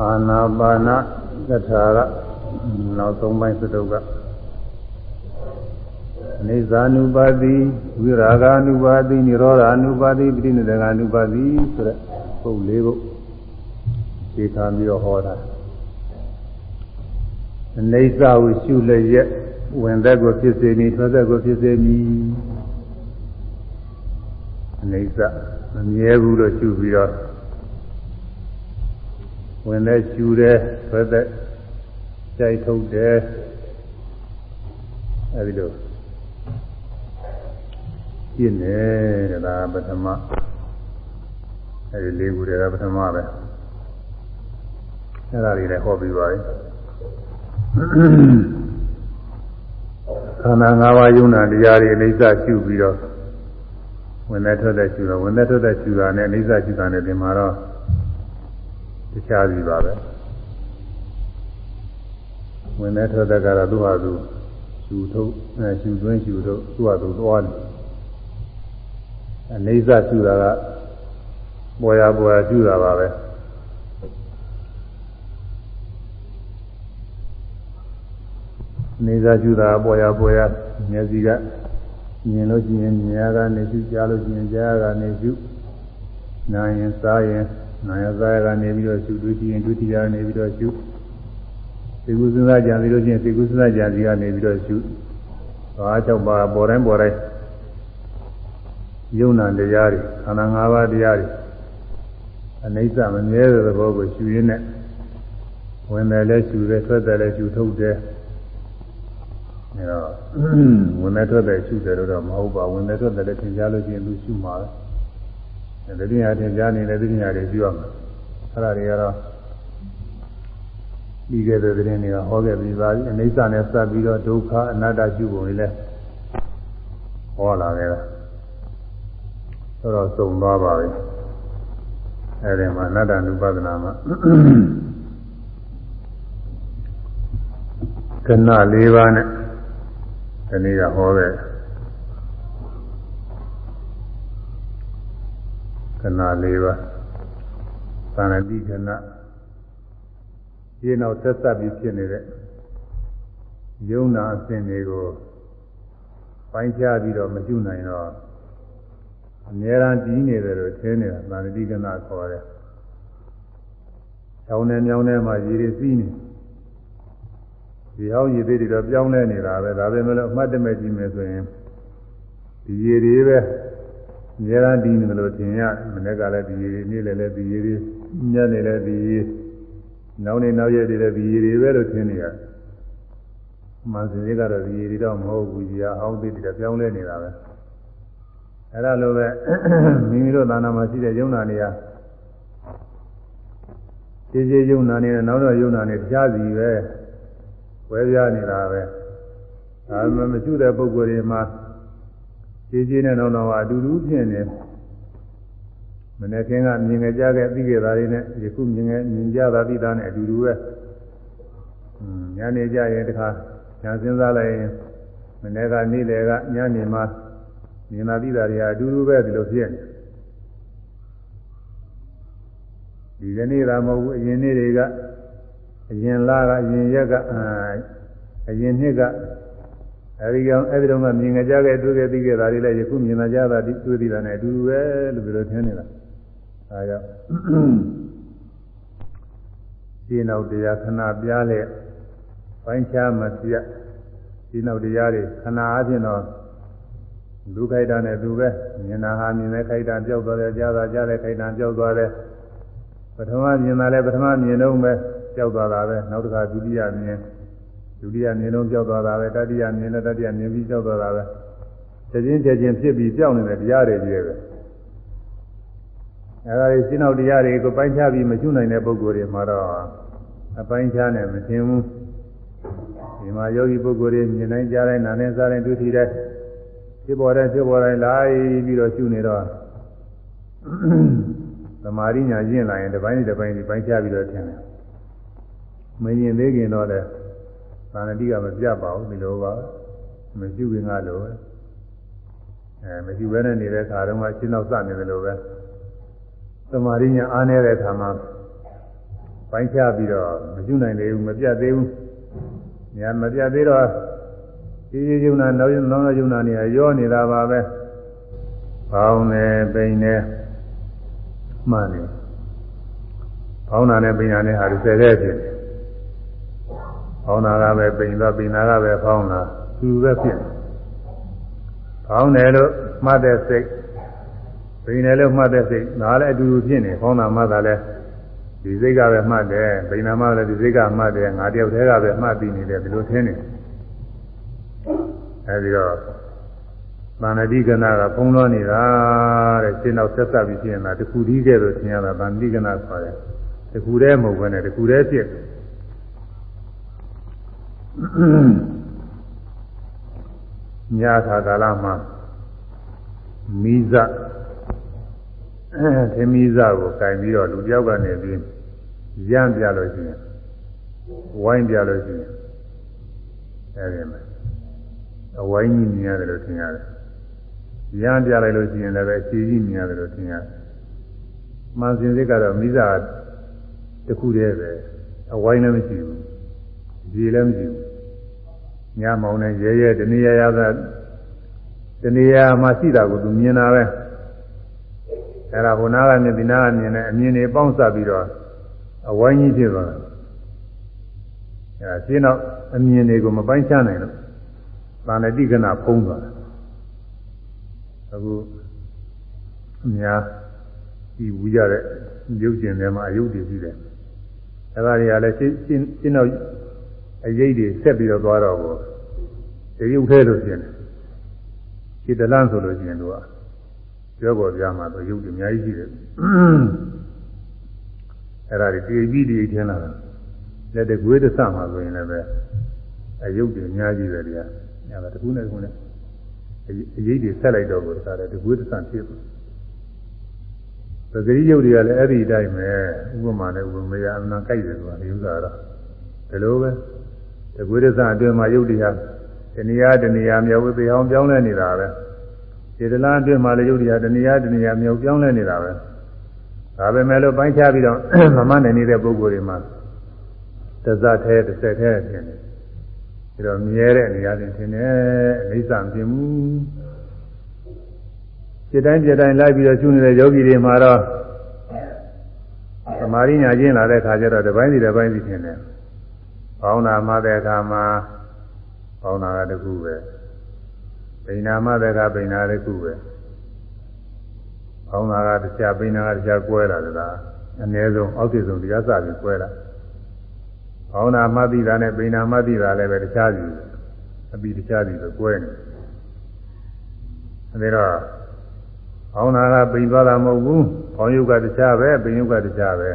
အာနာပါနကထာကနောက်ဆုံးပိုင်းသတုကအိဇာနုပါတိဝိရာဂ ानु ပါတိនិရောဓ ानु ပါတိပဋိနိဒက ानु ပါတိဆိုတဲ့ပုတ်လေးပုတ်ဒီခါပြီးတော့ဟောတာအိဇာဟုရှုလျက်ဝင်သက်ကိုဖြစ်စေမည်ထွက်သက်ကိုဖြစ်စေမည်အိဇာမမြဲဘူးလို့ရှုပြီးတော့ ဝင်သက်ရှုတယ်ထွက်သက်ကြိုက်ထုတ်တယ်အဲဒီလိုပြည့်နေတယ်ဒါပထမအဲဒီလေးခုတည်းကပထမပဲအဲ့ဒါတွေလည်းဟောပြီးပါပြီခန္ဓာ၅ပါးယုံနာတရားတွေအိဋ္ဌရှုပြီးတော့ဝင်တဲ့ထွက်တဲ့ရှုတော့ဝင်တဲ့ထွက်တဲ့ရှုတာနဲ့အိဋ္ဌရှုတာနဲ့ဒီမှာတော့ တခြားစီပါပဲဝင်တဲ့ထွက်တဲ့ကတော့သူ့ဟာသူရှုထုတ်အဲရှုသွင်းရှုထုတ်သူ့ဟာသူသွားတယ်အနေစရှုတာကပေါ်ရပေါ်ရရှုတာပါပဲနေစာရှုတာပေါ်ရပေါ်ရမျက်စိကမြင်လို့ရှိရင်မြင်ရကနေရှုကြားလို့ရှိရင်ကြားရကနေရှုနာရင်စားရင် နာရစားရကနေပြီးတော့ရှုတွေ့ကြည့်ရင်တွေ့ကြည့်ရနေပြီးတော့ရှုသိကုသနာကြံပြီးလို့ရှိရင်သိကုသနာကြံစီကနေပြီးတော့ရှုဘာကြောင့်ပါပေါ်တိုင်းပေါ်တိုင်းယုံနာတရားတွေခန္ဓာ၅ပါးတရားတွေအနိစ္စမမြဲတဲ့သဘောကိုရှုရင်းနဲ့ဝင်တယ်လဲရှုတယ်ထွက်တယ်လဲရှုထုတ်တယ်အဲတော့ဝင်တယ်ထွက်တယ်ရှုတယ်လို့တော့မဟုတ်ပါဝင်တယ်ထွက်တယ်လဲသင်ကြားလို့ရှိရင်သူရှုမှာပဲ တတိယသင်ကြားနေတယ်တတိယတွေရှုရမှာအဲ့ဒါတွေကတော့ပြီးခဲ့တဲ့သတင်းတွေကဟောခဲ့ပြီးပါပြီအနိစ္စနဲ့စပ်ပြီးတော့ဒုက္ခအနတ္တရှုပုံတွေလဲဟောလာခဲ့တာဆိုတော့သုံသွားပါပြီအဲဒီမှာအနတ္တ ानु ပဒနာမှာကဏ၄ပါးနဲ့ဒီနေ့ကဟောတဲ့က ဏ၄ပါးသန္တိကဏဒီနောက်ဆက်ဆက်ပြီးဖြစ်နေတဲ့ယုံနာအစဉ်တွေကိုပိုင်းခြားပြီးတော့မကျွနိုင်တော့အများအားတည်နေတယ်လို့ထင်နေတာသန္တိကနာခေါ်တယ်။ချောင်းနဲ့မြောင်းနဲ့မှရေတွေစီးနေဒီဟောင်းရေသေးတွေတော့ပြောင်းလဲနေတာပဲဒါပဲမလို့အမှတ်တမဲ့ကြည့်မယ်ဆိုရင်ဒီရေတွေပဲ အများအားတည်နေတယ်လို့ထင်ရမနေ့ကလည်းဒီရေတွေနေ့လည်းလည်းဒီရေတွေညနေလည်းဒီရေနောက်နေနောက်ရက်တွေလည်းဒီရေတွေပဲလို့ထင်နေရတယ်။မှန်စင်ကြီးကတော့ဒီရေတွေတော့မဟုတ်ဘူးကြီးအဟောင်းသေးတွေပြောင်းလဲနေတာပဲ။အဲ့ဒါလိုပဲမိမိတို့သာနာမှာရှိတဲ့ယုံနာနေရာခြေခြေယုံနာနေနဲ့နောက်တော့ယုံနာနေကြားစီပဲဝဲပြားနေတာပဲဒါမှမကျွတဲ့ပုဂ္ဂိုလ်တွေမှာ ခြေခြေနဲ့နောက်တော့အတူတူဖြစ်နေမနေ့ကမြင်ကြခဲ့ပြီးခဲ့တာတွေနဲ့ယခုမြင်ငယ်မြင်ကြတာသိတာနဲ့အတူတူပဲညနေကြရင်တခါညာစဉ်းစားလိုက်ရင်မနေ့ကနေ့လေကညနေမှာမြင်လာပြီးတာတွေဟာအတူတူပဲဒီလိုဖြစ်နေဒီကနေ့သာမဟုတ်ဘူးအရင်နေ့တွေကအရင်လကအရင်ရက်ကအရင်နှစ်က အဲဒီကောင်အဲဒီတော့ကမြင်ကြခဲ့တွေ့ခဲ့ပြီးခဲ့တာတွေလည်းယခုမြင်လာကြတာတွေ့ပြီးတာနဲ့အတူတူပဲလို့ဒီလိုထင်နေတာဒါကြောင့်ဒီနောက်တရားခဏပြားလဲပိုင်းခြားမပြဒီနောက်တရားတွေခဏအချင်းတော့လူခိုက်တာနဲ့သူပဲမြင်တာဟာမြင်တဲ့ခိုက်တာပြောက်သွားတယ်ကြားတာကြားတဲ့ခိုက်တာပြောက်သွားတယ်ပထမမြင်တာလည်းပထမမြင်တော့ပဲပြောက်သွားတာပဲနောက်တစ်ခါဒုတိယမြင် ဒုတိယမြင်တော့ပြောက်သွားတာပဲတတိယမြင်တော့တတိယမြင်ပြီးပြောက်သွားတာပဲချက်ချင်းချက်ချင်းဖြစ်ပြီးပြောက်နေတဲ့တရားတွေကြီးပဲအဲဒါတွေရှင်းအောင်တရားတွေကိုပိုင်းခြားပြီးမကျွနိုင်တဲ့ပုဂ္ဂိုလ်တွေမှာတော့အပိုင်းခြားနဲ့မသင်ဘူးဒီမှာယောဂီပုဂ္ဂိုလ်တွေမြင်တိုင်းကြားတိုင်းနားနဲ့စားတိုင်းတွေ့ထိတဲ့ဖြစ်ပေါ်တဲ့ဖြစ်ပေါ်တိုင်းလိုက်ပြီးတော့ရှုနေတော့သမာဓိညာကျင့်လာရင်တစ်ပိုင်းတစ်ပိုင်းဒီပိုင်းချပြီးတော့ထင်တယ်မရင်သေးခင်တော့လည်း သာဏတိကမပြပါဘူးဒီလိုပါမရှုခင်ကလိုပဲအဲမရှုဘဲနဲ့နေတဲ့ခါတုန်းကရှင်းတော့စနေတယ်လို့ပဲသမာဓိညာအားနေတဲ့ခါမှာပိုင်းခြားပြီးတော့မကျွနိုင်သေးဘူးမပြတ်သေးဘူးညာမပြတ်သေးတော့ဒီဒီယုံနာနောက်နောက်ယုံနာနေရောနေတာပါပဲပေါင်းနေပိန်နေမှန်နေပေါင်းတာနဲ့ပိန်တာနဲ့ဟာဒီဆယ်တဲ့ဖြစ် ပေါင်းတာကပဲပိန်သွားပိန်တာကပဲပေါင်းတာသူပဲဖြစ်ပေါင်းတယ်လို့မှတ်တဲ့စိတ်ပိန်တယ်လို့မှတ်တဲ့စိတ်ဒါလည်းအတူတူဖြစ်နေပေါင်းတာမှတ်တာလည်းဒီစိတ်ကပဲမှတ်တယ်ဗိနာမလည်းဒီစိတ်ကမှတ်တယ်ငါတယောက်တည်းကပဲမှတ်ပြီးနေတယ်ဒီလိုထင်နေအဲဒီတော့သန္တိကနာကဖုံးလွှမ်းနေတာတဲ့ရှင်းတော့ဆက်ဆက်ပြီးရှင်းတာတခုတည်းကဲလို့ရှင်းရတာသန္တိကနာခေါ်တယ်တခုတည်းမဟုတ်ဘဲနဲ့တခုတည်းဖြစ် ညခါကာလမှာမိဇအဲသမိဇကိုကင်ပြီးတော့လူတယောက်ကနေပြီးရမ်းပြလို့ရှိရင်ဝိုင်းပြလို့ရှိရင်အဲဒီမှာအဝိုင်းကြီးမြင်ရတယ်လို့ထင်ရတယ်ရမ်းပြလိုက်လို့ရှိရင်လည်းအခြေကြီးမြင်ရတယ်လို့ထင်ရတယ်မှန်စင်စစ်ကတော့မိစာတစ်ခုတည်းပဲအဝိုင်းလည်းမရှိဘူးရေလည်းမရှိဘူး ညမောင်နဲ့ရဲရဲတနည်းရရသာတနည်းရမှာရှိတာကိုသူမြင်တာပဲအဲ့ဒါဘုနာကမြင်ဒီနာကမြင်တဲ့အမြင်တွေပေါင်းစပ်ပြီးတော့အဝိုင်းကြီးဖြစ်သွားတယ်။အဲရှင်းတော့အမြင်တွေကိုမပိုင်းခြားနိုင်လို့သာဏတိကနာဖုံးသွားတယ်။အခုအများဒီဝူရတဲ့ရုပ်ကျင်ထဲမှာအယုတ်တွေရှိတယ်။အဲဒါတွေကလည်းရှင်းရှင်းရှင်းတော့ အရေးတွေဆက်ပြီးတော့သွားတော့ဘူး။ဒီရုပ်ထဲလို့ရှင်းတယ်။ဒီတလန်းဆိုလို့ရှင်းလို့ပြောပေါ်ပြမှာတော့ရုပ်တွေအများကြီးရှိတယ်။အဲ့ဒါတွေတည်ပြီးတည်ထင်းလာတာလက်တကွေးတဆမှာဆိုရင်လည်းပဲအယုတ်တွေအများကြီးပဲတရားညတာတခုနဲ့တခုနဲ့အရေးတွေဆက်လိုက်တော့ကိုတခါတည်းတကွေးတဆဖြစ်ပဂရိယုတ်တွေကလည်းအဲ့ဒီအတိုင်းပဲဥပမာနဲ့ဥပမေယအမှန်ကြိုက်တယ်ဆိုတာဒီဥစ္စာတော့ဒီလိုပဲ တကွေးတဆအတွင်းမှာယုတ်တွေဟာတဏှာတဏှာမြောက်ဝေပေအောင်ပြောင်းလဲနေတာပဲစေတလားအတွင်းမှာလည်းယုတ်တွေဟာတဏှာတဏှာမြောက်ပြောင်းလဲနေတာပဲဒါပဲမဲ့လို့ပိုင်းခြားပြီးတော့မမနိုင်နေတဲ့ပုဂ္ဂိုလ်တွေမှာတဇတ်သေးတစ်ဆက်သေးဖြစ်နေပြီးတော့မြဲတဲ့နေရာတွေထင်တယ်အိဋ္ဌံပြင်မှုစိတ်တိုင်းစိတ်တိုင်းလိုက်ပြီးတော့ရှုနေတဲ့ယောဂီတွေမှာတော့သမာဓိညာကျင့်လာတဲ့ခါကျတော့တစ်ပိုင်းစီတစ်ပိုင်းစီထင်တယ်။ ဘောင်းနာမှတဲ့အခါမှာဘောင်းနာကတခုပဲ။ပိဏာမှတဲ့အခါပိဏာတခုပဲ။။အောင်းတာကတရားပိနာကတရားကွဲတာလား။အနည်းဆုံးအောက်ထစ်ဆုံးတရားစပြီးကွဲတာ။အောင်းတာမှတ်ပြီးတာနဲ့ပိနာမှတ်ပြီးတာလည်းပဲတရားစီအပြီးတရားစီဆိုကွဲနေ။အဲဒီတော့အောင်းတာကပိန်သွားတာမဟုတ်ဘူး။ဖောင်းယုတ်ကတရားပဲပိန်ယုတ်ကတရားပဲ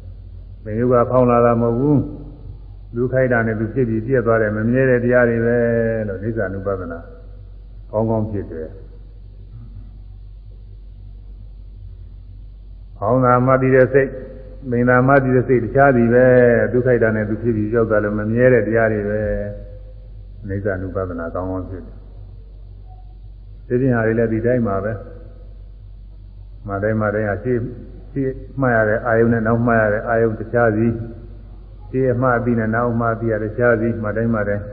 ။ပိန်ယုတ်ကဖောင်းလာတာမဟုတ်ဘူး။ လူခိုက်တာနဲ့သူဖြစ်ပြီးပြည့်သွားတယ်မမြဲတဲ့တရားတွေပဲလို့နိစ္စ ानु ပဒနာကောင်းကောင်းဖြစ်တယ်။ဟောင်းသာမှတည်တဲ့စိတ်မိန်သာမှတည်တဲ့စိတ်တခြားစီပဲဒုက္ခိတာနဲ့သူဖြစ်ပြီးရောက်တာလည်းမမြဲတဲ့တရားတွေပဲအိဋ္ဌာနုပဒနာကောင်းကောင်းဖြစ်တယ်ဒီပြင်ဟာတွေလည်းဒီတိုင်းပါပဲမတိုင်းမတိုင်းဟာရှေ့ရှေ့မှတ်ရတဲ့အာယုန်နဲ့နောက်မှတ်ရတဲ့အာယုန်တခြားစီ ရှေ့မှတ်ပြီးနဲ့နောက်မှတ်ပြီးရတဲ့တခြားစီမတိုင်းမတိုင်း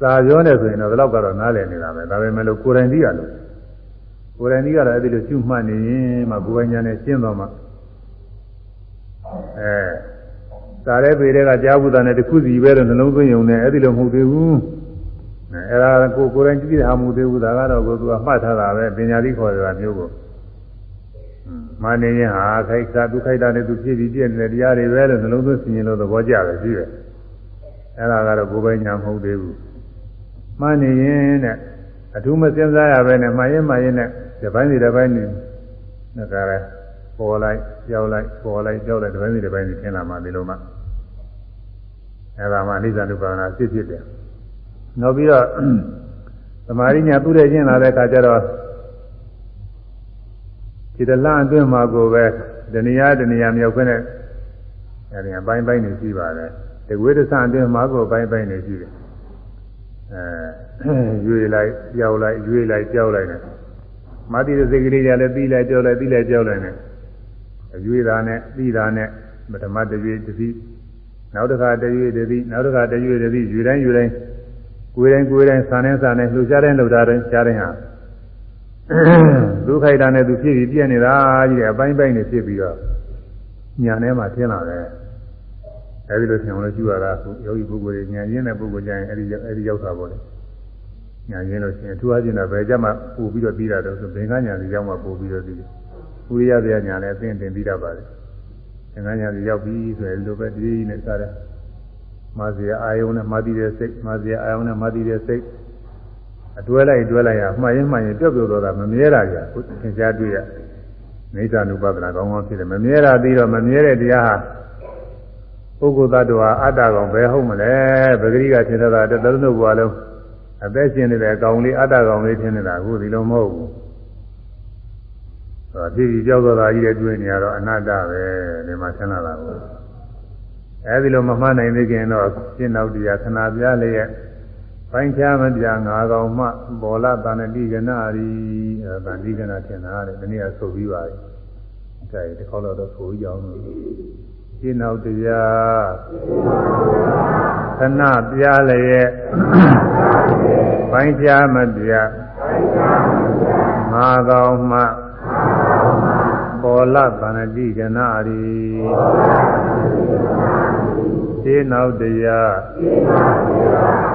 သာပြောနေဆိုရင်တော့ဒီလောက်ကတော့နားလည်နေတာပဲဒါပေမဲ့လို့ကိုယ်တိုင်သိရလို့ကိုယ်တိုင်ကြီးကတော့အဲ့ဒီလိုရှုမှတ်နေရင်မှကိုယ်ပိုင်ညာနဲ့ရှင်းသွားမှအဲသာရဲပေတဲ့ကကြားဘူးတာနဲ့တခုစီပဲတော့နှလုံးသွင်းုံနဲ့အဲ့ဒီလိုမဟုတ်သေးဘူးအဲအဲ့ဒါကိုကိုယ်တိုင်ကြည့်တဲ့ဟာမဟုတ်သေးဘူးဒါကတော့ကိုယ်ကမှတ်ထားတာပဲပညာတိခေါ်တယ်ကမျိုးကို မာနေရင်ဟာခိုက်စာဒုခိုက်တာနဲ့သူဖြစ်ပြီးပြည့်နေတဲ့တရားတွေပဲလို့နှလုံးသွင်းစဉ်းရင်လို့သဘောကျတယ်ရှိတယ်အဲ့ဒါကတော့ကိုယ်ပိုင်ညာမဟုတ်သေးဘူးမာနေရင်တဲ့အထူးမစင်စားရပဲနဲ့မှားရင်မှားရင်နဲ့ဒီပိုင်းစီဒီပိုင်းနေဒါကြရဲပေါ်လိုက်ကြောက်လိုက်ပေါ်လိုက်ကြောက်လိုက်ဒီပိုင်းစီဒီပိုင်းနေထင်လာမှဒီလိုမှအဲဒါမှအနိစ္စဒုက္ခနာဖြစ်ဖြစ်တယ်နောက်ပြီးတော့သမာဓိညာသူ့တဲ့ကျင့်လာတဲ့အခါကျတော့ ဒီတလအတွင်းမှာကိုပဲဒဏီယာဒဏီယာမြောက်ခွင့်နဲ့အဲဒီအပိုင်းပိုင်းနေရှိပါတယ်တကွေးတဆအတွင်းမှာကိုပိုင်းပိုင်းနေရှိတယ်အဲရွေလိုက်ကြောက်လိုက်ရွေလိုက်ကြောက်လိုက်နဲ့မာတိတဲ့စိတ်ကလေးတွေလည်းပြီးလိုက်ကြောက်လိုက်ပြီးလိုက်ကြောက်လိုက်နဲ့အရွေးတာနဲ့ပြီးတာနဲ့ပထမတရွေတတိနောက်တစ်ခါတရွေတတိနောက်တစ်ခါတရွေတတိယူတိုင်းယူတိုင်းကိုယ်တိုင်းကိုယ်တိုင်းဆန်နေဆန်နေလှူရှားတိုင်းလှူတာတိုင်းရှားတိုင်းဟာ ဒုက္ခိတာနဲ့သူဖြစ်ပြီးပြည့်နေတာကြီးတဲ့အပိုင်းပိုင်းနေဖြစ်ပြီးတော့ညာထဲမှာထင်းလာတယ်အဲဒီလိုဆင်အောင်လို့ကျူရတာအခုယောဂီပုဂ္ဂိုလ်တွေညာရင်းတဲ့ပုဂ္ဂိုလ်ကြရင်အဲဒီအဲဒီရောက်တာပေါ့လေညာရင်းလို့ရှိရင်အထူးအချင်းတော့ဘယ်ကြမှာပို့ပြီးတော့ပြီးတာတော့ဆိုဘင်္ဂညာစီရောက်မှပို့ပြီးတော့ပြီးတယ်ဥရိယတရားညာလည်းအသိတင်ပြီးတတ်ပါတယ်ဘင်္ဂညာစီရောက်ပြီဆိုရင်လိုပဲဒီနဲ့စားတယ်မာဇီယာအာယုံနဲ့မာတိတဲ့စိတ်မာဇီယာအာယုံနဲ့မာတိတဲ့စိတ် အတွဲလိုက်တွဲလိုက်ရမှတ်ရင်မှတ်ရင်ပြုတ်ပြုတ်တော့တာမမြဲတာကြာသင်ကြားတွေ့ရနေသ ानु ပဒနာကောင်းကောင်းဖြစ်တယ်မမြဲတာပြီးတော့မမြဲတဲ့တရားဟာပုဂ္ဂိုလ်သတ္တဝါအတ္တကောင်ဘယ်ဟုတ်မလဲပဂရိကထင်တာတသလုံးဘွားလုံးအသက်ရှင်နေတဲ့အကောင်လေးအတ္တကောင်လေးထင်နေတာအခုဒီလိုမဟုတ်ဘူးဟောပြည်ပြီးကြောက်တော့တာကြီးတဲ့တွေ့နေရတော့အနတ္တပဲဒီမှာဆင်းလာတာကိုအဲဒီလိုမမှတ်နိုင်သေးခင်တော့ရှင်းနောက်တရားခဏပြလေးရဲ့ ပိုင်းခြားမပြငါကောင်မှဘောလတဏတိကနာရီအဲတဏတိကနာထင်တာတဲ့ဒီနေ့ကဆိုပြီးပါပြီ။ဒါဒီခေါက်တော့ဆိုကြအောင်လို့ရှင်းနောက်တရားခဏပြလည်းရဲ့ပိုင်းခြားမပြငါကောင်မှဘောလတဏတိကနာရီ ရှင်းနောက်တရား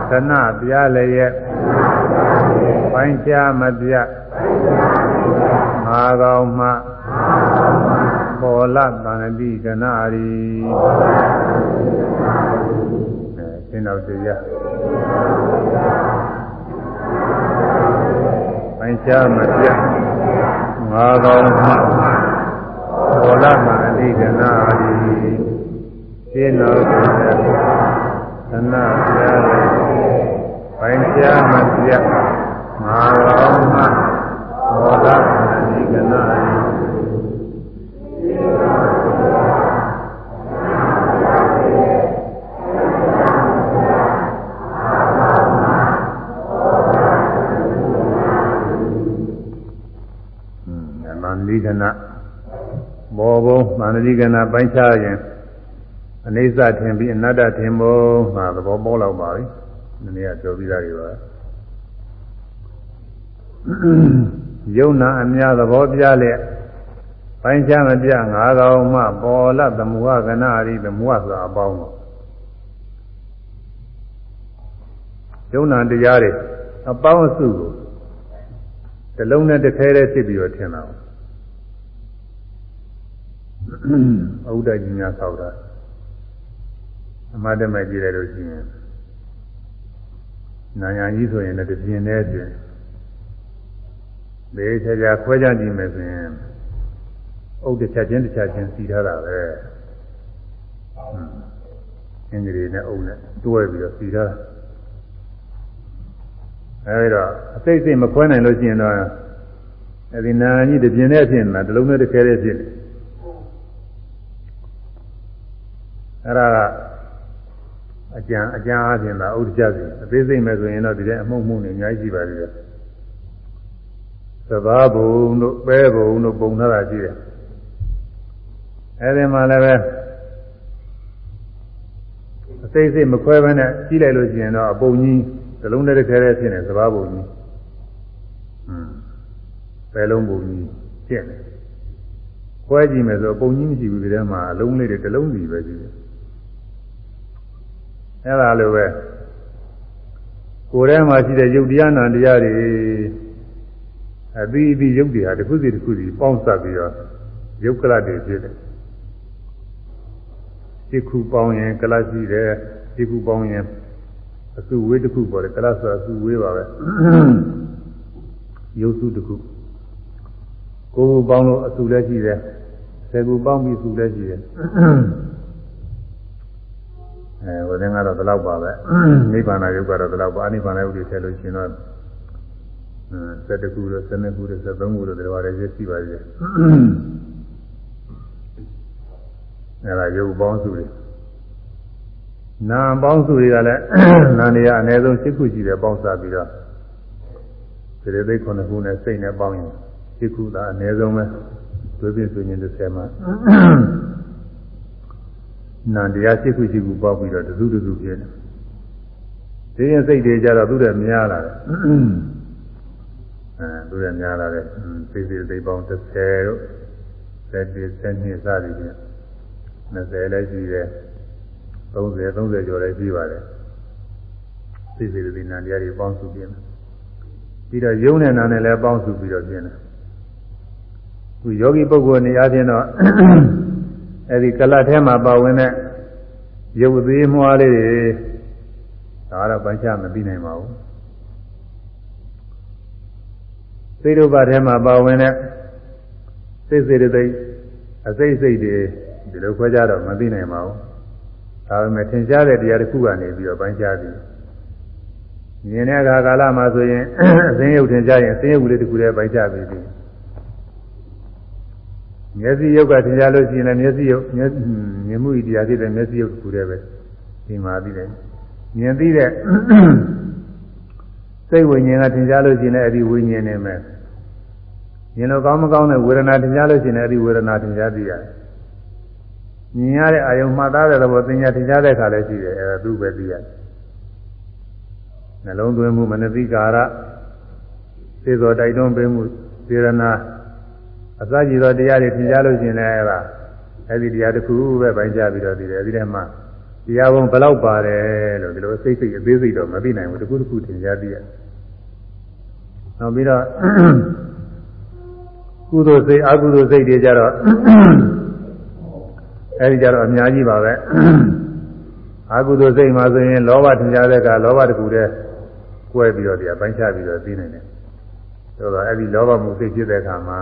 ခဏပြလည်းရဲ့ပိုင်းခြားမပြငါကောင်မှဘောလတန်တိကနာရီအဲရှင်းနောက်တရားပိုင်းခြားမပြငါကောင်မှဘောလတန်တိကနာရီ ရှင်းနောက်တရားသနာပြလည်းပိုင်းခြားမပြငါကောင်မှဘောလတန်တိကနာရီလိကနာဘောဘုံမာနလိကနာပိုင်းခြားရင် အနိစ္စထင်ပြီးအနတ္တထင်ဖို့မှာသဘောပေါက်တော့ပါပြီ။ဒီနေ့ကပြောပြီးသားတွေပါ။ယုံနာအများသဘောပြလျက်ပိုင်းခြားမပြငါးကောင်မှပေါ်လသမုဟကနာရီသမုဟဆိုတာအပေါင်းပေါ့။ယုံနာတရားတွေအပေါင်းအစုကိုတလုံးနဲ့တစ်ခဲတည်းဖြစ်ပြီးတော့ထင်တာ။အဥဒ္ဒညညာသောက်တာ အမတ်တမဲ့ကြည့်လိုက်လို့ရှိရင်နာညာကြီးဆိုရင်လည်းတပြင်းနဲ့ပြင်ဘေးချာချာခွဲခြားကြည့်မယ်ဆိုရင်အုတ်တစ်ချက်ချင်းတစ်ချက်ချင်းစီထားတာပဲအင်္ဂလိပ်နဲ့အုတ်နဲ့တွဲပြီးတော့စီထားတာအဲဒီတော့အစိတ်စိတ်မခွဲနိုင်လို့ရှိရင်တော့အဲဒီနာကြီးတပြင်းနဲ့ဖြစ်နေတာတလုံးနဲ့တစ်ခဲတည်းဖြစ်နေအဲ့ဒါကအ ကြံအကြံအားဖြင့်သာဥဒ္ဒကြစီအသေးစိတ်မဲ့ဆိုရင်တော့ဒီတဲ့အမှုမှုနေအများကြီးရှိပါသေးတယ်သဘာဘုံတို့ပဲဘုံတို့ပုံထားတာရှိတယ်အဲဒီမှာလည်းပဲအသေးစိတ်မခွဲဘဲနဲ့ကြီးလိုက်လို့ရှိရင်တော့အပုံကြီးဇလုံးနဲ့တခဲတဲ့ဖြစ်နေသဘာဘုံကြီးอืมပဲလုံးဘုံကြီးဖြစ်နေခွဲကြည့်မယ်ဆိုပုံကြီးမရှိဘူးဒီထဲမှာအလုံးလေးတွေတစ်လုံးစီပဲရှိတယ် အဲ့ဒါလိုပဲကိုယ်ထဲမှာရှိတဲ့ယုတ်တရားနာတရားတွေအပြီးအပြီးယုတ်တရားတစ်ခုစီတစ်ခုစီပေါင်းစပ်ပြီးတော့ယုတ်ကလတွေဖြစ်တယ်ဒီခုပေါင်းရင်ကလရှိတယ်ဒီခုပေါင်းရင်အစုဝေးတစ်ခုပေါ်တယ်ကလဆိုအစုဝေးပါပဲယုတ်စုတစ်ခုကိုယ်ကိုပေါင်းလို့အစုလည်းရှိတယ်ဆယ်ခုပေါင်းပြီးစုလည်းရှိတယ် အဲဝိသင်္ကတော့ဒီလောက်ပါပဲနိဗ္ဗာန်ယုတ်ကတော့ဒီလောက်ပါအနိဗ္ဗာန်ယုတ်တွေထည့်လို့ရှင်တော့အဲ7ခုလို့7ခုလို့73ခုလို့ဒီလိုပါတယ်ရရှိပါရဲ့အဲဒါယုတ်ပေါင်းစုတွေနာပေါင်းစုတွေကလည်းနာနေရအနည်းဆုံး7ခုရှိတယ်ပေါင်းစားပြီးတော့ဒီလိုသိ9ခုနဲ့စိတ်နဲ့ပေါင်းရင်7ခုသာအနည်းဆုံးပဲတွေးပြဆိုရင်30မှာ နန္တရားရှိခုရှိခုပေါက်ပြီးတော့တစုတစုဖြစ်တယ်ဒီရင်စိတ်တွေကြတော့သူ့တဲ့များလာတယ်အဲသူ့တဲ့များလာတယ်စိတ်စိတ်စိတ်ပေါင်း30တို့70 72စသည်ဖြင့်20လည်းရှိတယ်30 30ကျော်လည်းရှိပါတယ်စိတ်စိတ်စိတ်နန္တရားတွေပေါင်းစုပြင်းတယ်ပြီးတော့ယုံနဲ့နာနဲ့လည်းပေါင်းစုပြီးတော့ပြင်းတယ်ခုယောဂီပုဂ္ဂိုလ်နေရာချင်းတော့ အဲဒီကလတ်ထဲမှာပါဝင်တဲ့ရုပ်သေးမွားလေးတွေဒါတော့ပိုင်းခြားမသိနိုင်ပါဘူးစိတ်ဥပါထဲမှာပါဝင်တဲ့စိတ်စေတသိက်အစိတ်စိတ်တွေဒီလိုခွဲကြတော့မသိနိုင်ပါဘူးဒါပေမဲ့သင်ကြားတဲ့တရားတစ်ခုကနေပြီးတော့ပိုင်းခြားပြီးမြင်တဲ့အခါကာလမှာဆိုရင်အသိဉာဏ်ထင်ကြရင်အသိဉာဏ်လေးတစ်ခုတည်းပိုင်းခြားပြီးပြီး မျက်စိရုပ်ကသင်ကြားလို့ရှိရင်လည်းမျက်စိရုပ်မျက်မြင်မှုဤတရားဖြစ်တဲ့မျက်စိရုပ်တစ်ခုတည်းပဲဒီမှာပြီးတယ်မြင်သိတဲ့စိတ်ဝိညာဉ်ကသင်ကြားလို့ရှိရင်လည်းအဲ့ဒီဝိညာဉ်နဲ့ပဲမြင်လို့ကောင်းမကောင်းတဲ့ဝေဒနာသင်ကြားလို့ရှိရင်လည်းအဲ့ဒီဝေဒနာသင်ကြားသိရတယ်မြင်ရတဲ့အာယုံမှတ်သားတဲ့သဘောသင်ကြားသင်ကြားတဲ့အခါလည်းရှိတယ်အဲဒါသူ့ပဲသိရတယ်နှလုံးသွင်းမှုမနတိကာရသေသောတိုက်တွန်းပေးမှုစေရနာ အစကြည်သောတရားတွေသင်ကြားလို့ရှိရင်လည်းအဲဒါအဲ့ဒီတရားတစ်ခုပဲပိုင်းခြားပြီးတော့ဒီတယ်ဒီထဲမှာတရားပုံဘယ်လောက်ပါတယ်လို့ဒီလိုစိတ်စိတ်အသေးစိတ်တော့မသိနိုင်ဘူးတစ်ခုတစ်ခုသင်ကြားသိရတယ်။နောက်ပြီးတော့ကုသိုလ်စိတ်အကုသိုလ်စိတ်တွေကြတော့အဲဒီကြတော့အများကြီးပါပဲ။အကုသိုလ်စိတ်မှာဆိုရင်လောဘထင်ရှားတဲ့ကလောဘတစ်ခုတည်းကွဲပြီးတော့ဒီအပိုင်းခြားပြီးတော့သိနိုင်တယ်။ဆိုတော့အဲဒီလောဘမှုစိတ်ဖြစ်တဲ့အခါမှာ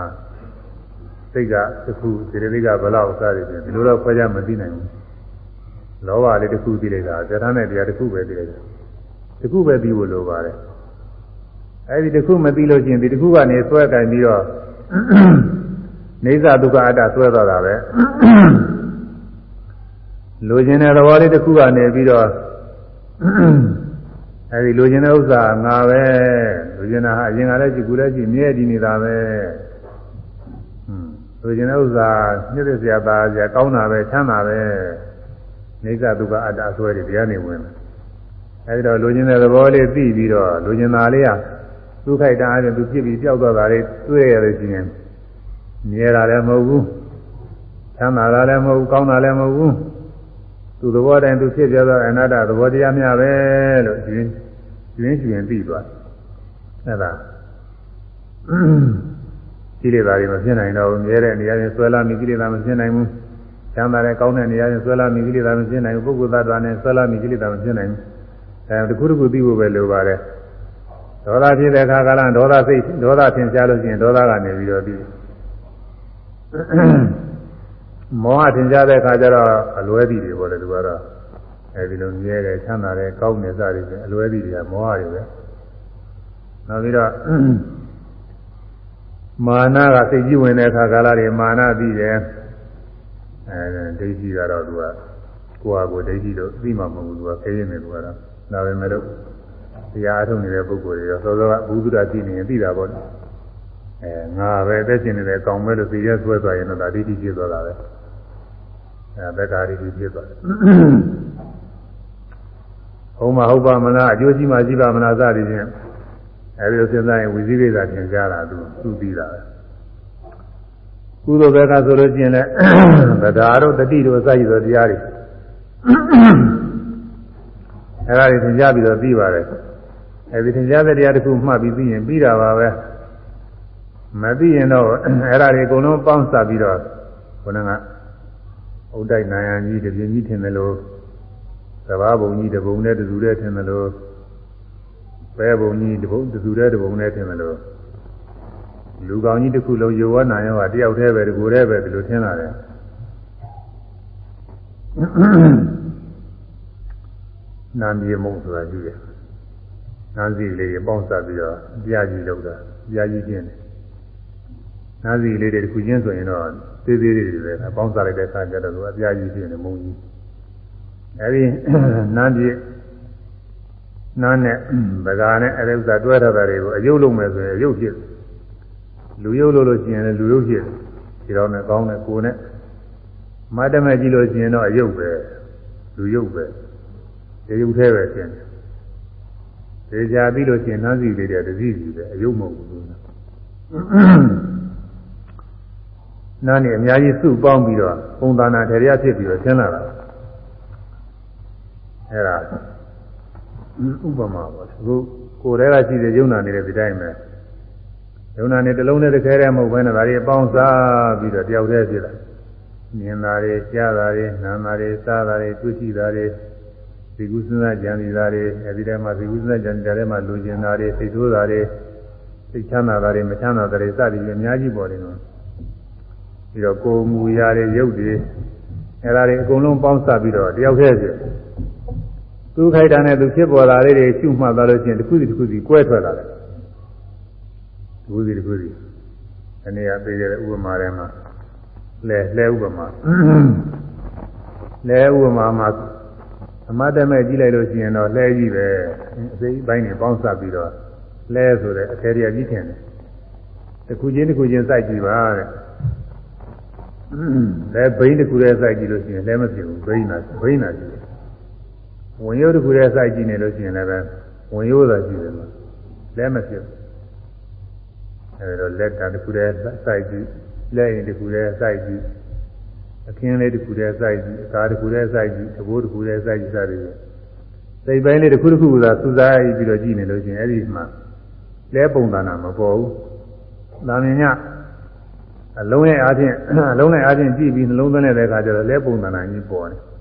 စိတ်ကတစ်ခုစေတသိက်ကဘလောက်စသည်ဖြင့်ဒီလိုတော့ခွဲခြားမသိနိုင်ဘူးလောဘလေးတစ်ခုသိလိုက်တာတရားနဲ့တရားတစ်ခုပဲသိလိုက်တာတစ်ခုပဲသိဖို့လိုပါတယ်အဲဒီတစ်ခုမသိလို့ချင်းဒီတစ်ခုကနေဆွဲကင်ပြီးတော့နေသဒုက္ခအတ္တဆွဲသွားတာပဲလိုချင်တဲ့သဘောလေးတစ်ခုကနေပြီးတော့အဲဒီလိုချင်တဲ့ဥစ္စာငါပဲလိုချင်တာဟာအရင်ကလည်းကြည့်ကူလည်းကြည့်မြဲတည်နေတာပဲ ဆိုကျင်တဲ့ဥစ္စာညစ်တဲ့ဆရာသားဆရာကောင်းတာပဲချမ်းသာပဲနေကဒုက္ခအတ္တအစွဲတွေတရားနေဝင်တယ်အဲဒီတော့လူကျင်တဲ့သဘောလေးသိပြီးတော့လူကျင်တာလေးကဒုက္ခိုက်တာအပြင်သူဖြစ်ပြီးပျောက်သွားတာလေးတွေ့ရလို့ရှိရင်မြဲတာလည်းမဟုတ်ဘူးချမ်းသာတာလည်းမဟုတ်ဘူးကောင်းတာလည်းမဟုတ်ဘူးသူသဘောတိုင်းသူဖြစ်ပြသောအနတ္တသဘောတရားများပဲလို့ကျွင်းကျွင်းကျွင်းသိသွားအဲဒါ ကိလေသာတွေမဖြစ်နိုင်တော့ဘူးမြဲတဲ့နေရာချင်းဆွဲလာမိကိလေသာမဖြစ်နိုင်ဘူးချမ်းသာတဲ့ကောင်းတဲ့နေရာချင်းဆွဲလာမိကိလေသာမဖြစ်နိုင်ဘူးပုဂ္ဂိုလ်သတ္တဝါနဲ့ဆွဲလာမိကိလေသာမဖြစ်နိုင်ဘူးအဲတခုတခုသိဖို့ပဲလိုပါတယ်ဒေါသဖြစ်တဲ့အခါကလည်းဒေါသစိတ်ဒေါသထင်ရှားလို့ရှိရင်ဒေါသကနေပြီးတော့ပြီးမောဟထင်ရှားတဲ့အခါကျတော့အလွဲသည့်တွေပေါ့လေသူကတော့အဲဒီလိုမြဲတယ်ချမ်းသာတယ်ကောင်းတယ်စသည်ဖြင့်အလွဲသည့်တွေကမောဟတွေပဲနောက်ပြီးတော့ မာနကစိတ်ကြီးဝင်တဲ့အခါကာလတွေမာနပြီးတယ်အဲဒိဋ္ဌိကတော့သူကကိုယ့်ဟာကိုယ်ဒိဋ္ဌိတော့သိမှာမဟုတ်ဘူးသူကခရင်နေသူကတော့ဒါပဲမဲ့လို့တရားအထုတ်နေတဲ့ပုဂ္ဂိုလ်တွေရောစောစောကဘုဒ္ဓတာကြည့်နေရင်သိတာပေါ့အဲငါပဲအသက်ရှင်နေတယ်ကောင်းမဲ့လို့သိရဆွဲသွားရင်တော့ဒါဒိဋ္ဌိဖြစ်သွားတာပဲအဲဘက်ကဒိဋ္ဌိဖြစ်သွားတယ်ဟုတ်မှာဟုတ်ပါမလားအကျိုးရှိမှရှိပါမလားစသည်ဖြင့် အဲဒီလိုစဉ်းစားရင်ဝိသိကိစ္စသင်ကြားတာသူသူပြီးတာပဲကုသိုလ်ဘက်ကဆိုလို့ကျင်လဲဗဒါတို့တတိတို့အစရှိသောတရားတွေအဲဒါတွေသင်ကြားပြီးတော့ပြီးပါတယ်အဲဒီသင်ကြားတဲ့တရားတစ်ခုမှတ်ပြီးပြီးရင်ပြီးတာပါပဲမသိရင်တော့အဲဒါတွေအကုန်လုံးပေါင်းစပ်ပြီးတော့ဘုန်းကဥဒ္ဒိုက်နာယံကြီးတပြင်းကြီးထင်တယ်လို့သဘာဝဘုံကြီးတပုံနဲ့တူတူတဲ့ထင်တယ်လို့ ပဲဘုံကြီးတပုံတူတဲ့တပုံနဲ့ထင်တယ်လို့လူကောင်းကြီးတစ်ခုလုံးယောဝနာယောကတယောက်တည်းပဲဒီကိုယ်တည်းပဲဒီလိုထင်လာတယ်နာမည်မုံဆိုတာကြည့်တယ်နာစီလေးပေါင်းစပ်ပြီးတော့ကြားကြီးလောက်တာကြားကြီးချင်းတယ်နာစီလေးတွေတစ်ခုချင်းဆိုရင်တော့သေးသေးလေးတွေပဲပေါင်းစပ်လိုက်တဲ့အခါကျတော့သူအပြားကြီးချင်းတယ်မုံကြီးအဲဒီနာပြည့် နားနဲ့ဗကာနဲ့အဲ့ဒါဥစ္စာတွဲထားတာတွေကိုအယုတ်လုံးမယ်ဆိုရင်အယုတ်ဖြစ်လူယုတ်လို့လို့ရှိရင်လည်းလူယုတ်ဖြစ်ဒီတော့နဲ့ကောင်းတဲ့ကိုယ်နဲ့မတ်တမဲ့ကြည့်လို့ရှိရင်တော့အယုတ်ပဲလူယုတ်ပဲဒီယုတ်သေးပဲဖြစ်နေဒေချာပြီးလို့ရှိရင်နှမ်းစီလေးတဲ့တစည်းစီပဲအယုတ်မဟုတ်ဘူးနားနေအများကြီးစုပေါင်းပြီးတော့ပုံသဏ္ဍာန်ထေရဖြစ်ပြီးတော့ဆင်းလာတာအဲ့ဒါ ဥပမာပေါ့အခုကိုယ်တည်းကရှိတဲ့ယုံနာနေတဲ့ဒီတိုင်းပဲယုံနာနေတစ်လုံးနဲ့တစ်ခဲတည်းမဟုတ်ဘဲနဲ့ဒါတွေအပေါင်းစားပြီးတော့တယောက်တည်းဖြစ်လာမြင်တာတွေကြားတာတွေနားတာတွေစားတာတွေတွေ့ရှိတာတွေဒီကုသနာကြံနေတာတွေအဲဒီထဲမှာဒီကုသနာကြံနေတဲ့ထဲမှာလူကျင်တာတွေစိတ်ဆိုးတာတွေစိတ်ချမ်းသာတာတွေမချမ်းသာတာတွေစသည်ဖြင့်အများကြီးပေါ်နေတော့ပြီးတော့ကိုယ်မူရာတွေရုပ်တွေအဲဒါတွေအကုန်လုံးပေါင်းစပ်ပြီးတော့တယောက်တည်းဖြစ် သူခိုက်တာနဲ့သူဖြစ်ပေါ်လာလေးတွေရှုမှတ်သွားလို့ရှိရင်တစ်ခုစီတစ်ခုစီကွဲထွက်လာတယ်တစ်ခုစီတစ်ခုစီအနေရပေးတဲ့ဥပမာထဲမှာလဲလဲဥပမာလဲဥပမာမှာအမတ်တမဲ့ကြည့်လိုက်လို့ရှိရင်တော့လဲကြီးပဲအစိအပိုင်းတွေပေါင်းစပ်ပြီးတော့လဲဆိုတဲ့အထေရကြီးထင်တယ်တစ်ခုချင်းတစ်ခုချင်းစိုက်ကြည့်ပါတဲ့လဲဘိန်းတစ်ခုတည်းစိုက်ကြည့်လို့ရှိရင်လဲမဖြစ်ဘူးဘိန်းနာဘိန်းနာကြည့်တယ် ဝင်ရိုးတစ်ခုတည်းစိုက်ကြည့်နေလို့ရှိရင်လည်းပဲဝင်ရိုးသာကြည့်တယ်လို့လဲမဖြစ်ဘူးအဲဒါလက်တာတစ်ခုတည်းစိုက်ကြည့်လက်ရင်တစ်ခုတည်းစိုက်ကြည့်အခင်းလေးတစ်ခုတည်းစိုက်ကြည့်အကာတစ်ခုတည်းစိုက်ကြည့်သဘောတစ်ခုတည်းစိုက်ကြည့်စသည်စိတ်ပိုင်းလေးတစ်ခုတစ်ခုသာစူးစိုက်ပြီးတော့ကြည့်နေလို့ရှိရင်အဲ့ဒီမှာလဲပုံသဏ္ဍာန်မပေါ်ဘူး။ဒါမြင်ညအလုံးရဲ့အားဖြင့်အလုံးနဲ့အားဖြင့်ကြည့်ပြီးနှလုံးသွင်းတဲ့အခါကျတော့လဲပုံသဏ္ဍာန်ကြီးပေါ်တယ်။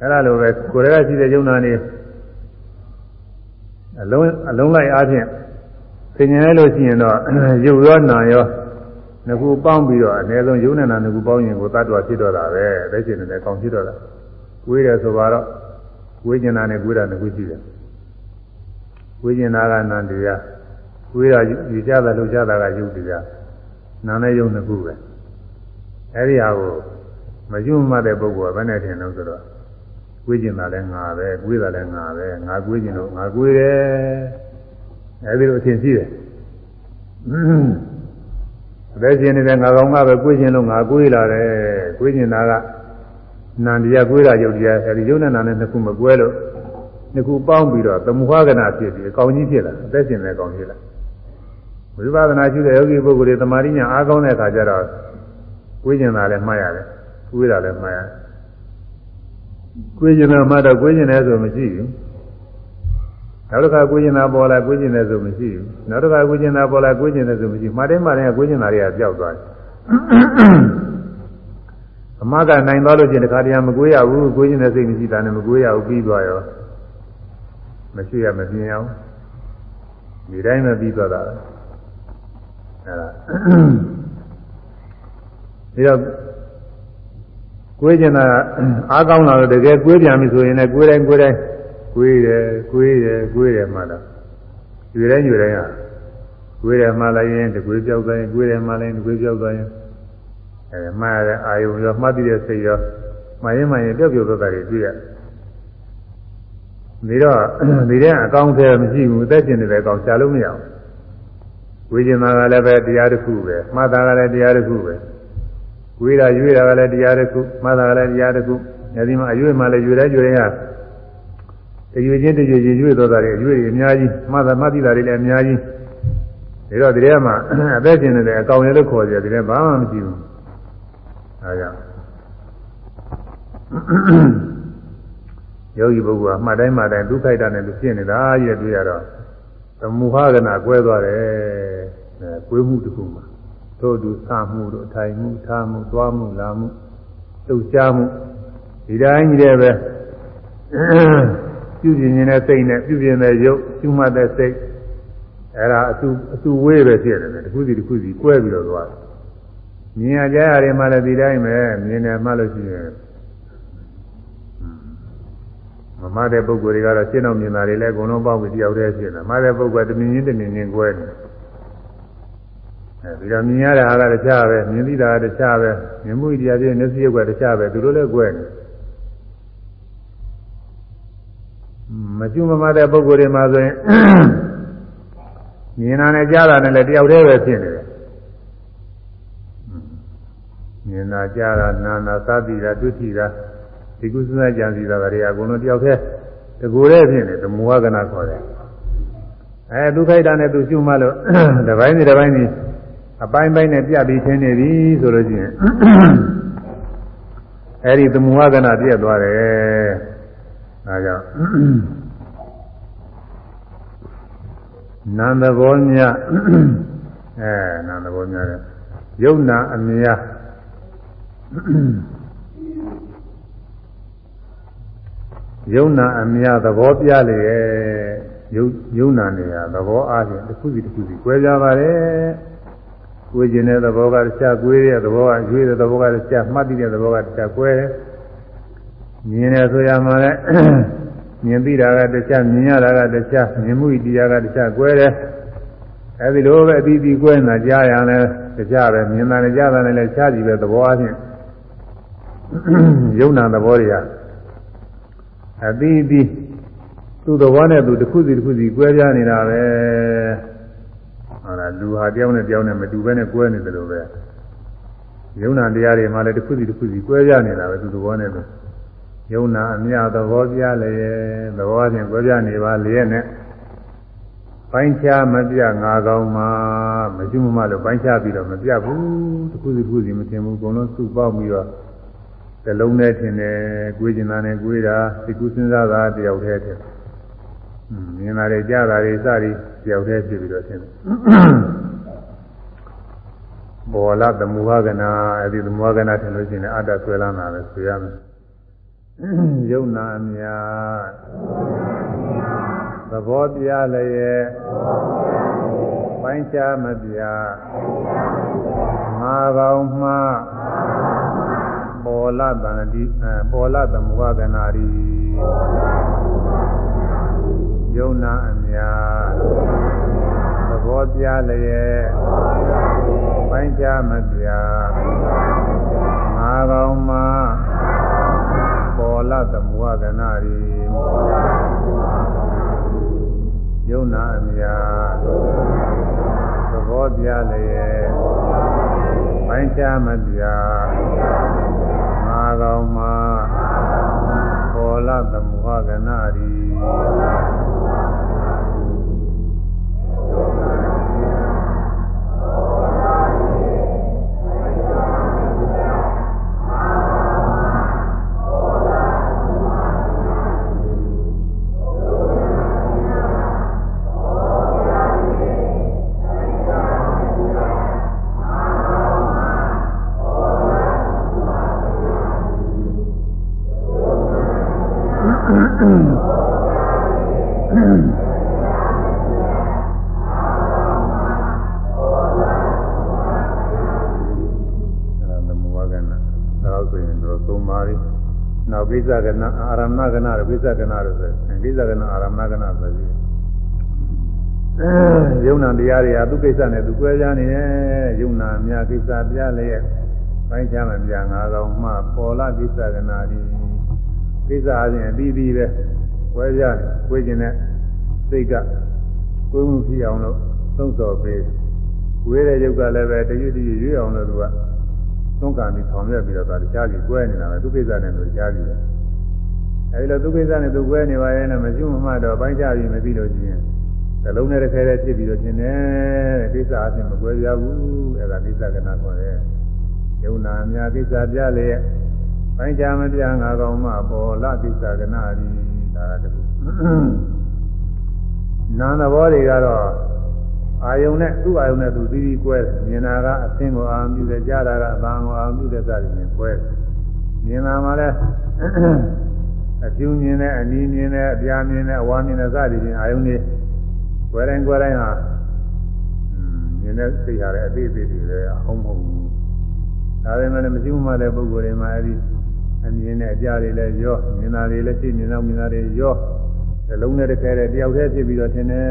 အဲ့ဒါလိုပဲကိုယ်ရကရှိတဲ့ယုံနာနေအလုံးအလုံးလိုက်အားဖြင့်သင်ញင်လိုက်လို့ရှိရင်တော့ရုပ်ရောနာရောငခုပေါင်းပြီးတော့အနည်းဆုံးယုံနဲ့နာငခုပေါင်းရင်ကိုသတ္တဝါဖြစ်တော့တာပဲအသက်ရှင်နေတယ်ကောင်းဖြစ်တော့တာကိုယ်ရဆိုပါတော့ကိုယ်ကျင်နာနဲ့ကိုယ်တာငခုရှိတယ်ကိုယ်ကျင်နာကနန္တရားကိုယ်ရယူကြတာလို့ကြတာကယုတ်တရားနာနဲ့ယုံငခုပဲအဲဒီဟာကိုမယုံမှတဲ့ပုဂ္ဂိုလ်ကဘယ်နဲ့ထင်လို့ဆိုတော့ ကိုယ်ကျင်တာလည်းငါပဲကိုယ်တာလည်းငါပဲငါကိုယ်ကျင်လို့ငါကိုယ်တယ်အဲဒီလိုအထင်ရှိတယ်အသက်ရှင်နေတဲ့ငါကောင်ကပဲကိုယ်ရှင်လို့ငါကိုယ်လာတယ်ကိုယ်ရှင်တာကနန္တရားကိုယ်လာယုတ်တရားအဲဒီယုတ်နဲ့နာနဲ့နှစ်ခုမကွဲလို့နှစ်ခုပေါင်းပြီးတော့သမုဟကနာဖြစ်ပြီးအကောင်ကြီးဖြစ်လာအသက်ရှင်တဲ့ကောင်ဖြစ်လာဝိပဿနာရှိတဲ့ယောဂီပုဂ္ဂိုလ်တွေတမာရိညာအားကောင်းတဲ့အခါကျတော့ကိုယ်ရှင်တာလည်းမှားရတယ်ကိုယ်တာလည်းမှားရတယ် ကိုယ်ရှင်တာမှတော့ကိုယ်ရှင်တယ်ဆိုမရှိဘူးနောက်တစ်ခါကိုကျင်တာပေါ်လာကိုကျင်တယ်ဆိုမရှိဘူးနောက်တစ်ခါကိုကျင်တာပေါ်လာကိုကျင်တယ်ဆိုမရှိမှားတယ်မှားတယ်ကိုကျင်တာတွေကပျောက်သွားတယ်အမကနိုင်သွားလို့ချင်းတခါတည်းမကွေးရဘူးကိုကျင်တဲ့စိတ်မရှိတာနဲ့မကွေးရဘူးပြီးသွားရောမရှိရမပြင်းအောင်ဒီတိုင်းပဲပြီးသွားတာအဲဒါဒီတော့ ကိုကျင်တာအားကောင်းလာတော့တကယ်ကိုပြန်ပြီဆိုရင်လည်းကိုတိုင်းကိုတိုင်းကွေးတယ်ကွေးတယ်ကွေးတယ်မှတော့ယူတိုင်းယူတိုင်းကကွေးတယ်မှလည်းရင်တကွေးပြောက်သွားရင်ကွေးတယ်မှလည်းတကွေးပြောက်သွားရင်အဲမှားတဲ့အာယုံရောမှတ်ပြီးတဲ့စိတ်ရောမှရင်မှရင်ပြောက်ပြောက်သွားတာတွေတွေ့ရဒီတော့ဒီတဲ့အကောင်းသေးမရှိဘူးအသက်ရှင်နေတဲ့အကောင်ရှာလို့မရဘူးဝိဇ္ဇမာကလည်းပဲတရားတစ်ခုပဲမှတ်တာကလည်းတရားတစ်ခုပဲ ဝိရာရွေးတာကလည်းတရားတစ်ခုမှတ်တာကလည်းတရားတစ်ခုအဲဒီမှာအရွေးမှလည်းရွေတယ်ရွေရင်ကတရွေချင်းတရွေချင်းရွေသွားတာတွေအရွေတွေအများကြီးမှတ်တာမှတ်သိတာတွေလည်းအများကြီးဒါတော့ဒီထဲမှာအသက်ရှင်နေတဲ့အကောင်ရလို့ခေါ်ကြတယ်ဒီထဲဘာမှမရှိဘူးအဲဒါကြောင့်ယောဂီပုဂ္ဂိုလ်ကမှတ်တိုင်းမှတ်တိုင်းဒုက္ခိတနဲ့သူဖြစ်နေတာရဲ့တွေ့ရတော့သမုဟကနာကွဲသွားတယ်အဲကွဲမှုတစ်ခုမှာ တို့သူစမှုတို့ထိုင်မှုထားမှုသွားမှုလာမှုလှုပ်ရှားမှုဒီတိုင်းကြီးတဲ့ပဲပြုပြင်နေတဲ့စိတ်နဲ့ပြုပြင်တဲ့ရုပ်ပြုမှတ်တဲ့စိတ်အဲ့ဒါအတူအတူဝေးပဲဖြစ်တယ်တခုစီတခုစီကွဲပြီးတော့သွားတယ်မြင်ရကြရတယ်မှလည်းဒီတိုင်းပဲမြင်တယ်မှလို့ရှိရင်မမတဲ့ပုဂ္ဂိုလ်တွေကတော့ရှင်းအောင်မြင်တာတွေလည်းအကုန်လုံးပေါက်ပြီးတယောက်တည်းဖြစ်တယ်မတဲ့ပုဂ္ဂိုလ်ကတမင်ချင်းတမင်ချင်းကွဲတယ် အဲဒီတော့မြင်ရတာကတခြားပဲမြင်သိတာကတခြားပဲမြင်မှုတရားပြည့်မျက်စိရုပ်ကတခြားပဲသူတို့လည်းကွဲတယ်မကျွမမတဲ့ပုဂ္ဂိုလ်တွေမှာဆိုရင်မြင်တာနဲ့ကြားတာနဲ့လည်းတယောက်တည်းပဲဖြစ်နေတယ်မြင်တာကြားတာနာနာသတိတာတွေ့ထိတာဒီကုသနာကြံစီတာတွေအကုန်လုံးတယောက်တည်းတကူတည်းဖြစ်နေသမုဝကနာခေါ်တယ်အဲသူခိုက်တာနဲ့သူရှုမှလို့တစ်ပိုင်းစီတစ်ပိုင်းစီ အပိုင်းပိုင်းနဲ့ပြပြီးထင်းနေပြီဆိုလို့ချင်းအဲဒီသမုဝကနာပြည့်သွားတယ်ဒါကြောင့်နန္ဒဘောမြအဲနန္ဒဘောမြတဲ့ယုံနာအမြာယုံနာအမြသဘောပြလေရဲ့ယုံယုံနာနေရသဘောအားဖြင့်တစ်ခုစီတစ်ခုစီကွဲကြပါတယ် ကိုယ်ကျင်တဲ့သဘောကတခြားကွဲတဲ့သဘောကရွေးတဲ့သဘောကတခြားမှတ်သိတဲ့သဘောကတခြားကွဲတယ်မြင်တယ်ဆိုရမှာလဲမြင်သိတာကတခြားမြင်ရတာကတခြားမြင်မှုတရားကတခြားကွဲတယ်အဲဒီလိုပဲအပြီးပြီးကွဲနေတာကြားရလဲတခြားပဲမြင်တာနဲ့ကြားတာနဲ့လည်းခြားကြည့်ပဲသဘောအချင်းယုံနာသဘောတွေကအပြီးပြီးသူ့သဘောနဲ့သူတစ်ခုစီတစ်ခုစီကွဲပြားနေတာပဲဟုတ် လားလူဟာတယောက်နဲ့တယောက်နဲ့မတူဘဲနဲ့ကွဲနေတယ်လို့ပဲယုံနာတရားတွေမှလည်းတစ်ခုစီတစ်ခုစီကွဲပြားနေတာပဲသူ့သဘောနဲ့သူယုံနာအမြသဘောပြလေသဘောချင်းကွဲပြားနေပါလျက်နဲ့ပိုင်းခြားမပြငါကောင်းမှမကျွမမလို့ပိုင်းခြားပြီးတော့မပြဘူးတစ်ခုစီတစ်ခုစီမတင်ဘူးအကုန်လုံးစုပေါင်းပြီးတော့ဇလုံးနဲ့ထင်တယ်၊ကိုယ်ကျင်တာနဲ့ကိုယ်တာဒီကုစဉ်းစားတာတယောက်တည်းထင်။ မြင်တာတွေကြားတာတွေစသည်တယောက်တည်းဖြစ်ပြီးတော့ထင်တယ်။ဘောလသမုဟကနာအဲ့ဒီသမုဟကနာထင်လို့ရှိရင်အတ္တဆွဲလန်းတာပဲဆိုရမယ်။ယုံနာအများသဘောပြလည်းပိုင်းခြားမပြငါကောင်းမှပေါ်လတန်တိပေါ်လသမုဟကနာရီ ယုံနာအမြာသဘောပြလျက်ပိုင်းခြားမပြငါကောင်းမှပေါ်လသမုဟကနာရီယုံနာအမြာသဘောပြလျက်ပိုင်းခြားမပြကောင်မှာပေါ်လာသမုဟကနာရီ ကိစ္စကနာအာရမဏကနာကိစ္စကနာလို့ဆိုကိစ္စကနာအာရမဏကနာဆိုပြီးအဲယုံနာတရားတွေဟာသူကိစ္စနဲ့သူကွဲပြားနေတယ်ယုံနာများကိစ္စပြလျက်ပိုင်းခြားမပြငါကောင်မှပေါ်လာကိစ္စကနာဒီကိစ္စအချင်းအပြီးပြီးပဲကွဲပြားနေကွဲခြင်းနဲ့စိတ်ကကိုယ်မှုဖြစ်အောင်လို့သုံးစော်ပေးဝေးတဲ့ယုတ်ကလည်းပဲတရွတ်တရွတ်ရွေးအောင်လို့သူက သုံးကံပြီးဆောင်ရွက်ပြီးတော့တခြားကြီးကွဲနေတာပဲသူကိစ္စနဲ့သူကြားကြည့်တယ်အဲဒီလိုသူကိစ္စနဲ့သူကွဲနေပါရဲ့နဲ့မရှိမမှတော့ပိုင်းခြားပြီးမသိလို့ရှိရင်ဇလုံးနဲ့တစ်ခဲတည်းဖြစ်ပြီးတော့ရှင်တယ်ကိစ္စအချင်းမကွဲပြားဘူးအဲဒါကိစ္စကနာခေါ်တယ်ယုံနာများကိစ္စပြလေပိုင်းခြားမပြငါကောင်မှပေါ်လာကိစ္စကနာရီဒါကတခုနာသဘောတွေကတော့ အာယုံနဲ့သူ့အာယုံနဲ့သူပြီးပြီးကွဲတယ်မြင်တာကအသင်ကိုအာရုံပြုတယ်ကြားတာကအသံကိုအာရုံပြုတဲ့စသည်ဖြင့်ကွဲတယ်မြင်တာမှလည်းအကျူးမြင်တဲ့အနီးမြင်တဲ့အပြားမြင်တဲ့အဝါမြင်တဲ့စသည်ဖြင့်အာယုန်တွေကွယ်တိုင်းကွယ်တိုင်းဟာမြင်တဲ့စိတ်ဟာလည်းအသေးသေးတွေပဲအဟုတ်မဟုတ်ဘူးဒါပေမဲ့မရှိမှတဲ့ပုဂ္ဂိုလ်တွေမှာအဲဒီအမြင်နဲ့အပြားတွေလည်းရောမြင်တာတွေလည်းရှိမြင်တော့မြင်တာတွေရော နှလုံးနဲ့တခဲတဲ့တယောက်တည်းဖြစ်ပြီးတော့ထင်တယ်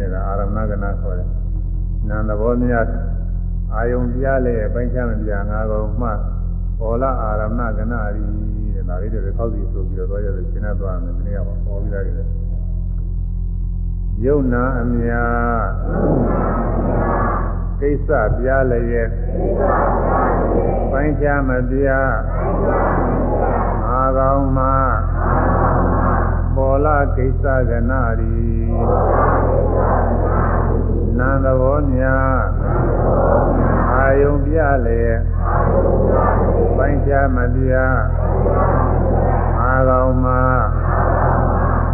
တဲ့ကအာရမဏကနာခေါ်တယ်နာသဘောများအာယုံပြားလည်းပိုင်းခြားမပြငါကောင်မှပေါ်လာအာရမဏကနာရီဒါလေးတွေခောက်စီဆိုပြီးတော့သွားရတယ်ရှင်းနေသွားမယ်မနေ့ကဟောပြီးသားကြတယ်ယုံနာအမြာသကိစ္စပြားလည်းရဲ့ပိုင်းခြားမပြားငါကောင်းမှာ ပေါ်လာကိစ္စကနာရီနန္တဘောများအာယုံပြလည်းပိုင်းခြားမပြားငါကောင်းမှာ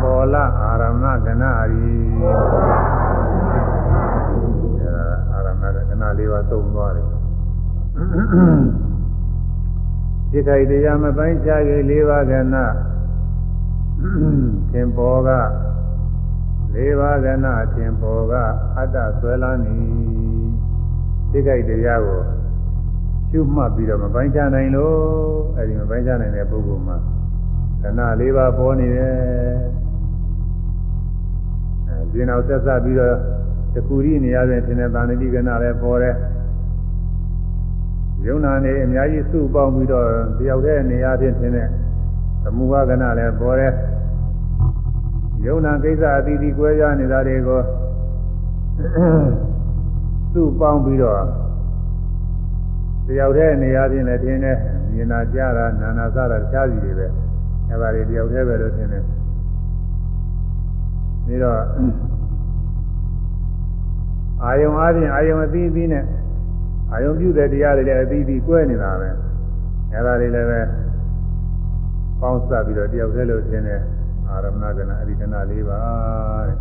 ပေါ်လာအာရမကနာရီအာရမကနာလေးပါသုံးသွားတယ်စိတ်ခိုက်တရားမပိုင်းခြား၍လေးပါးကနာ သင်ပေါ်ကလေးပါးကနာသင်ပေါ်ကအတ္တဆွဲလန်းနေစိတ်ခိုက်တရားကိုရှုမှတ်ပြီးတော့မပိုင်းခြားနိုင်လို့အဲဒီမပိုင်းခြားနိုင်တဲ့ပုဂ္ဂိုလ်မှာကနာလေးပါးပေါ်နေတယ်အဲဒီနောက်ဆက်ဆက်ပြီးတော့တခုရီနေရာတွင်သင်တဲ့သာဏတိကနာလည်းပေါ်တယ်ယုံနာနေအများကြီးစုပေါင်းပြီးတော့တယောက်တည်းနေရာချင်းသင်တဲ့ သမုဝကနာလည်းပေါ်တယ်ယုံနာကိစ္စအသီးသီးကွဲပြားနေတာတွေကိုစုပေါင်းပြီးတော့တယောက်တည်းနေရာချင်းလည်းသင်တဲ့မြင်နာကြတာနာနာစတာတခြားစီတွေပဲအဲပါတွေတယောက်တည်းပဲလို့သင်တယ်ပြီးတော့အာယုံအားဖြင့်အာယုံအသီးသီးနဲ့အာယုံပြုတဲ့တရားတွေလည်းအသီးသီးကွဲနေတာပဲအဲဒါတွေလည်းပဲ ပေါင်းစပ်ပြီးတော့တယောက်တည်းလို့သင်တယ်အာရမဏကနာအရိကနာ၄ပါးတဲ့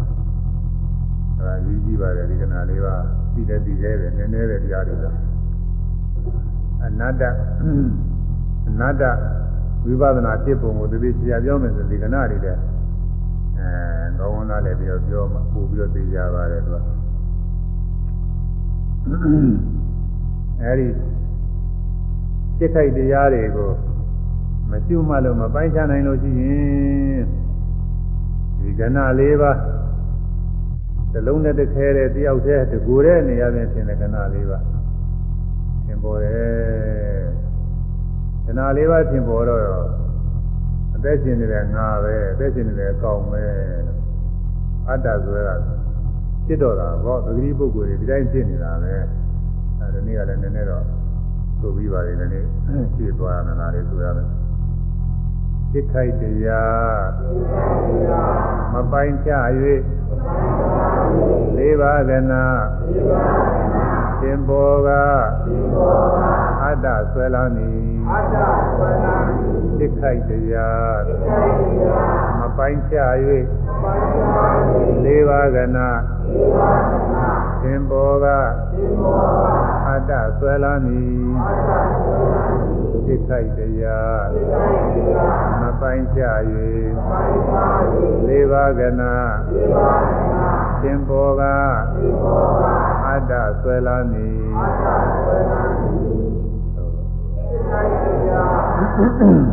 အဲဒါကြီးကြီးပါတယ်အရိကနာ၄ပါးပြီးတဲ့ပြီးတဲ့နည်းနည်းတဲ့တရားတွေကအနတ္တအနတ္တဝိပဿနာဖြစ်ပုံကိုဒီလိုဆရာပြောမယ်ဆိုဒီကနာတွေတဲ့အဲကောင်းဝန်းသားလည်းပြီးတော့ပြောမှပို့ပြီးတော့သိကြပါတယ်သူကအဲဒီစိတ်ခိုက်တရားတွေကို မကျွမှလို့မပိုင်းခြားနိုင်လို့ရှိရင်ဒီကဏ၄ပါးသလုံးနဲ့တစ်ခဲတဲ့တယောက်တည်းတကူတဲ့နေရာပြင်ဖြစ်တဲ့ကဏ၄ပါးသင်ပေါ်တယ်ကဏ၄ပါးသင်ပေါ်တော့အသက်ရှင်နေတဲ့ငါပဲအသက်ရှင်နေတဲ့အကောင်ပဲအတ္တဆိုရတာဖြစ်တော့တာဘောသတိပုဂ္ဂိုလ်တွေဒီတိုင်းဖြစ်နေတာပဲအဲဒီနေ့ကလည်းနည်းနည်းတော့ဆိုပြီးပါလေနည်းနည်းဖြည့်သွားရမှာလေဆိုရမယ် စိတ်ခိုက်တရားမပိုင်ချ၍လေးပါးကနာသင်ဘောကအတ္တဆွဲလာနေစိတ်ခိုက်တရားမပိုင်ချ၍လေးပါးကနာသင်ဘောကအတ္တဆွဲလာနေစိတ်ခိုက်တရားမ ပိုင်ချ၍လေးပါးကနာသင်ဘောကအတ္တဆွဲလာနေစိတ်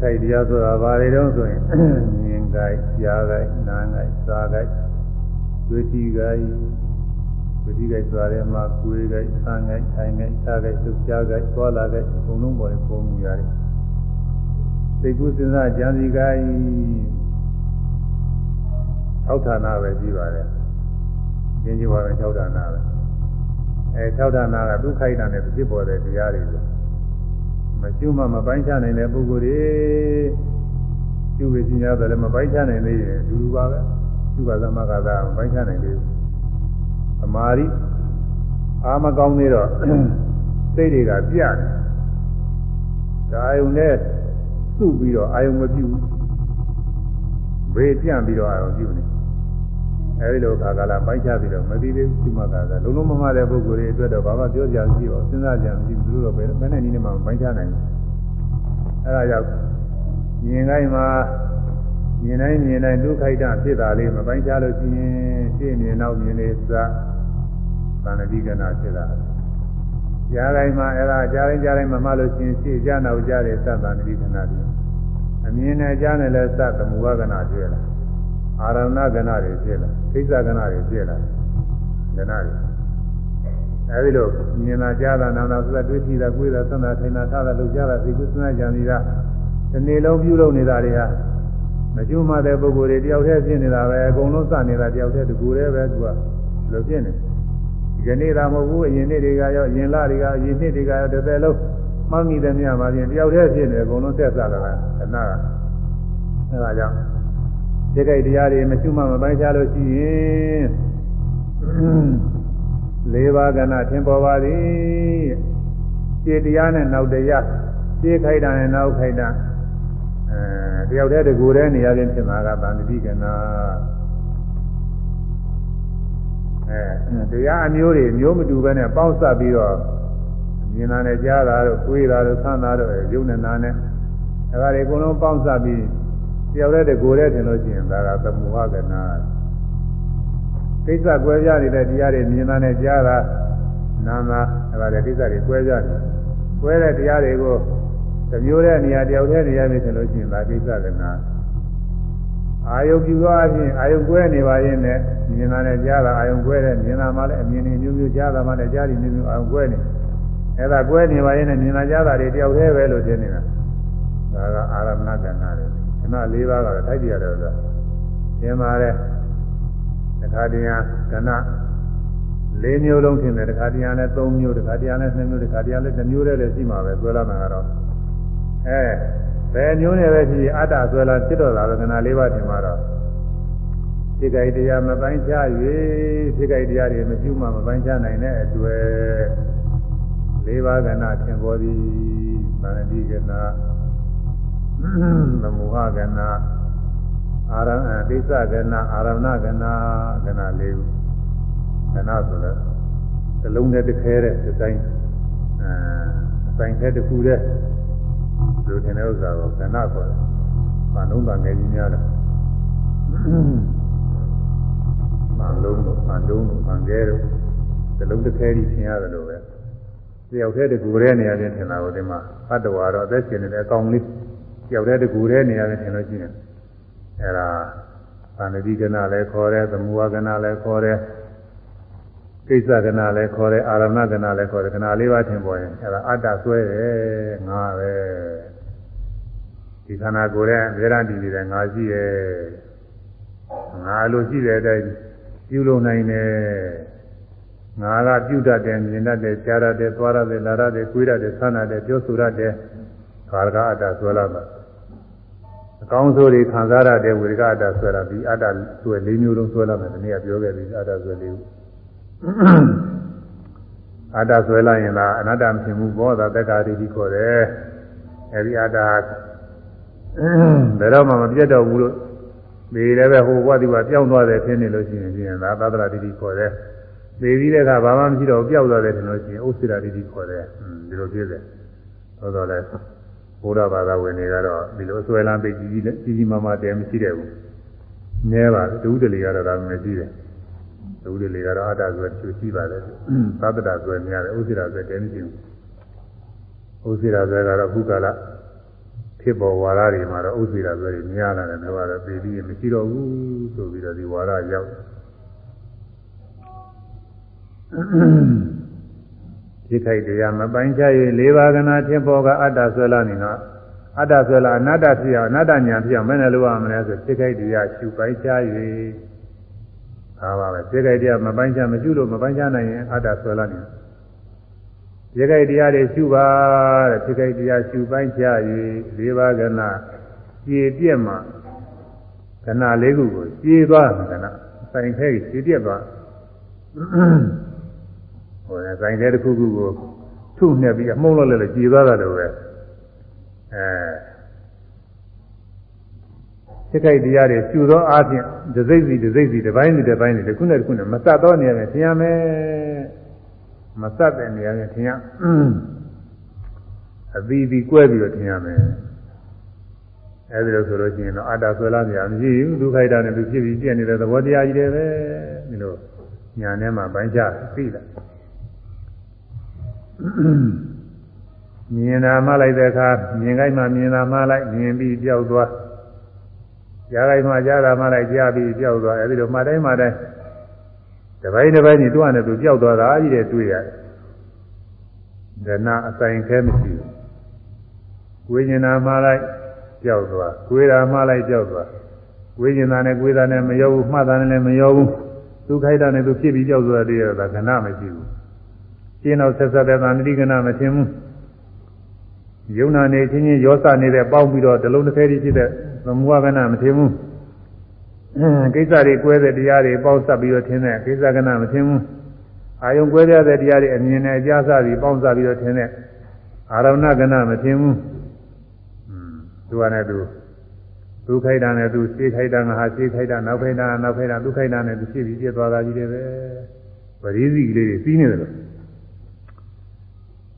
ခိုက်တရားဆိုတာဘာတွေတုံးဆိုရင်မြင်ကြိုက်ကြားကြိုက်နားကြိုက်စားကြိုက်တွေ့တိကြိုက်တွေ့တိကြိုက်ဆိုတာလည်းမှာကိုယ်ကြိုက်ဆန်းကြိုက်ထိုင်ကြိုက်စားကြိုက်သုကြားကြိုက်သွားလာကြိုက်အကုန်လုံးပေါ်ပုံမူရတယ်စိတ်ကူးစဉ်းစားကြံစည်ကြိုက်ထောက်ဌာနပဲရှိပါတယ်ကျင်းကြီးပါပဲထောက်ဌာနပဲအဲထောက်ဌာနကဒုက္ခိတနဲ့ဖြစ်ပေါ်တဲ့တရားတွေဆို မကျွမမပိုင်းခြားနိုင်တဲ့ပုဂ္ဂိုလ်တွေကျုပ်ဝိသညာဆိုလည်းမပိုင်းခြားနိုင်သေးရင်အတူတူပါပဲကျုပ်ကသမဂသာမပိုင်းခြားနိုင်သေးဘူးအမာရီအာမကောင်းသေးတော့စိတ်တွေကပြတ်တယ်ဒါယုံနဲ့စုပြီးတော့အာယုံမပြုဘူးဘေးပြန့်ပြီးတော့အာယုံပြုနေ အဲဒီလိုခါကာလပိုင်းခြားပြီးတော့မသိသေးဘူးကျုပ်မကသာလုံးလုံးမမတဲ့ပုဂ္ဂိုလ်တွေအတွက်တော့ဘာမှပြောကြမရှိဘူးစဉ်းစားကြမရှိဘူးသူတို့တော့ဘယ်နဲ့နည်းနဲ့မှပိုင်းခြားနိုင်ဘူးအဲဒါကြောင့်မြင်တိုင်းမှာမြင်တိုင်းမြင်တိုင်းဒုက္ခိတဖြစ်တာလေးမပိုင်းခြားလို့ရှိရင်ရှင်းမြင်နောက်မြင်နေစသန္တိကနာဖြစ်တာကြားတိုင်းမှာအဲ့ဒါကြားတိုင်းကြားတိုင်းမှာမှလို့ရှိရင်ရှေ့ကြားနောက်ကြားတယ်သတ္တန်တိခဏတည်းအမြင်နဲ့ကြားနဲ့လည်းသတ်သမုဝကနာပြည့်လာ အာရဏကနာတွေပြည့်လာသိစ္စာကနာတွေပြည့်လာကနာတွေအဲဒီလိုမြင်တာကြားတာနာတာဆိုတဲ့တွေ့ထိတာကိုယ်တာသံသာထိုင်တာထားတာလုပ်ကြတာသိကုသနာကြံနေတာဒီနေ့လုံးပြုလုပ်နေတာတွေဟာမကျွမ်းမတဲ့ပုဂ္ဂိုလ်တွေတယောက်တည်းဖြစ်နေတာပဲအကုန်လုံးစနေတာတယောက်တည်းတကူတည်းပဲသူကလိုဖြစ်နေဒီကနေ့သာမဟုတ်ဘူးအရင်နေ့တွေကရောအရင်လတွေကအရင်နှစ်တွေကရောတစ်သက်လုံးမှတ်မိတဲ့မြတ်မှာပြင်တယောက်တည်းဖြစ်နေအကုန်လုံးဆက်စားတာကခဏကအဲဒါကြောင့် ဒီကိတ်တရားတွေမကျွမ်းမမပိုင်းခြားလို့ရှိရင်လေးပါးကဏထင်ပေါ်ပါသည်ခြေတရားနဲ့နောက်တရားခြေခိုက်တာနဲ့နောက်ခိုက်တာအဲတယောက်တည်းတကူတည်းနေရာချင်းဖြစ်မှာကဗန္တိကနာအဲတရားအမျိုးတွေမျိုးမတူဘဲနဲ့ပေါင်းစပ်ပြီးတော့မြင်တာနဲ့ကြားတာတို့တွေးတာတို့ဆန်းတာတို့ရုပ်နဲ့နာနဲ့အဲဒါတွေအကုန်လုံးပေါင်းစပ်ပြီး တယောက်တည်းတကူတည်းထင်လို့ရှိရင်ဒါကသမုဟကနာကိစ္စကွဲပြားနေတဲ့တရားတွေမြင်တာနဲ့ကြားတာနာမှာအဲဒါတွေကိစ္စတွေကွဲပြားနေကွဲတဲ့တရားတွေကိုတစ်မျိုးတဲ့နေရာတယောက်တည်းနေရာမျိုးဆိုလို့ရှိရင်ဒါကိစ္စကနာအာယုပြုသောအပြင်အာယုကွဲနေပါရင်လည်းမြင်တာနဲ့ကြားတာအာယုကွဲတဲ့မြင်တာမှလည်းအမြင်တွေမျိုးမျိုးကြားတာမှလည်းကြားတယ်မျိုးမျိုးအာယုကွဲနေအဲဒါကွဲနေပါရင်လည်းမြင်တာကြားတာတွေတယောက်တည်းပဲလို့ထင်နေတာဒါကအာရမဏကနာတွေခ ဏ၄ပါးကတော့ထိုက်ကြရတယ်ဆိုတာသင်ပါတယ်တခါတည်းကဏ၄မျိုးလုံးထင်တယ်တခါတည်းနဲ့၃မျိုးတခါတည်းနဲ့၂မျိုးတခါတည်းနဲ့၁မျိုးတည်းလည်းရှိမှာပဲဆွဲလာမှာကတော့အဲဘယ်မျိုးနဲ့ပဲဖြစ်အတ္တဆွဲလာဖြစ်တော့တာပဲခဏ၄ပါးထင်မှာတော့ဖြစ်ကြိုက်တရားမပိုင်းခြား၍ဖြစ်ကြိုက်တရားတွေမပြုမှမပိုင်းခြားနိုင်တဲ့အတွေ့၄ပါးကဏထင်ပေါ်သည်သန္တိကဏ သမုဟကဏအာရဏဒိသကဏအာရဏကဏကဏလေးခုကဏဆိုတော့တလုံးနဲ့တစ်ခဲတဲ့ဒီတိုင်းအဲအဆိုင်ခဲတစ်ခုတဲ့လူထင်တဲ့ဥစ္စာကိုကဏခေါ်တယ်။ဘာလုံးကငယ်ကြီးများတယ်။ဘာလုံးတို့ဘာလုံးတို့ဘာငယ်တို့တလုံးတစ်ခဲကြီးသင်ရတယ်လို့ပဲ။တယောက်တည်းတကူတဲ့နေရာချင်းထင်တာကိုဒီမှာအတ္တဝါတော့အသက်ရှင်နေတဲ့အကောင်လေး တယောက်တည်းတကူတဲ့နေရာချင်းထင်လို့ရှိရင်အဲဒါသန္တိကနာလည်းခေါ်တယ်သမုဝကနာလည်းခေါ်တယ်ကိစ္စကနာလည်းခေါ်တယ်အာရမကနာလည်းခေါ်တယ်ကနာလေးပါးထင်ပေါ်ရင်အဲဒါအတ္တဆွဲတယ်ငါပဲဒီခန္ဓာကိုယ်ရဲ့ဗေဒတည်နေတဲ့ငါရှိရဲ့ငါလိုရှိတဲ့အတိုင်းပြုလုပ်နိုင်တယ်ငါကပြုတတ်တယ်မြင်တတ်တယ်ကြားတတ်တယ်သွားတတ်တယ်လာတတ်တယ်ကိုယ်တတ်တယ်ဆန်းတတ်တယ်ပြောဆိုတတ်တယ်ခါရကအတ္တဆွဲလာတာ အကောင်းဆိုးတွေခံစားရတဲ့ဝေဒကအတ္တဆွဲလာပြီးအတ္တဆွဲ၄မျိုးလုံးဆွဲလာမယ်ဒီနေ့ကပြောခဲ့ပြီအတ္တဆွဲ၄ခုအတ္တဆွဲလာရင်လားအနတ္တမဖြစ်ဘူးဘောသာတက္ကာတိခေါ်တယ်အဲဒီအတ္တဘယ်တော့မှမပြတ်တော့ဘူးလို့ဒီလည်းပဲဟိုဘဝဒီဘဝပြောင်းသွားတယ်ဖြစ်နေလို့ရှိရင်ပြင်သာသဒ္ဒရာတိတိခေါ်တယ်သိပြီးတဲ့အခါဘာမှမရှိတော့ပျောက်သွားတယ်ထင်လို့ရှိရင်ဥစ္စေရာတိတိခေါ်တယ်ဒီလိုဖြစ်တယ်သို့တော်လည်း ဘုရားဘာသာဝင်တွေကတော့ဒီလိုအစွဲလမ်းပိတ်ကြီးကြီးကြီးကြီးမားမားတည်းမရှိတဲ့ဘူးနည်းပါတူးတလီကတော့ဒါမှမရှိတယ်တူးတလီကတော့အတ္တဆိုသူရှိပါတယ်သတ္တတာဆိုများတယ်ဥစ္စေရာဆိုတည်းမရှိဘူးဥစ္စေရာဆိုကတော့ခုကလာဖြစ်ပေါ်ဝါဒတွေမှာတော့ဥစ္စေရာဆိုတွေများလာတယ်တော့တော့ပြည်ပြီးမရှိတော့ဘူးဆိုပြီးတော့ဒီဝါဒရောက် ဒီခိုက်တရားမပိုင်းခြားရင်၄ပါးကနာထင်ပေါ်ကအတ္တဆွဲလာနေတော့အတ္တဆွဲလာအနတ္တဖြစ်အောင်အနတ္တညာဖြစ်အောင်မနဲ့လို့ရမလဲဆိုဒီခိုက်တရားရှုပိုင်းခြား၍ဟာပါပဲဒီခိုက်တရားမပိုင်းခြားမရှုလို့မပိုင်းခြားနိုင်ရင်အတ္တဆွဲလာနေဒီခိုက်တရားတွေရှုပါတဲ့ဒီခိုက်တရားရှုပိုင်းခြား၍၄ပါးကနာကြည်ပြက်မှာကနာလေးခုကိုကြည်သွားမှာကနာဆိုင်ခဲကြည်ပြက်သွား ဟိုဆိုင်တဲ့တစ်ခုခုကိုထုနှက်ပြီးအမှုန့်လို့လည်းကြည်သွားတာလို့ပဲအဲစိတ်ကြိုက်တရားတွေကျူသောအားဖြင့်ဒစိတ်စီဒစိတ်စီတစ်ပိုင်းစီတစ်ပိုင်းစီတစ်ခုနဲ့တစ်ခုနဲ့မတတ်သောနေရာနဲ့ထင်ရမယ်မတတ်တဲ့နေရာနဲ့ထင်ရအသီးသီးကွဲပြီးတော့ထင်ရမယ်အဲဒီလိုဆိုလို့ရှိရင်တော့အတ္တဆွဲလာကြရမရှိဘူးဒုက္ခိတာနဲ့သူဖြစ်ပြီးပြည့်နေတဲ့သဘောတရားကြီးတွေပဲဒီလိုညာထဲမှာပိုင်းခြားသိတာ မြင်တာမှလိုက်တဲ့အခါမြင်ခိုင်းမှမြင်တာမှလိုက်မြင်ပြီးပြောက်သွားကြားခိုင်းမှကြားတာမှလိုက်ကြားပြီးပြောက်သွားအဲဒီလိုမှတိုင်းမှတိုင်းတပိုင်းတစ်ပိုင်းကြီးတွားနေသူပြောက်သွားတာကြီးတဲ့တွေ့ရတယ်ဒနာအဆိုင်ခဲမရှိဘူးကိုယ်ကျင်တာမှလိုက်ပြောက်သွားကိုယ်တာမှလိုက်ပြောက်သွားကိုယ်ကျင်တာနဲ့ကိုယ်တာနဲ့မရောဘူးမှတ်တာနဲ့လည်းမရောဘူးသူခိုက်တာနဲ့သူဖြစ်ပြီးပြောက်သွားတဲ့ရတာကဏမရှိဘူး ရှင်းတော့ဆက်ဆက်တဲ့သန္တိကဏမထင်ဘူးယုံနာနေချင်းချင်းရောစနေတဲ့ပေါင်းပြီးတော့တလုံးတစ်ခဲတည်းဖြစ်တဲ့သမုဟကဏမထင်ဘူးကိစ္စတွေကွဲတဲ့တရားတွေပေါင်းစပ်ပြီးတော့ထင်တဲ့ကိစ္စကဏမထင်ဘူးအာယုံကွဲပြားတဲ့တရားတွေအမြင်နဲ့အကြစပြီးပေါင်းစပ်ပြီးတော့ထင်တဲ့အာရဏကဏမထင်ဘူးသူကလည်းသူသူခိုက်တာနဲ့သူရှေးခိုက်တာငါဟာရှေးခိုက်တာနောက်ခိုက်တာနောက်ခိုက်တာသူခိုက်တာနဲ့သူရှေးပြီးပြည့်သွားတာကြီးတယ်ပဲပရိသီကလေးတွေပြီးနေတယ်လို့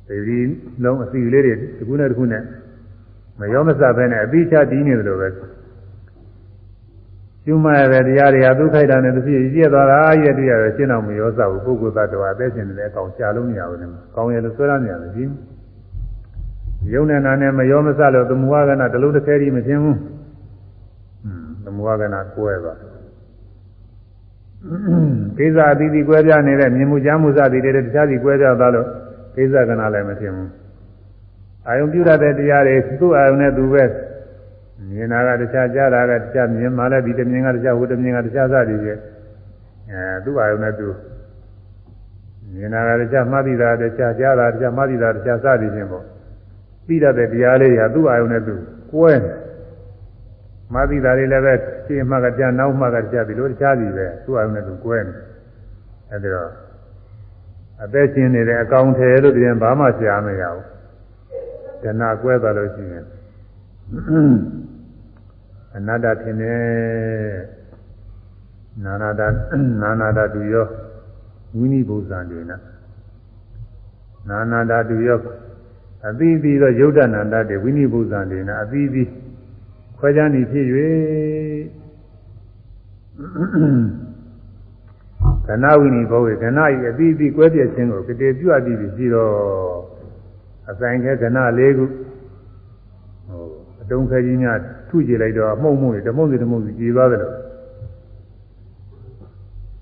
ဒီလုံးအစီလေးတွေတစ်ခုနဲ့တစ်ခုနဲ့မရောမစပဲနဲ့အပြီးချတည်နေတယ်လို့ပဲကျွမ်းရတဲ့တရားတွေကသူခိုက်တာနဲ့သူပြည့်ပြည့်သွားတာရဲ့တရားတွေရှင်းအောင်မရောစဘူးပုဂ္ဂိုလ်သတ္တဝါအသက်ရှင်နေတဲ့အကောင်ရှာလို့မရဘူးလေ။ကောင်းရလို့ဆွဲရမရဘူးကြီး။ယုံနဲ့နာနဲ့မရောမစလို့သမုဟကနာတလုံးတစ်ခဲကြီးမရှင်းဘူး။ဟွန်းသမုဟကနာကွဲသွားကိစ္စအသီးသီးကွဲပြားနေတဲ့မြင်မှုကြားမှုစသည်တွေတခြားစီကွဲပြားသွားလို့ ကိစ္စကနာလည်းမထင်ဘူးအာယုံပြုရတဲ့တရားတွေသူ့အာယုံနဲ့သူပဲမြင်တာကတခြားကြားတာကတခြားမြင်မှလည်းဒီတမြင်ကတခြားဟိုတမြင်ကတခြားစသည်ဖြင့်အဲသူ့အာယုံနဲ့သူမြင်တာကတခြားမှတ်ပြီးတာတခြားကြားတာတခြားမှတ်ပြီးတာတခြားစသည်ဖြင့်ပေါ့ပြီးရတဲ့တရားလေးကသူ့အာယုံနဲ့သူကွဲမှတ်ပြီးတာတွေလည်းပဲရှင်းမှကတခြားနောက်မှကတခြားဒီလိုတခြားစီပဲသူ့အာယုံနဲ့သူကွဲနေအဲဒီတော့ အသက်ရှင်နေတဲ့အကောင်ထဲလို့ပြင်ဘာမှရှားမရဘူး။ဒနာကွဲသွားလို့ရှိရင်အနတ္တထင်တယ်နာနာတာနာနာတာတူရောဝိနိဗုဇံတွေနာနာနာတာတူရောအသီးသီးသောယုတ်တနာတတွေဝိနိဗုဇံတွေနာအသီးသီးခွဲခြားနေဖြစ်၍ ကဏဝိနိဘောဝေကဏဤအသီးသီးကွဲပြဲခြင်းကိုကတိပြုအပ်ပြီးပြီးတော့အဆိုင်ခဲကဏလေးခုဟိုအတုံးခဲကြီးများထုကြည့်လိုက်တော့အမှုံမှုတွေတမှုံစီတမှုံစီကြည်သွားတယ်လို့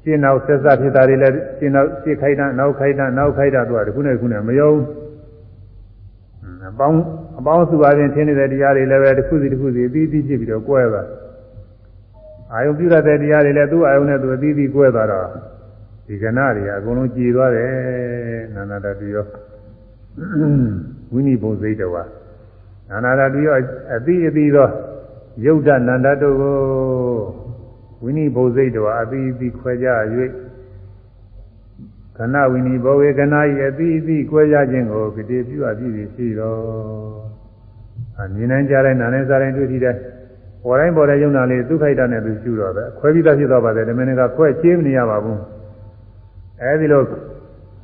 ရှင်းနောက်ဆက်စပ်ဖြစ်တာတွေလည်းရှင်းနောက်ရှင်းခိုက်တာနောက်ခိုက်တာနောက်ခိုက်တာတို့ကတခုနဲ့ခုနဲ့မရောဘူးအပေါင်းအပေါင်းစုပါခြင်းထင်းနေတဲ့တရားတွေလည်းပဲတစ်ခုစီတစ်ခုစီအသီးသီးဖြစ်ပြီးတော့ကွဲသွားအာယုပြုရတဲ့တရားတွေလည်းသူ့အာယုနဲ့သူအသီးသီးကွဲသွားတော့ ဒီကဏတွေကအကုန်လုံးကြည်သွားတယ်နာနာတတူရောဝိနိဘုံစိတ်တော်ဟာနာနာတတူရောအသီးအသီးသောယုတ်တနန္တတို့ကိုဝိနိဘုံစိတ်တော်ဟာအသီးအသီးခွဲကြ၍ကဏဝိနိဘောဝေကဏဤအသီးအသီးခွဲကြခြင်းကိုကတိပြုအပ်ပြီးရှိတော်အမြင်နိုင်ကြတဲ့နာနဲ့စားတိုင်းတွေ့ထိတဲ့ပေါ်တိုင်းပေါ်တဲ့ယုံနာလေးသူခိုက်တာနဲ့သူရှုတော့ပဲခွဲပြီးသားဖြစ်သွားပါတယ်ဓမ္မနကခွဲချင်းမနေရပါဘူး အဲဒီလို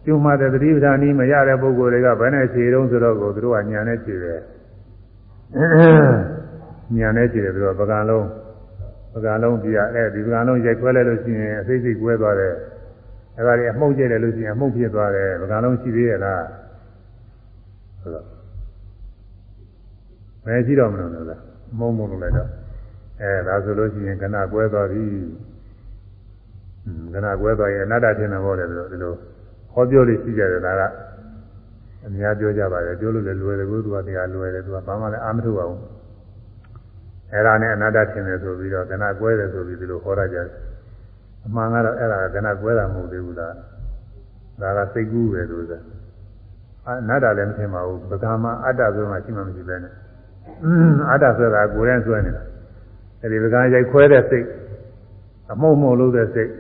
ကျူမှတဲ့သတိပဋ္ဌာန်ဤမရတဲ့ပုဂ္ဂိုလ်တွေကဘယ်နဲ့ခြေတုံးဆိုတော့ကိုသူတို့ကညာနဲ့ခြေတယ်ညာနဲ့ခြေတယ်သူတို့ပကံလုံးပကံလုံးပြအဲဒီပကံလုံးရိုက်ခွဲလိုက်လို့ရှိရင်အသိစိတ်ကွဲသွားတယ်အဲဒါတွေအမှုန့်ကျတယ်လို့ရှိရင်အမှုန့်ဖြစ်သွားတယ်ပကံလုံးရှိသေးရဲ့လားဆိုတော့ဘယ်ရှိတော့မလို့လဲမုံမုံလို့လည်းတော့အဲဒါဆိုလို့ရှိရင်ခဏကွဲသွားပြီ ခဏကွဲသွားရင်အနတ္တထင်တယ်ပေါ့လေဒီလိုဒီလိုဟောပြောလို့ရှိကြတယ်ဒါကအများပြောကြပါတယ်ပြောလို့လည်းလွယ်တယ်ကိုသူကတရားလွယ်တယ်သူကဘာမှလည်းအာမထုတ်ပါဘူးအဲ့ဒါနဲ့အနတ္တထင်တယ်ဆိုပြီးတော့ခဏကွဲတယ်ဆိုပြီးဒီလိုဟောရကြတယ်အမှန်ကတော့အဲ့ဒါကခဏကွဲတာမဟုတ်သေးဘူးလားဒါကစိတ်ကူးပဲလို့ဆိုအနတ္တလည်းမထင်ပါဘူးပကံမအတ္တဆိုမှရှိမှမရှိပဲနဲ့အတ္တဆိုတာကိုယ်ရန်ဆွဲနေတာအဲဒီပကံရိုက်ခွဲတဲ့စိတ်အမှုံမှုလို့တဲ့စိတ်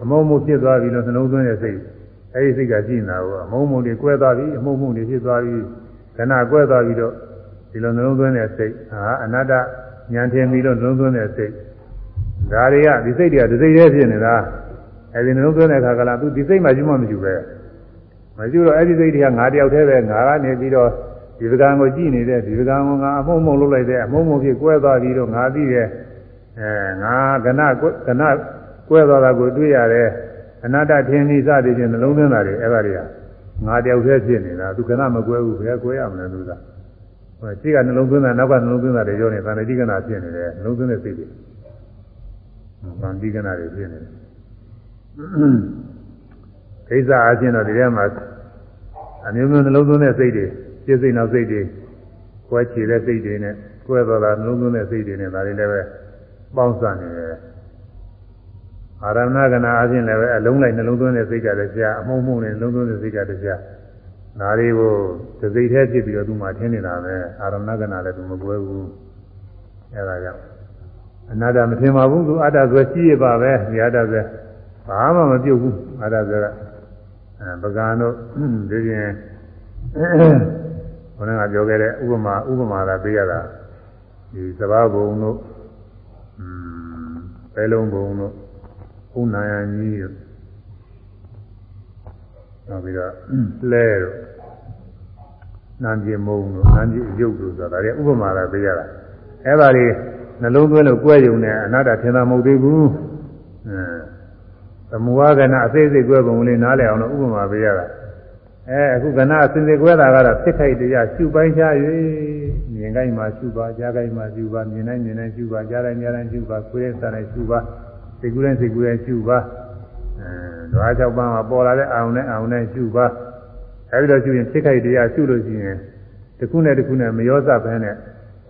အမုံမှုဖြစ်သွားပြီလို့နှလုံးသွင်းတဲ့စိတ်အဲဒီစိတ်ကရှိနေတာကိုအမုံမှုတွေကွဲသွားပြီအမုံမှုတွေဖြစ်သွားပြီခဏကွဲသွားပြီတော့ဒီလိုနှလုံးသွင်းတဲ့စိတ်ဟာအနတ္တဉာဏ်ထင်ပြီးတော့နှလုံးသွင်းတဲ့စိတ်ဒါတွေကဒီစိတ်တွေကဒီစိတ်ရဲ့ဖြစ်နေတာအဲဒီနှလုံးသွင်းတဲ့အခါကလာသူဒီစိတ်မှရှိမှမရှိပဲမရှိတော့အဲဒီစိတ်တွေကငါတယောက်တည်းပဲငါကနေပြီးတော့ဒီပကံကိုကြည့်နေတဲ့ဒီပကံကိုငါအမုံမုံလုပ်လိုက်တဲ့အမုံမုံဖြစ်ကွဲသွားပြီးတော့ငါသိတယ်အဲငါကဏကဏ ကွဲသွားတာကိုတွေ့ရတယ်အနာတ္တထင်ပြီးစသည်ဖြင့်နှလုံးသွင်းတာတွေအဲ့ဒါတွေကငါတယောက်တည်းဖြစ်နေတာသူကဏမကွဲဘူးဘယ်ကွဲရမလဲသူကဟိုရှိကနှလုံးသွင်းတာနောက်ကနှလုံးသွင်းတာတွေရောနေသန္တိကနာဖြစ်နေတယ်နှလုံးသွင်းတဲ့စိတ်တွေသန္တိကနာတွေဖြစ်နေတယ်ကိစ္စအချင်းတော့ဒီထဲမှာအမျိုးမျိုးနှလုံးသွင်းတဲ့စိတ်တွေပြည့်စိတ်နောက်စိတ်တွေကွဲချေတဲ့စိတ်တွေနဲ့ကွဲသွားတာနှလုံးသွင်းတဲ့စိတ်တွေနဲ့ဒါတွေလည်းပဲပေါင်းစပ်နေတယ် အာရမဏကနာအချင်းလည်းပဲအလုံးလိုက်နှလုံးသွင်းတဲ့စိတ်ကလည်းကြာအမှုံမှုံနဲ့နှလုံးသွင်းတဲ့စိတ်ကလည်းကြာနာရီကိုသတိแท้ဖြစ်ပြီးတော့သူမှထင်းနေတာပဲအာရမဏကနာလည်းသူမကွဲဘူးအဲဒါကြောင့်အနာတမထင်ပါဘူးသူအတ္တဆိုရှိရပါပဲဒီအတ္တဆိုဘာမှမပြုတ်ဘူးအတ္တဆိုကပကံတို့ဒီပြင်ခေါင်းကပြောခဲ့တဲ့ဥပမာဥပမာလာပေးရတာဒီသဘာဝဘုံတို့အင်းပဲလုံးဘုံတို့ ဥနာယကြီးတို့နောက်ပြီးတော့လဲတို့နန်းပြေမုံတို့နန်းပြေရုပ်တို့ဆိုတာဒါတွေဥပမာသာပေးရတာအဲ့ဒါတွေနှလုံးသွင်းလို့ကြွယ်ယုံနဲ့အနာတ္တထင်တာမဟုတ်သေးဘူးအဲသမုဝါကနာအသေးစိတ်ကြွယ်ပုံလေးနားလည်အောင်လို့ဥပမာပေးရတာအဲအခုကနာအစင်စစ်ကွဲတာကတော့ဖြစ်ခိုက်တရားရှုပိုင်းခြား၍မြင်ကိုင်းမှာရှုပါကြားကိုင်းမှာရှုပါမြင်တိုင်းမြင်တိုင်းရှုပါကြားတိုင်းကြားတိုင်းရှုပါကိုယ်ရဲ့စားတိုင်းရှုပါ စိတ်ကူးတိုင်းစိတ်ကူးတိုင်းရှုပါအဲဓဝါ၆ပါးမှာပေါ်လာတဲ့အာရုံနဲ့အာရုံနဲ့ရှုပါအဲဒီတော့ရှုရင်ဖြစ်ခိုက်တရားရှုလို့ရှိရင်တစ်ခုနဲ့တစ်ခုနဲ့မရောစပ်ဘဲနဲ့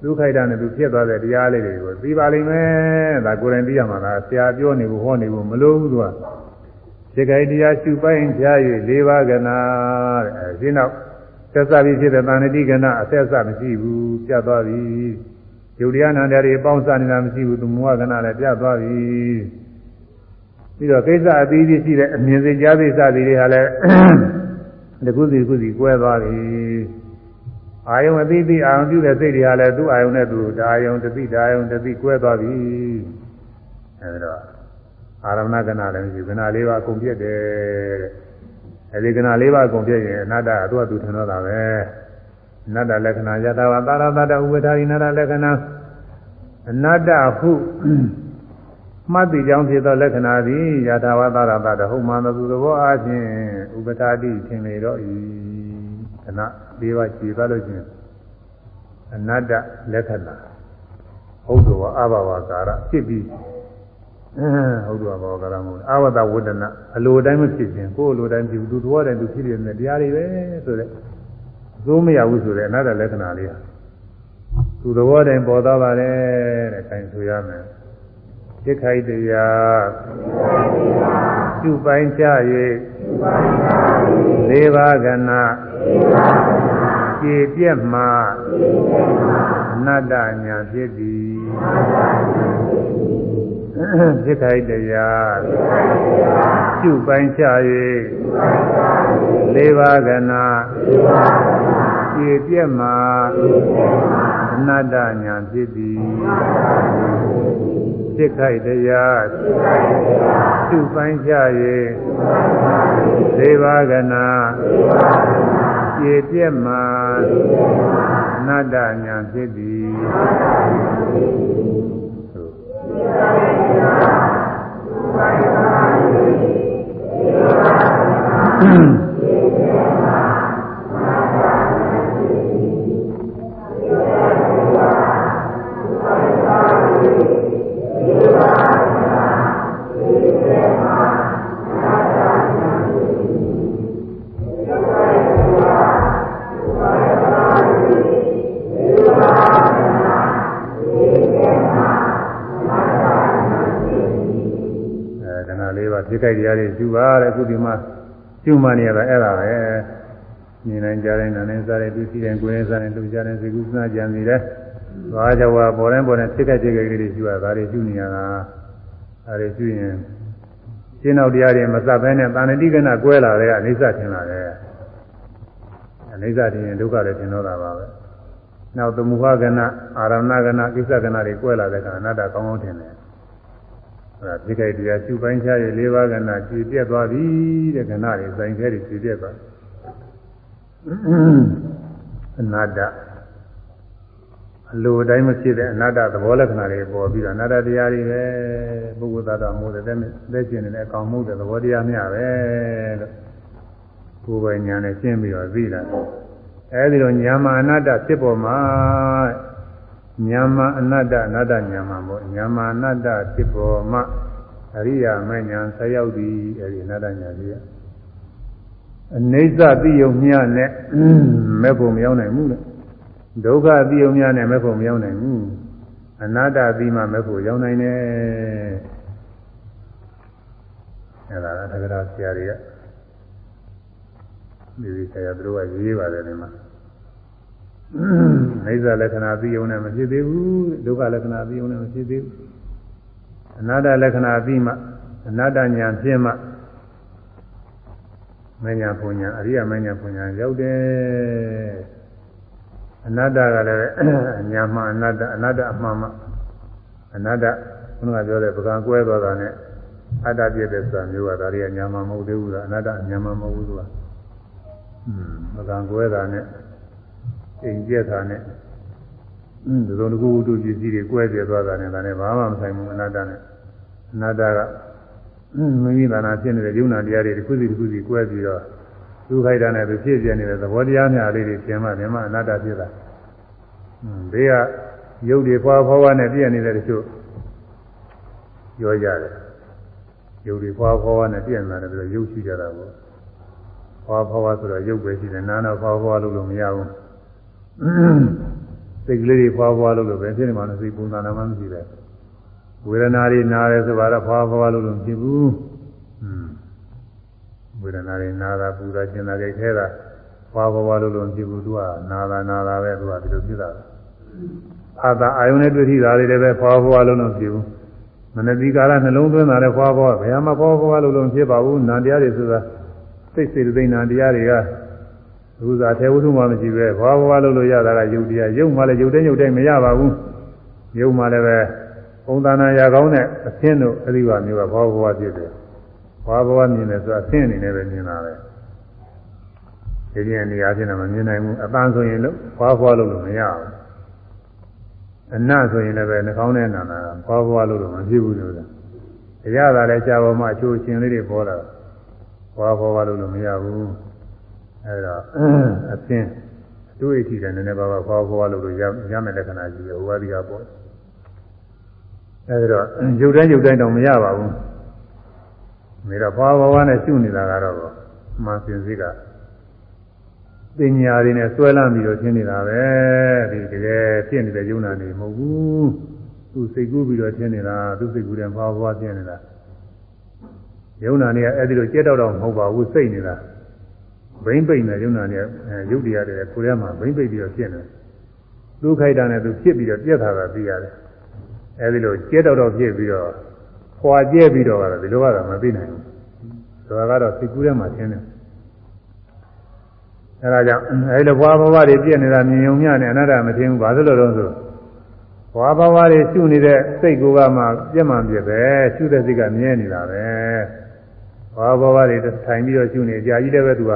ဒုက္ခိုက်တာနဲ့သူဖြစ်သွားတဲ့တရားလေးတွေကိုသိပါလိမ့်မယ်ဒါကိုယ်တိုင်သိရမှာလားဆရာပြောနေဖို့ဟောနေဖို့မလိုဘူးသူကစိတ်ခိုက်တရားရှုပိုင်းကြား၍၄ပါးကနာတဲ့အဲဒီနောက်သက်သာပြီးဖြစ်တဲ့တဏှတိကနာအသက်ဆမရှိဘူးပြတ်သွားပြီယုတ်တရားနာတရားတွေပေါင်းစနေတာမရှိဘူးသူမောဟကနာလည်းပြတ်သွားပြီ ပြီးတော့ကိစ္စအသီးသီးရှိတဲ့အမြင်စိတ်ကြားသိစသည်တွေဟာလည်းတခုစီတခုစီကွဲသွားပြီအာယုံအသီးသီးအာယုံပြုတဲ့စိတ်တွေဟာလည်းသူ့အာယုံနဲ့သူဒါအာယုံတတိဒါအာယုံတတိကွဲသွားပြီအဲဒါအာရမဏကနာလည်းမရှိကနာလေးပါအကုန်ပြည့်တယ်တဲ့အဲဒီကနာလေးပါအကုန်ပြည့်ရင်အနတ္တအတူအတူထင်တော့တာပဲအနတ္တလက္ခဏာယတဝသာရတတဥပဒါရိနတလက္ခဏာအနတ္တဟု မှတ်သိကြောင်းဖြစ်သောလက္ခဏာသည်ယထာဝသာရတတဟုတ်မှန်သောသဘောအားဖြင့်ဥပဒါတိထင်လေတော့ဤခဏလေးပါခြေသွားလို့ချင်းအနတ္တလက္ခဏာဟုတ်တော်အဘဝကာရဖြစ်ပြီးဟုတ်တော်ဘောကရမဟုတ်အာဝတဝဒနာအလိုတိုင်းမဖြစ်ခြင်းကိုယ်အလိုတိုင်းဖြစ်သူသဘောတိုင်းသူဖြစ်နေတဲ့တရားတွေပဲဆိုတဲ့သိုးမရဘူးဆိုတဲ့အနာတ္တလက္ခဏာလေးဟာသူသဘောတိုင်းပေါ်သွားပါတယ်တဲ့ခိုင်ဆိုရမယ် တိခိုက်တရားပြုပိုင်းချ၍လေးပါးကနာခြေပြက်မှအနတ္တညာဖြစ်သည်ဖြစ်ခိုက်တရားပြုပိုင်းချ၍လေးပါးကနာ ခြေပြက်မှအနတ္တညာဖြစ်သည်ဖြစ်ခိုက်တရားပြုပိုင်းချ၍လေးပါးကနာခြေပြက်မှအနတ္တညာဖြစ်သည် ဖြစ်ခိုက်တရားတွေကျူပါတဲ့အခုဒီမှာကျူမှနေရတာအဲ့ဒါပဲမြင်နိုင်ကြတဲ့နာနေစားတဲ့သူရှိတဲ့ကိုယ်နဲ့စားတဲ့လူကြတဲ့စေကုသနာကြံနေတ ယ်သွားကြဝါပေါ်တိုင်းပေါ်တိုင်းဖြစ်ခိုက်ဖြစ်ခိုက်လေးတွေကျူရတာတွေကျူနေရတာအဲဒါကျူရင်ရှင်းနောက်တရားတွေမစပ်ဘဲနဲ့တာဏတိကနာကွဲလာတဲ့အိဋ္ဌထင်လာတယ်အိဋ္ဌထင်ရင်ဒုက္ခလည်းထင်တော့တာပါပဲနောက်သမုဟကနာအာရဏကနာကိစ္စကနာတွေကွဲလာတဲ့ကအနတ္တကောင်းကောင်းထင်တယ်အဲဒါသိခိုက်တရားရှုပိုင်းခြားရလေးပါးကဏကြည်ပြတ်သွားပြီတဲ့ကဏတွေဆိုင်ခဲတွေကြည်ပြတ်သွားအနာတ္တ အလိုတိုင်းမဖြစ်တဲ့အနာတ္တသဘောလက္ခဏာတွေပေါ်ပြီးတော့အနာတ္တတရားတွေပဲပုဂ္ဂိုလ်သတ္တမို့တဲ့သက်ရှင်နေတဲ့အကောင်မှုတဲ့သဘောတရားများပဲလို့ကိုယ်ပိုင်ညာနဲ့ရှင်းပြီးတော့သိတာအဲဒီတော့ညာမအနတ္တဖြစ်ပေါ်မှာညာမအနတ္တအနတ္တညာမပေါ့ညာမအနတ္တဖြစ်ပေါ်မှာအရိယာမညာဆက်ရောက်သည်အဲဒီအနတ္တညာကြီးအနေစသိယုံမြနဲ့မဲ့ဖို့မရောက်နိုင်ဘူးလေ ဒုက္ခသိယုံမြနဲ့မဲ့ဖို့မရောက်နိုင်ဘူးအနတ္တသိမှမဲ့ဖို့ရောက်နိုင်တယ်အဲဒါကသက္ကရာဆရာတွေကဒီဒီဆရာတို့ကရေးပါတယ်ဒီမှာအိဇာလက္ခဏာသိုံနဲ့မဖြစ်သေးဘူးဒုက္ခလက္ခဏာသိုံနဲ့မဖြစ်သေးဘူးအနာတ္တလက္ခဏာသိမှအနာတ္တညာဖြစ်မှမညာပူညာအရိယမညာပူညာရောက်တယ် အနတ္တကလည်းညာမှအနတ္တအနတ္တအမှန်မှအနတ္တဘုရားပြောတဲ့ပကံကွဲသွားတာနဲ့အတ္တပြည့်တဲ့ဆိုတာမျိုးကဒါတွေကညာမှမဟုတ်သေးဘူးလားအနတ္တညာမှမဟုတ်ဘူးလားမကံကွဲတာနဲ့အိမ်ကျက်တာနဲ့อืมဒီလိုတစ်ခုဝတ္ထုပစ္စည်းတွေကွဲပြဲသွားတာနဲ့ဒါနဲ့ဘာမှမဆိုင်ဘူးအနတ္တနဲ့အနတ္တကမိမိသာနာဖြစ်နေတဲ့ယုံနာတရားတွေတစ်ခုစီတစ်ခုစီကွဲပြီးတော့ သူခိုက်တာနဲ့သူဖြစ်ပြနေတဲ့သဘောတရားများလေးတွေသင်မှသင်မှအနတ္တဖြစ်တာอืมဘေးကရုပ်တွေဖွာဖွာဖွာနဲ့ပြည့်နေတဲ့တချို့ပြောကြတယ်ရုပ်တွေဖွာဖွာဖွာနဲ့ပြည့်နေတာလည်းရုပ်ရှိကြတာပေါ့ဟောဘဝဆိုတော့ရုပ်ပဲရှိတယ်နာနာဘဝဘဝလို့လို့မရဘူးစိတ်ကလေးတွေဘဝဘဝလို့လို့ပဲဖြစ်နေမှာလို့စိတ်ပုံသဏ္ဍာန်မှမရှိပဲဝေဒနာတွေနာတယ်ဆိုတော့ဘဝဘဝလို့လို့မဖြစ်ဘူး ဝေဒနာတွေနာတာပူတာကျင်တာကြိုက်ခဲတာဘဝဘဝလို့လို့မဖြစ်ဘူးသူကနာတာနာတာပဲသူကဒီလိုဖြစ်တာအာသာအာယုန်နဲ့တွေ့ထိတာတွေလည်းပဲဘဝဘဝလို့လို့မဖြစ်ဘူးမနတိကာလနှလုံးသွင်းတာလည်းဘဝဘဝဘယ်မှာဘဝဘဝလို့လို့မဖြစ်ပါဘူးနာတရားတွေဆိုတာစိတ်စေတသိက်နာတရားတွေကအခုသာထေဝုထုမှမရှိပဲဘာဘဝလို့လို့ရတာကယုတ်တရားယုတ်မှလည်းယုတ်တဲ့ယုတ်တဲ့မရပါဘူးယုတ်မှလည်းပဲပုံသဏ္ဍာန်ရာကောင်းတဲ့အသင်းတို့အရိပါမျိုးကဘာဘဝဖြစ်တယ် ဘာဘဝမြင်တယ်ဆိုတာအသင်းအနေနဲ့ပဲမြင်တာပဲဒီကျင်နေရာချင်းတော့မမြင်နိုင်ဘူးအပန်းဆိုရင်လို့ဘာဘဝလို့လို့မရဘူးအနဆိုရင်လည်းပဲနှာခေါင်းနဲ့နာတာဘာဘဝလို့လို့မဖြစ်ဘူးလို့တရားသာလည်းကြာပေါ်မှာအချိုးချင်းလေးတွေပေါ်လာတာဟောဟောပါလို့လို့မရဘူးအဲဒါအသင်းအတွေ့အထိတယ်နည်းနည်းပါးပါးဟောဟောလို့လို့ရရမယ်လက္ခဏာကြီးတယ်ဟောဒီကပေါ့အဲဒါရုပ်တိုင်းရုပ်တိုင်းတော့မရပါဘူး မေတော့ဘာဘဝနဲ့ရှုနေတာကတော့မှန်စင်စိကပညာတွေနဲ့ဆွဲလန်းပြီးတော့ရှင်းနေတာပဲဒီတကယ်ဖြစ်နေတဲ့ယုံနာနေမဟုတ်ဘူးသူစိတ်ကူးပြီးတော့ရှင်းနေတာသူစိတ်ကူးတယ်ဘာဘဝရှင်းနေတာယုံနာနေကအဲ့ဒီလိုကြက်တော့တော့မဟုတ်ပါဘူးစိတ်နေတာဘိမ့်ပိတ်နေယုံနာနေရုပ်တရားတွေကိုယ်ထဲမှာဘိမ့်ပိတ်ပြီးတော့ဖြစ်နေသူခိုက်တာနဲ့သူဖြစ်ပြီးတော့ပြက်တာသာသိရတယ်အဲ့ဒီလိုကြက်တော့တော့ဖြစ်ပြီးတော့ ခွာကျဲပြီးတော့ကတော့ဒီလိုကတော့မသိနိုင်ဘူးဒါကတော့စိတ်ကူးထဲမှာရှင်းတယ်အဲဒါကြောင့်အဲဒီလိုဘွားဘဝတွေပြည့်နေတာမြင်ုံမြနဲ့အနတ္တမသိဘူးဘာလို့လဲတော့ဆိုဘွားဘဝတွေရှုနေတဲ့စိတ်ကိုကမှပြည့်မှန်ပြည့်ပဲရှုတဲ့စိတ်ကမြဲနေတာပဲဘာဘဝတွေထိုင်ပြီးတော့ရှုနေကြာကြီးလည်းပဲသူက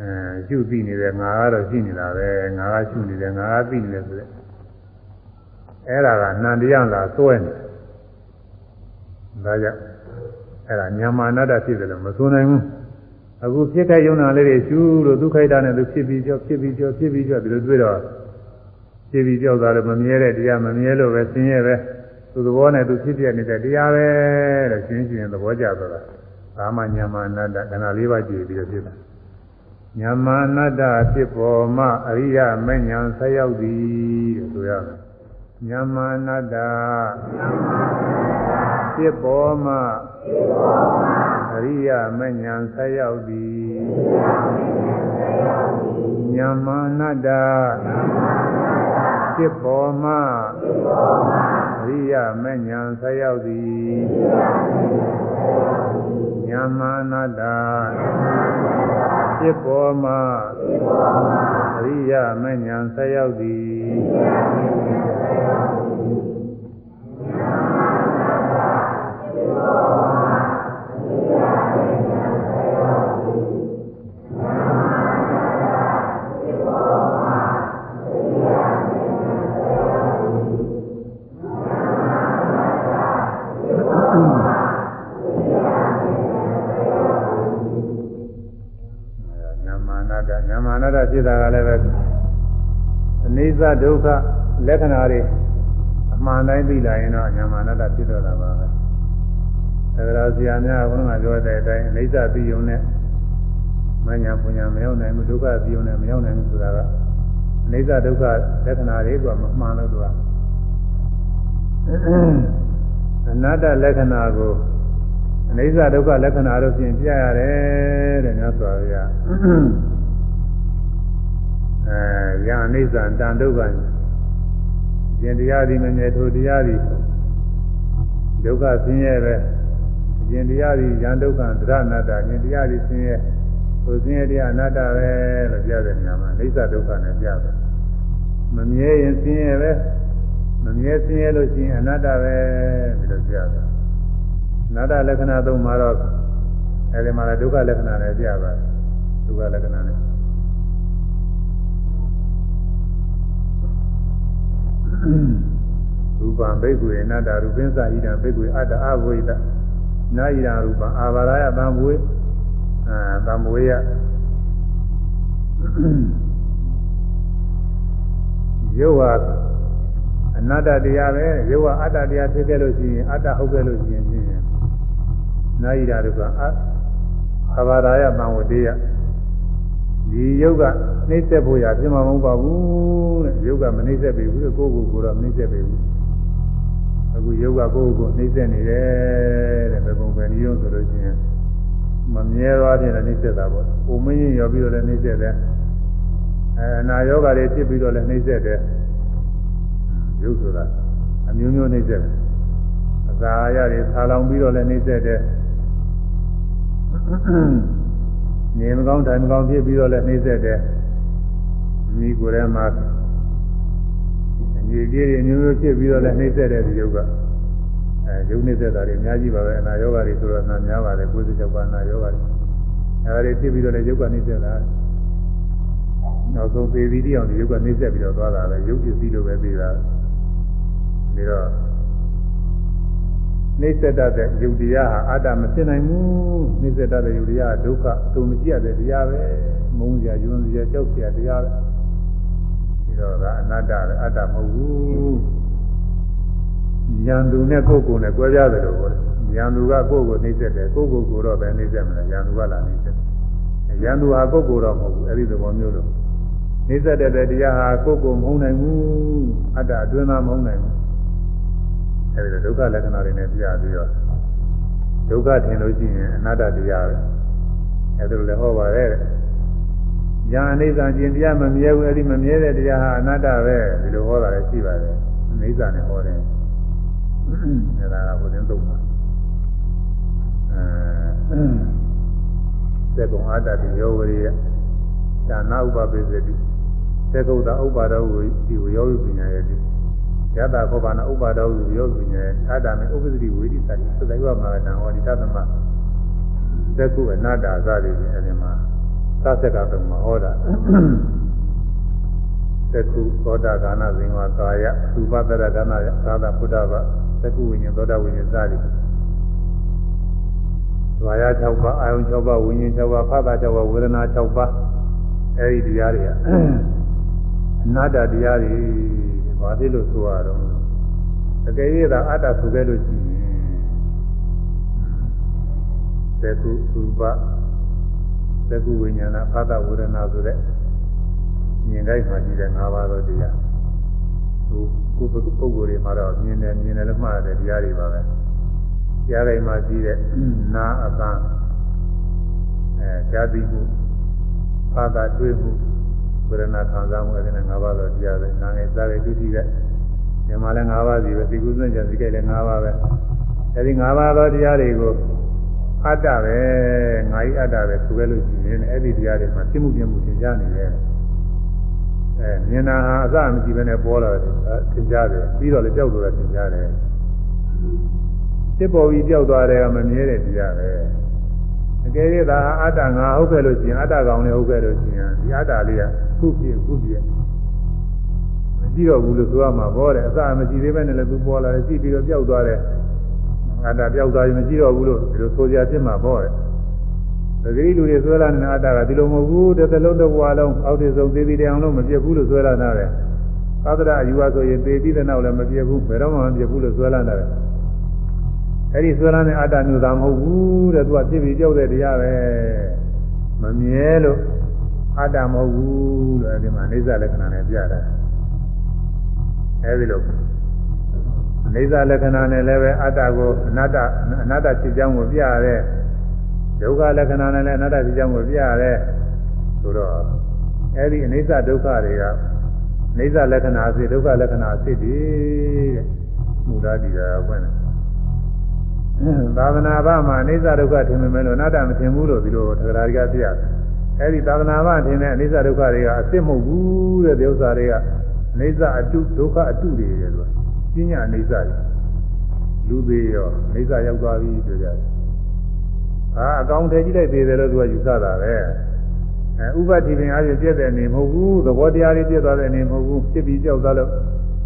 အဲရှုပြီးနေတယ်ငါကတော့ရှိနေတာပဲငါကရှုနေတယ်ငါကသိနေတယ်ဆိုတဲ့အဲ့ဒါကနန္တရားလာစွဲနေ ဒါကြောင့်အဲ့ဒါညာမာနတ္တဖြစ်တယ်လို့မဆိုနိုင်ဘူးအခုဖြစ်ခိုက်ယုံနာလေးတွေရှုလို့ဒုက္ခိတနဲ့သူဖြစ်ပြီးကြောဖြစ်ပြီးကြောဖြစ်ပြီးကြောဒီလိုတွေ့တော့ဖြစ်ပြီးကြောတာလည်းမမြဲတဲ့တရားမမြဲလို့ပဲဆင်းရဲပဲသူသဘောနဲ့သူဖြစ်ပြနေတဲ့တရားပဲတဲ့ရှင်းရှင်းသဘောကျသွားတာကာမညာမအနတ္တခန္ဓာ၄ပါးကြည့်ပြီးတော့ဖြစ်တာညာမအနတ္တဖြစ်ပေါ်မှအရိယမဉ္ဇဉ်ဆက်ရောက်သည်လို့ဆိုရမယ်ညာမအနတ္တ ဖြစ်ပေါ်မှအရိယမဉ္ဇဉ်ဆက်ရောက်သည်ညာမအနတ္တဖြစ်ပေါ်မှအရိယမဉ္ဇဉ်ဆက်ရောက်သည်ညာမာနတာဖြစ်ပေါ်မှာအရိယမဉ္ဇဉ်ဆက်ရောက်သည် ဖြစ်တာကလည်းပဲအနိစ္စဒုက္ခလက္ခဏာတွေအမှန်တိုင်းသိလာရင်တော့ညာမအနတ္တဖြစ်တော့တာပါပဲအဲဒါဆရာများဘုရားပြောတဲ့အတိုင်းအနိစ္စသိုံနဲ့မညာပညာမရောက်နိုင်ဘူးဒုက္ခသိုံနဲ့မရောက်နိုင်ဘူးဆိုတာကအနိစ္စဒုက္ခလက္ခဏာတွေကမမှန်လို့သူကအနတ္တလက္ခဏာကိုအနိစ္စဒုက္ခလက္ခဏာတို့ဖြင့်ပြရတယ်တဲ့မြတ်စွာဘုရား အဲယအနိစ္စတန်ဒုက္ခရှင်တရားဒီမမြဲထိုတရားဒီဒုက္ခဆင်းရဲပဲရှင်တရားဒီယံဒုက္ခသရဏတ္တရှင်တရားဒီဆင်းရဲကိုဆင်းရဲတရားအနတ္တပဲလို့ပြတဲ့ညမှာအိဋ္ဌဒုက္ခနဲ့ပြတယ်မမြဲရင်ဆင်းရဲပဲမမြဲဆင်းရဲလို့ရှိရင်အနတ္တပဲဒီလိုပြတယ်အနတ္တလက္ခဏာသုံးမှာတော့အဲဒီမှာလည်းဒုက္ခလက္ခဏာနဲ့ပြပါတယ်ဒုက္ခလက္ခဏာနဲ့ ရူပံဘိက္ခုအနတ္တရူပင်းစာဣဒံဘိက္ခုအတ္တအဝိဒနာဣဒံရူပံအာဘာရယသံဘွေအာသံဘွေယရုပ်ဟာအနတ္တတရားပဲရုပ်ဟာအတ္တတရားဖြစ်ခဲ့လို့ရှိရင်အတ္တဟုတ်ခဲ့လို့ရှိရင်ဖြင့်နာဣဒံရူပံအာဘာရယသံဝတေယ ဒီယုတ်ကနှိမ့်ဆက်ဖို့ရပြမမဟုတ်ပါဘူးတဲ့ယုတ်ကမနှိမ့်ဆက်ပြီဘူးကိုယ့်ကိုယ်ကိုတော့နှိမ့်ဆက်ပြီဘူးအခုယုတ်ကကိုယ့်ကိုယ်နှိမ့်ဆက်နေတယ်တဲ့ဘယ်ပုံပဲနည်းရောဆိုလို့ရှိရင်မမြဲသွားပြန်လည်းနှိမ့်ဆက်တာပေါ့။ပုံမင်းရင်ရောပြီးတော့လည်းနှိမ့်ဆက်တယ်။အဲအနာယောဂါတွေဖြစ်ပြီးတော့လည်းနှိမ့်ဆက်တယ်။ယုတ်ဆိုတာအမျိုးမျိုးနှိမ့်ဆက်တယ်။အစာအရတွေဆာလောင်ပြီးတော့လည်းနှိမ့်ဆက်တယ်။ နေမကောင်းတိုင်းမကောင်းဖြစ်ပြီးတော့လည်းနှိမ့်ဆက်တယ်မိကိုယ်ထဲမှာညီကြီးတွေမျိုးမျိုးဖြစ်ပြီးတော့လည်းနှိမ့်ဆက်တဲ့ဒီယုတ်ကအဲယုတ်နှိမ့်ဆက်တာတွေအများကြီးပါပဲအနာယောဂတွေဆိုတော့နာများပါတယ်ကိုယ်စကြောပါနာယောဂတွေအဲဒါတွေဖြစ်ပြီးတော့လည်းယုတ်ကနှိမ့်ဆက်တာနောက်ဆုံးသေပြီးတရားဒီယုတ်ကနှိမ့်ဆက်ပြီးတော့သွားတာပဲယုတ်ပစ္စည်းလိုပဲပြီးတာပြီးတော့ နှိစ္စတတ်တဲ့ယုတ်တရားဟာအတ္တမဖြစ်နိုင်ဘူးနှိစ္စတတ်တဲ့ယုတ်တရားကဒုက္ခအတုံမကြည့်ရတဲ့တရားပဲမုန်းစရာယွန်းစရာကြောက်စရာတရားပဲဒီတော့ကအနတ္တပဲအတ္တမဟုတ်ဘူးဉာဏ်သူနဲ့ကိုယ်ကိုယ်နဲ့ကြွဲပြတယ်လို့ပြောတယ်ဉာဏ်သူကကိုယ်ကိုနှိစ္စတယ်ကိုယ်ကိုယ်ကိုတော့ပဲနှိစ္စမလားဉာဏ်သူကလာနှိစ္စတယ်ဉာဏ်သူဟာကိုယ်ကိုယ်တော့မဟုတ်ဘူးအဲ့ဒီသဘောမျိုးလို့နှိစ္စတဲ့တရားဟာကိုယ်ကိုယ်မဟုတ်နိုင်ဘူးအတ္တအတွင်းသားမဟုတ်နိုင်ဘူး အဲဒီဒုက္ခလက္ခဏာတွေနဲ့ပြပြီးတော့ဒုက္ခထင်လို့ရှိရင်အနတ္တတရားပဲအဲဒီလိုလည်းဟောပါတယ်ညာအနိစ္စကျင်တရားမမြဲဘူးအဲဒီမမြဲတဲ့တရားဟာအနတ္တပဲဒီလိုဟောတာလည်းရှိပါတယ်အနိစ္စနဲ့ဟောတယ်အဲဒါကဘုရင်သုံးပါအဲသေကုံအတ္တတိယောဝရိယဒါနာဥပပိသတိသေကုံတာဥပါဒဝိဒီဝယောပညာရဲ့ ယတခောပါဏဥပါဒောဟုယောဂုညေသာတမေဥပ္ပတိဝေဒီသတိသတ္တဝမာရဏဟောဒီသတ္တမသက္ကုအနာတာသာတိပြင်အဲဒီမှာသသက္ကတုံမဟောတာသက္ကုသောတာဂာနဇင်ဝကာယသုပတရဂာနသာသဖုဒ္ဓဗသက္ကုဝိညာဉ်သောတာဝိညာဉ်သာတိဒွာယ6ပါးအာယုံ6ပါးဝိညာဉ်6ပါးဖသ6ပါးဝေဒနာ6ပါးအဲဒီတရားတွေကအနာတတရားတွေ ဘာဖြစ်လို့ဆိုရတော့တကယ်ရတာအတ္တဆိုခဲ့လို့ရှိရင်သကုဥပသကုဝိညာဏဖသဝေဒနာဆိုတဲ့မြင်တိုင်းမှာရှိတဲ့၅ပါးသောတရားဟိုကိုယ်ပုဂ္ဂိုလ်တွေမှာတော့မြင်တယ်မြင်တယ်လို့မှားတဲ့တရားတွေပါပဲတရားတိုင်းမှာရှိတဲ့နာအပန်းအဲဇာတိမှုဖသတွေ့မှု ဝေဒနာခံစားမှုအဲ့ဒါ၅ပါးတော့တရားပဲနာငယ်စားရဒုတိယဒီမှာလည်း၅ပါးစီပဲဒီကုသဉ္ဇဉ်ဒီကဲလည်း၅ပါးပဲအဲဒီ၅ပါးသောတရားတွေကိုအတ္တပဲငါဤအတ္တပဲဆိုခဲ့လို့ရှိရင်အဲ့ဒီတရားတွေမှာသိမှုပြမှုသင်ကြားနေတယ်အဲမြင်တာဟာအစမရှိဘဲနဲ့ပေါ်လာတယ်သင်ကြားတယ်ပြီးတော့လည်းကြောက်လို့လည်းသင်ကြားတယ်စစ်ပေါ်ပြီးကြောက်သွားတယ်ကမမြဲတဲ့တရားပဲအကယ်၍သာအတ္တငါဟုတ်ခဲ့လို့ရှိရင်အတ္တကောင်လည်းဟုတ်ခဲ့လို့ရှိရင်ဒီအတ္တလေးက ခုပြခုပြမရှိတော့ဘူးလို့ဆိုရမှာပေါ်တယ်အစမရှိသေးပဲနဲ့လည်းသူပေါ်လာတယ်ရှိပြီးတော့ပျောက်သွားတယ်အတ္တပျောက်သွားရင်မရှိတော့ဘူးလို့ဒီလိုဆိုကြဖြစ်မှာပေါ်တယ်သတိလူတွေဆွဲလာနေတဲ့အတ္တကဒီလိုမဟုတ်ဘူးတစ်သလုံးတစ်ဘဝလုံးအောက်တည်ဆုံးသေးသေးတရားလုံးမပြတ်ဘူးလို့ဆွဲလာတာလေသဒ္ဒရာအယူဝဆိုရင်သေပြီးတဲ့နောက်လည်းမပြတ်ဘူးဘယ်တော့မှမပြတ်ဘူးလို့ဆွဲလာတာလေအဲ့ဒီဆွဲလာတဲ့အတ္တမျိုးသာမဟုတ်ဘူးတဲ့သူကဖြစ်ပြီးကြောက်တဲ့တရားပဲမမြဲလို့ အတ္တမဟုတ်ဘူးလို့အဲဒီမှာအိဋ္ဌလက္ခဏာနဲ့ပြတာအဲဒီလိုအိဋ္ဌလက္ခဏာနဲ့လည်းပဲအတ္တကိုအနတ္တအနတ္တဖြစ်ကြောင်းကိုပြရတဲ့ဒုက္ခလက္ခဏာနဲ့လည်းအနတ္တဖြစ်ကြောင်းကိုပြရတဲ့ဆိုတော့အဲဒီအနိစ္စဒုက္ခတွေကအိဋ္ဌလက္ခဏာအစစ်ဒုက္ခလက္ခဏာအစစ်ဒီတဲ့မူဓာတိတာဘွင့်တယ်သာသနာ့ဘာမှာအိဋ္ဌဒုက္ခထင်မယ်လို့အနတ္တမထင်ဘူးလို့ဒီလိုသက္ကရာကြီးကပြရတယ် အဲဒီသာသနာ့ဘာထင်တဲ့အနိစ္စဒုက္ခတွေကအစစ်မဟုတ်ဘူးတဲ့ဒီဥစ္စာတွေကအိဋ္ဌအတုဒုက္ခအတုတွေတယ်လို့ပညာအိဋ္ဌတွေလူသေးရောအိဋ္ဌရောက်သွားပြီပြောကြတယ်ဟာအကောင်ထဲကြည့်လိုက်သေးတယ်လို့သူကယူဆတာပဲအဲဥပတိပင်အားဖြင့်ပြည့်တဲ့အနေမဟုတ်ဘူးသဘောတရားတွေပြည့်သွားတဲ့အနေမဟုတ်ဘူးဖြစ်ပြီးကြောက်သွားလို့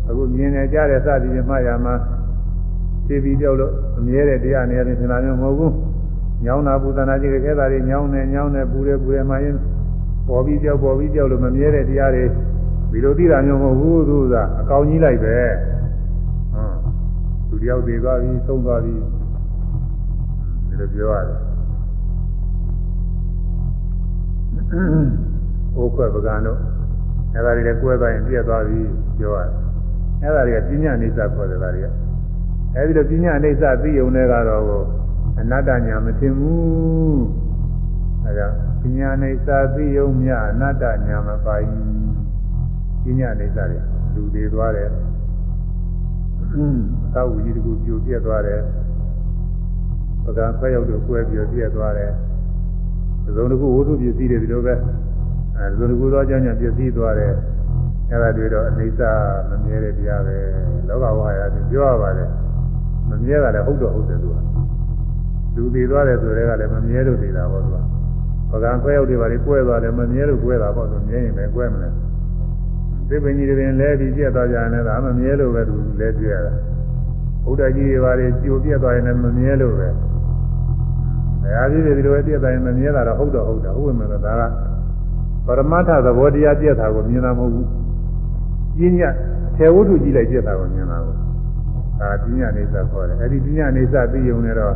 အခုမြင်နေကြတဲ့စသည်ဖြင့်မှတ်ရမှာဖြစ်ပြီးကြောက်လို့အမြဲတဲ့တရားနေရာတွေသင်တာမျိုးမဟုတ်ဘူး ညောင်းတာပူဇနာကြီးခဲတာတွေညောင်းနေညောင်းနေပူတယ်ပူတယ်မှရင်ပေါ်ပြီးကြောက်ပေါ်ပြီးကြောက်လို့မမြဲတဲ့တရားတွေဒီလိုသိတာမျိုးမဟုတ်ဘူးသူကအကောင်ကြီးလိုက်ပဲဟမ်သူတယောက်သေးသွားပြီသုံးသွားပြီဒီလိုပြောရတယ်အိုးခွက်ပကံတို့အဲ့ဒါတွေလည်းကွဲသွားရင်ပြည့်သွားပြီပြောရတယ်အဲ့ဒါတွေကပညာနိစ္စခေါ်တယ်ဒါတွေကအဲ့ဒီလိုပညာနိစ္စသိုံတွေကတော့ အနတ္တညာမသိဘူးအဲဒါပညာနိစ္စသိုံမြအနတ္တညာမပိုင်ပညာနိစ္စတွေလူသေးသွားတယ်သောက်ဝီကြီးတကူပြိုပြက်သွားတယ်ပကံခွဲရောက်တော့ကွဲပြီးပြက်သွားတယ်သုံးတကူဝိသုပစ္စည်းတွေဒီလိုပဲအဲသုံးတကူသောအကြောင်းကြောင့်ပစ္စည်းသွားတယ်အဲ့ဒါတွေတော့အိဋ္ဌမမြဲတဲ့တရားပဲလောကဝါယာပြောရပါတယ်မမြဲတာလည်းဟုတ်တော့ဟုတ်တယ်သူက လူသေးသွားတယ်ဆိုတဲ့ကလည်းမမြဲလို့သေးတာပေါ့သူကပကံခွဲရောက်တွေပါလေကွဲသွားတယ်မမြဲလို့ကွဲတာပေါ့သူမြဲရင်ပဲကွဲမလဲသိပင်ကြီးတွေပင်လဲပြီးပြက်သွားကြတယ်လည်းဒါမမြဲလို့ပဲသူလဲပြရတာဘုဒ္ဓကြီးတွေပါလေကြိုပြက်သွားရင်လည်းမမြဲလို့ပဲဘယ်အားဖြင့်ဒီလိုပြက်သွားရင်မမြဲတာတော့ဟုတ်တော့ဟုတ်တယ်ဟုတ်ဝင်မယ်လို့ဒါကပရမတ္ထသဘောတရားပြက်တာကိုမြင်တာမဟုတ်ဘူးပညာထေဝတ္ထုကြည့်လိုက်ပြက်တာကိုမြင်တာကိုဒါပညာနေသခေါ်တယ်အဲ့ဒီပညာနေသသိုံနဲ့တော့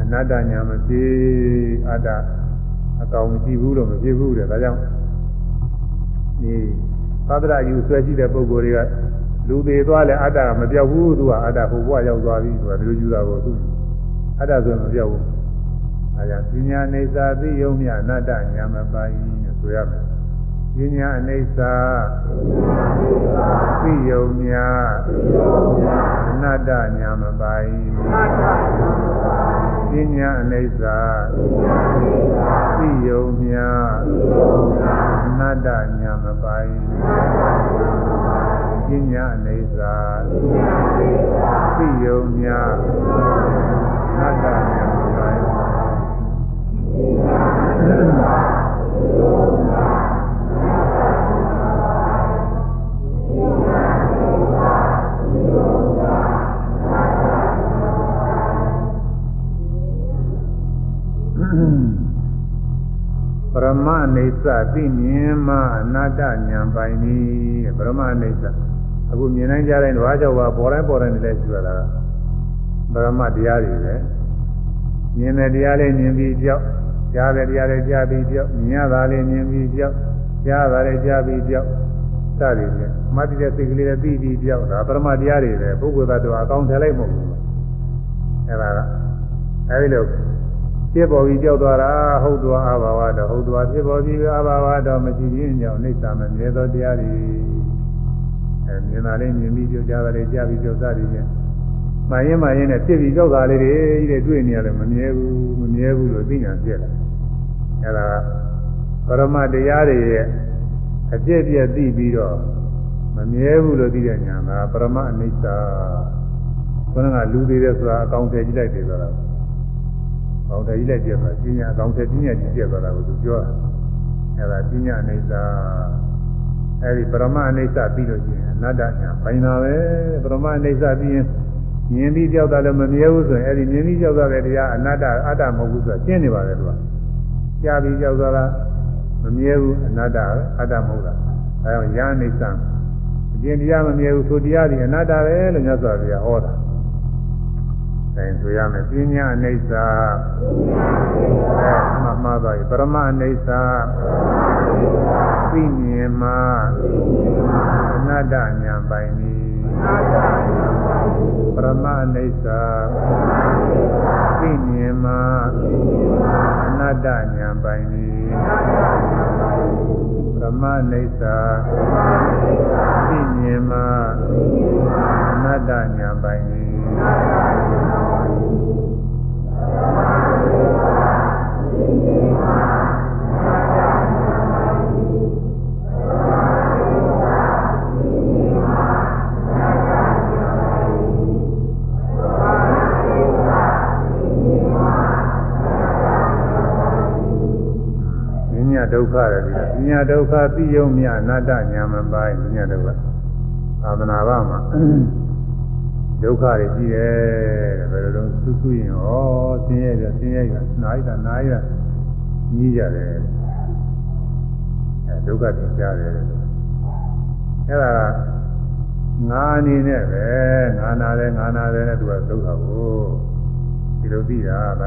အနတ္တညာမဖြစ်အတ္တအကောင်မရှိဘူးလို့မဖြစ်ဘူးတဲ့ဒါကြောင့်ဒီသဒ္ဒရာယူဆွဲရှိတဲ့ပုဂ္ဂိုလ်တွေကလူသေးသွားလဲအတ္တကမပြောက်ဘူးသူကအတ္တဟိုဘဝရောက်သွားပြီဆိုတာဒီလိုယူတာကိုသူအတ္တဆိုမပြောက်ဘူးအဲဒါပညာနေသာသိယုံမြအနတ္တညာမပိုင်လို့ဆိုရမယ် ပညာအနေသာသိယုံမြအနတ္တညာမပိုင်ပညာအနေသာသိယုံမြအနတ္တညာမပိုင်ပညာအနေသာသိယုံမြအနတ္တ သိမြင်မှအနာတ္တဉာဏ်ပိုင်သည်ပရမအိဋ္ဌအခုမြင်နိုင်ကြတဲ့ဓဝါကြောင့်ပါပေါ်တိုင်းပေါ်တိုင်းလည်းရှိရတာပရမတရားတွေပဲမြင်တဲ့တရားလေးမြင်ပြီးကြောက်ကြားတဲ့တရားလေးကြားပြီးကြောက်မြင်ရတာလေးမြင်ပြီးကြောက်ကြားတာလေးကြားပြီးကြောက်စသည်ဖြင့်မတ္တိတဲ့စိတ်ကလေးလည်းပြီးပြီးကြောက်ဒါပရမတရားတွေပဲပုဂ္ဂိုလ်သတ္တဝါအကောင်းထည့်လိုက်မဟုတ်ဘူးအဲဒါကအဲဒီလို ဖြစ်ပေါ်ပြီးကြောက်သွားတာဟုတ်သွားအဘာဝတော့ဟုတ်သွားဖြစ်ပေါ်ပြီးအဘာဝတော့မရှိခြင်းကြောင့်အိဋ္ဌာမမြဲသောတရားတွေအဲမြင်တာလေးမြင်ပြီးကြောက်ကြတာလေးကြားပြီးကြောက်စသည်ဖြင့်မှန်ရင်မှန်ရင်နဲ့ဖြစ်ပြီးကြောက်တာလေးတွေကြီးတွေတွေ့နေရတယ်မမြဲဘူးမမြဲဘူးလို့သိညာပြက်လာအဲဒါပရမတရားတွေရဲ့အပြည့်ပြည့်သိပြီးတော့မမြဲဘူးလို့သိတဲ့ညာကပရမအနိစ္စခொနကလူသေးတယ်ဆိုတာအကောင်းထည်ကြည့်လိုက်တယ်ဆိုတာ ကောင်းထည်ကြည့်လိုက်ပြတာပညာအကောင်းထည်ပညာကြည့်ပြသွားတာကိုသူပြောတာအဲဒါပညာအနိစ္စအဲဒီပရမအနိစ္စပြီးလို့ရှိရင်အနတ္တညာဘိုင်းတာပဲပရမအနိစ္စပြီးရင်မြင်ပြီးကြောက်တာလည်းမမြဲဘူးဆိုရင်အဲဒီမြင်ပြီးကြောက်တာတဲ့တရားအနတ္တအတ္တမဟုတ်ဘူးဆိုတာရှင်းနေပါလေသူကကြာပြီးကြောက်သွားတာမမြဲဘူးအနတ္တပဲအတ္တမဟုတ်လားအဲဒါယာနိစ္စအကျင့်တရားမမြဲဘူးဆိုတရားဒီအနတ္တပဲလို့မြတ်စွာဘုရားဟောတာ အဲဆိုရမယ်ပညာအနိစ္စအဲမှမှသွားပြီပရမအနိစ္စသိမြင်မှအနတ္တညာပိုင်သည်ပရမအနိစ္စသိမြင်မှအနတ္တညာပိုင်သည်ပရမနိစ္စသိမြင်မှအနတ္တညာပိုင်သည် ဒုက္ခတယ်ဒီပညာဒုက္ခသိယုံမြအနတ္တညာမပိုင်းပညာဒုက္ခသာသနာ့ဘာမှာဒုက္ခတွေရှိတယ်တဲ့ဘယ်လိုလဲသုစုရင်ဩဆင်းရဲကြဆင်းရဲကြနာရတာနာရကြီးကြတယ်အဲဒုက္ခသင်ကြားတယ်အဲ့ဒါကငါအနေနဲ့ပဲငါနာတယ်ငါနာတယ်နဲ့သူကဒုက္ခကိုဒီလိုသိတာက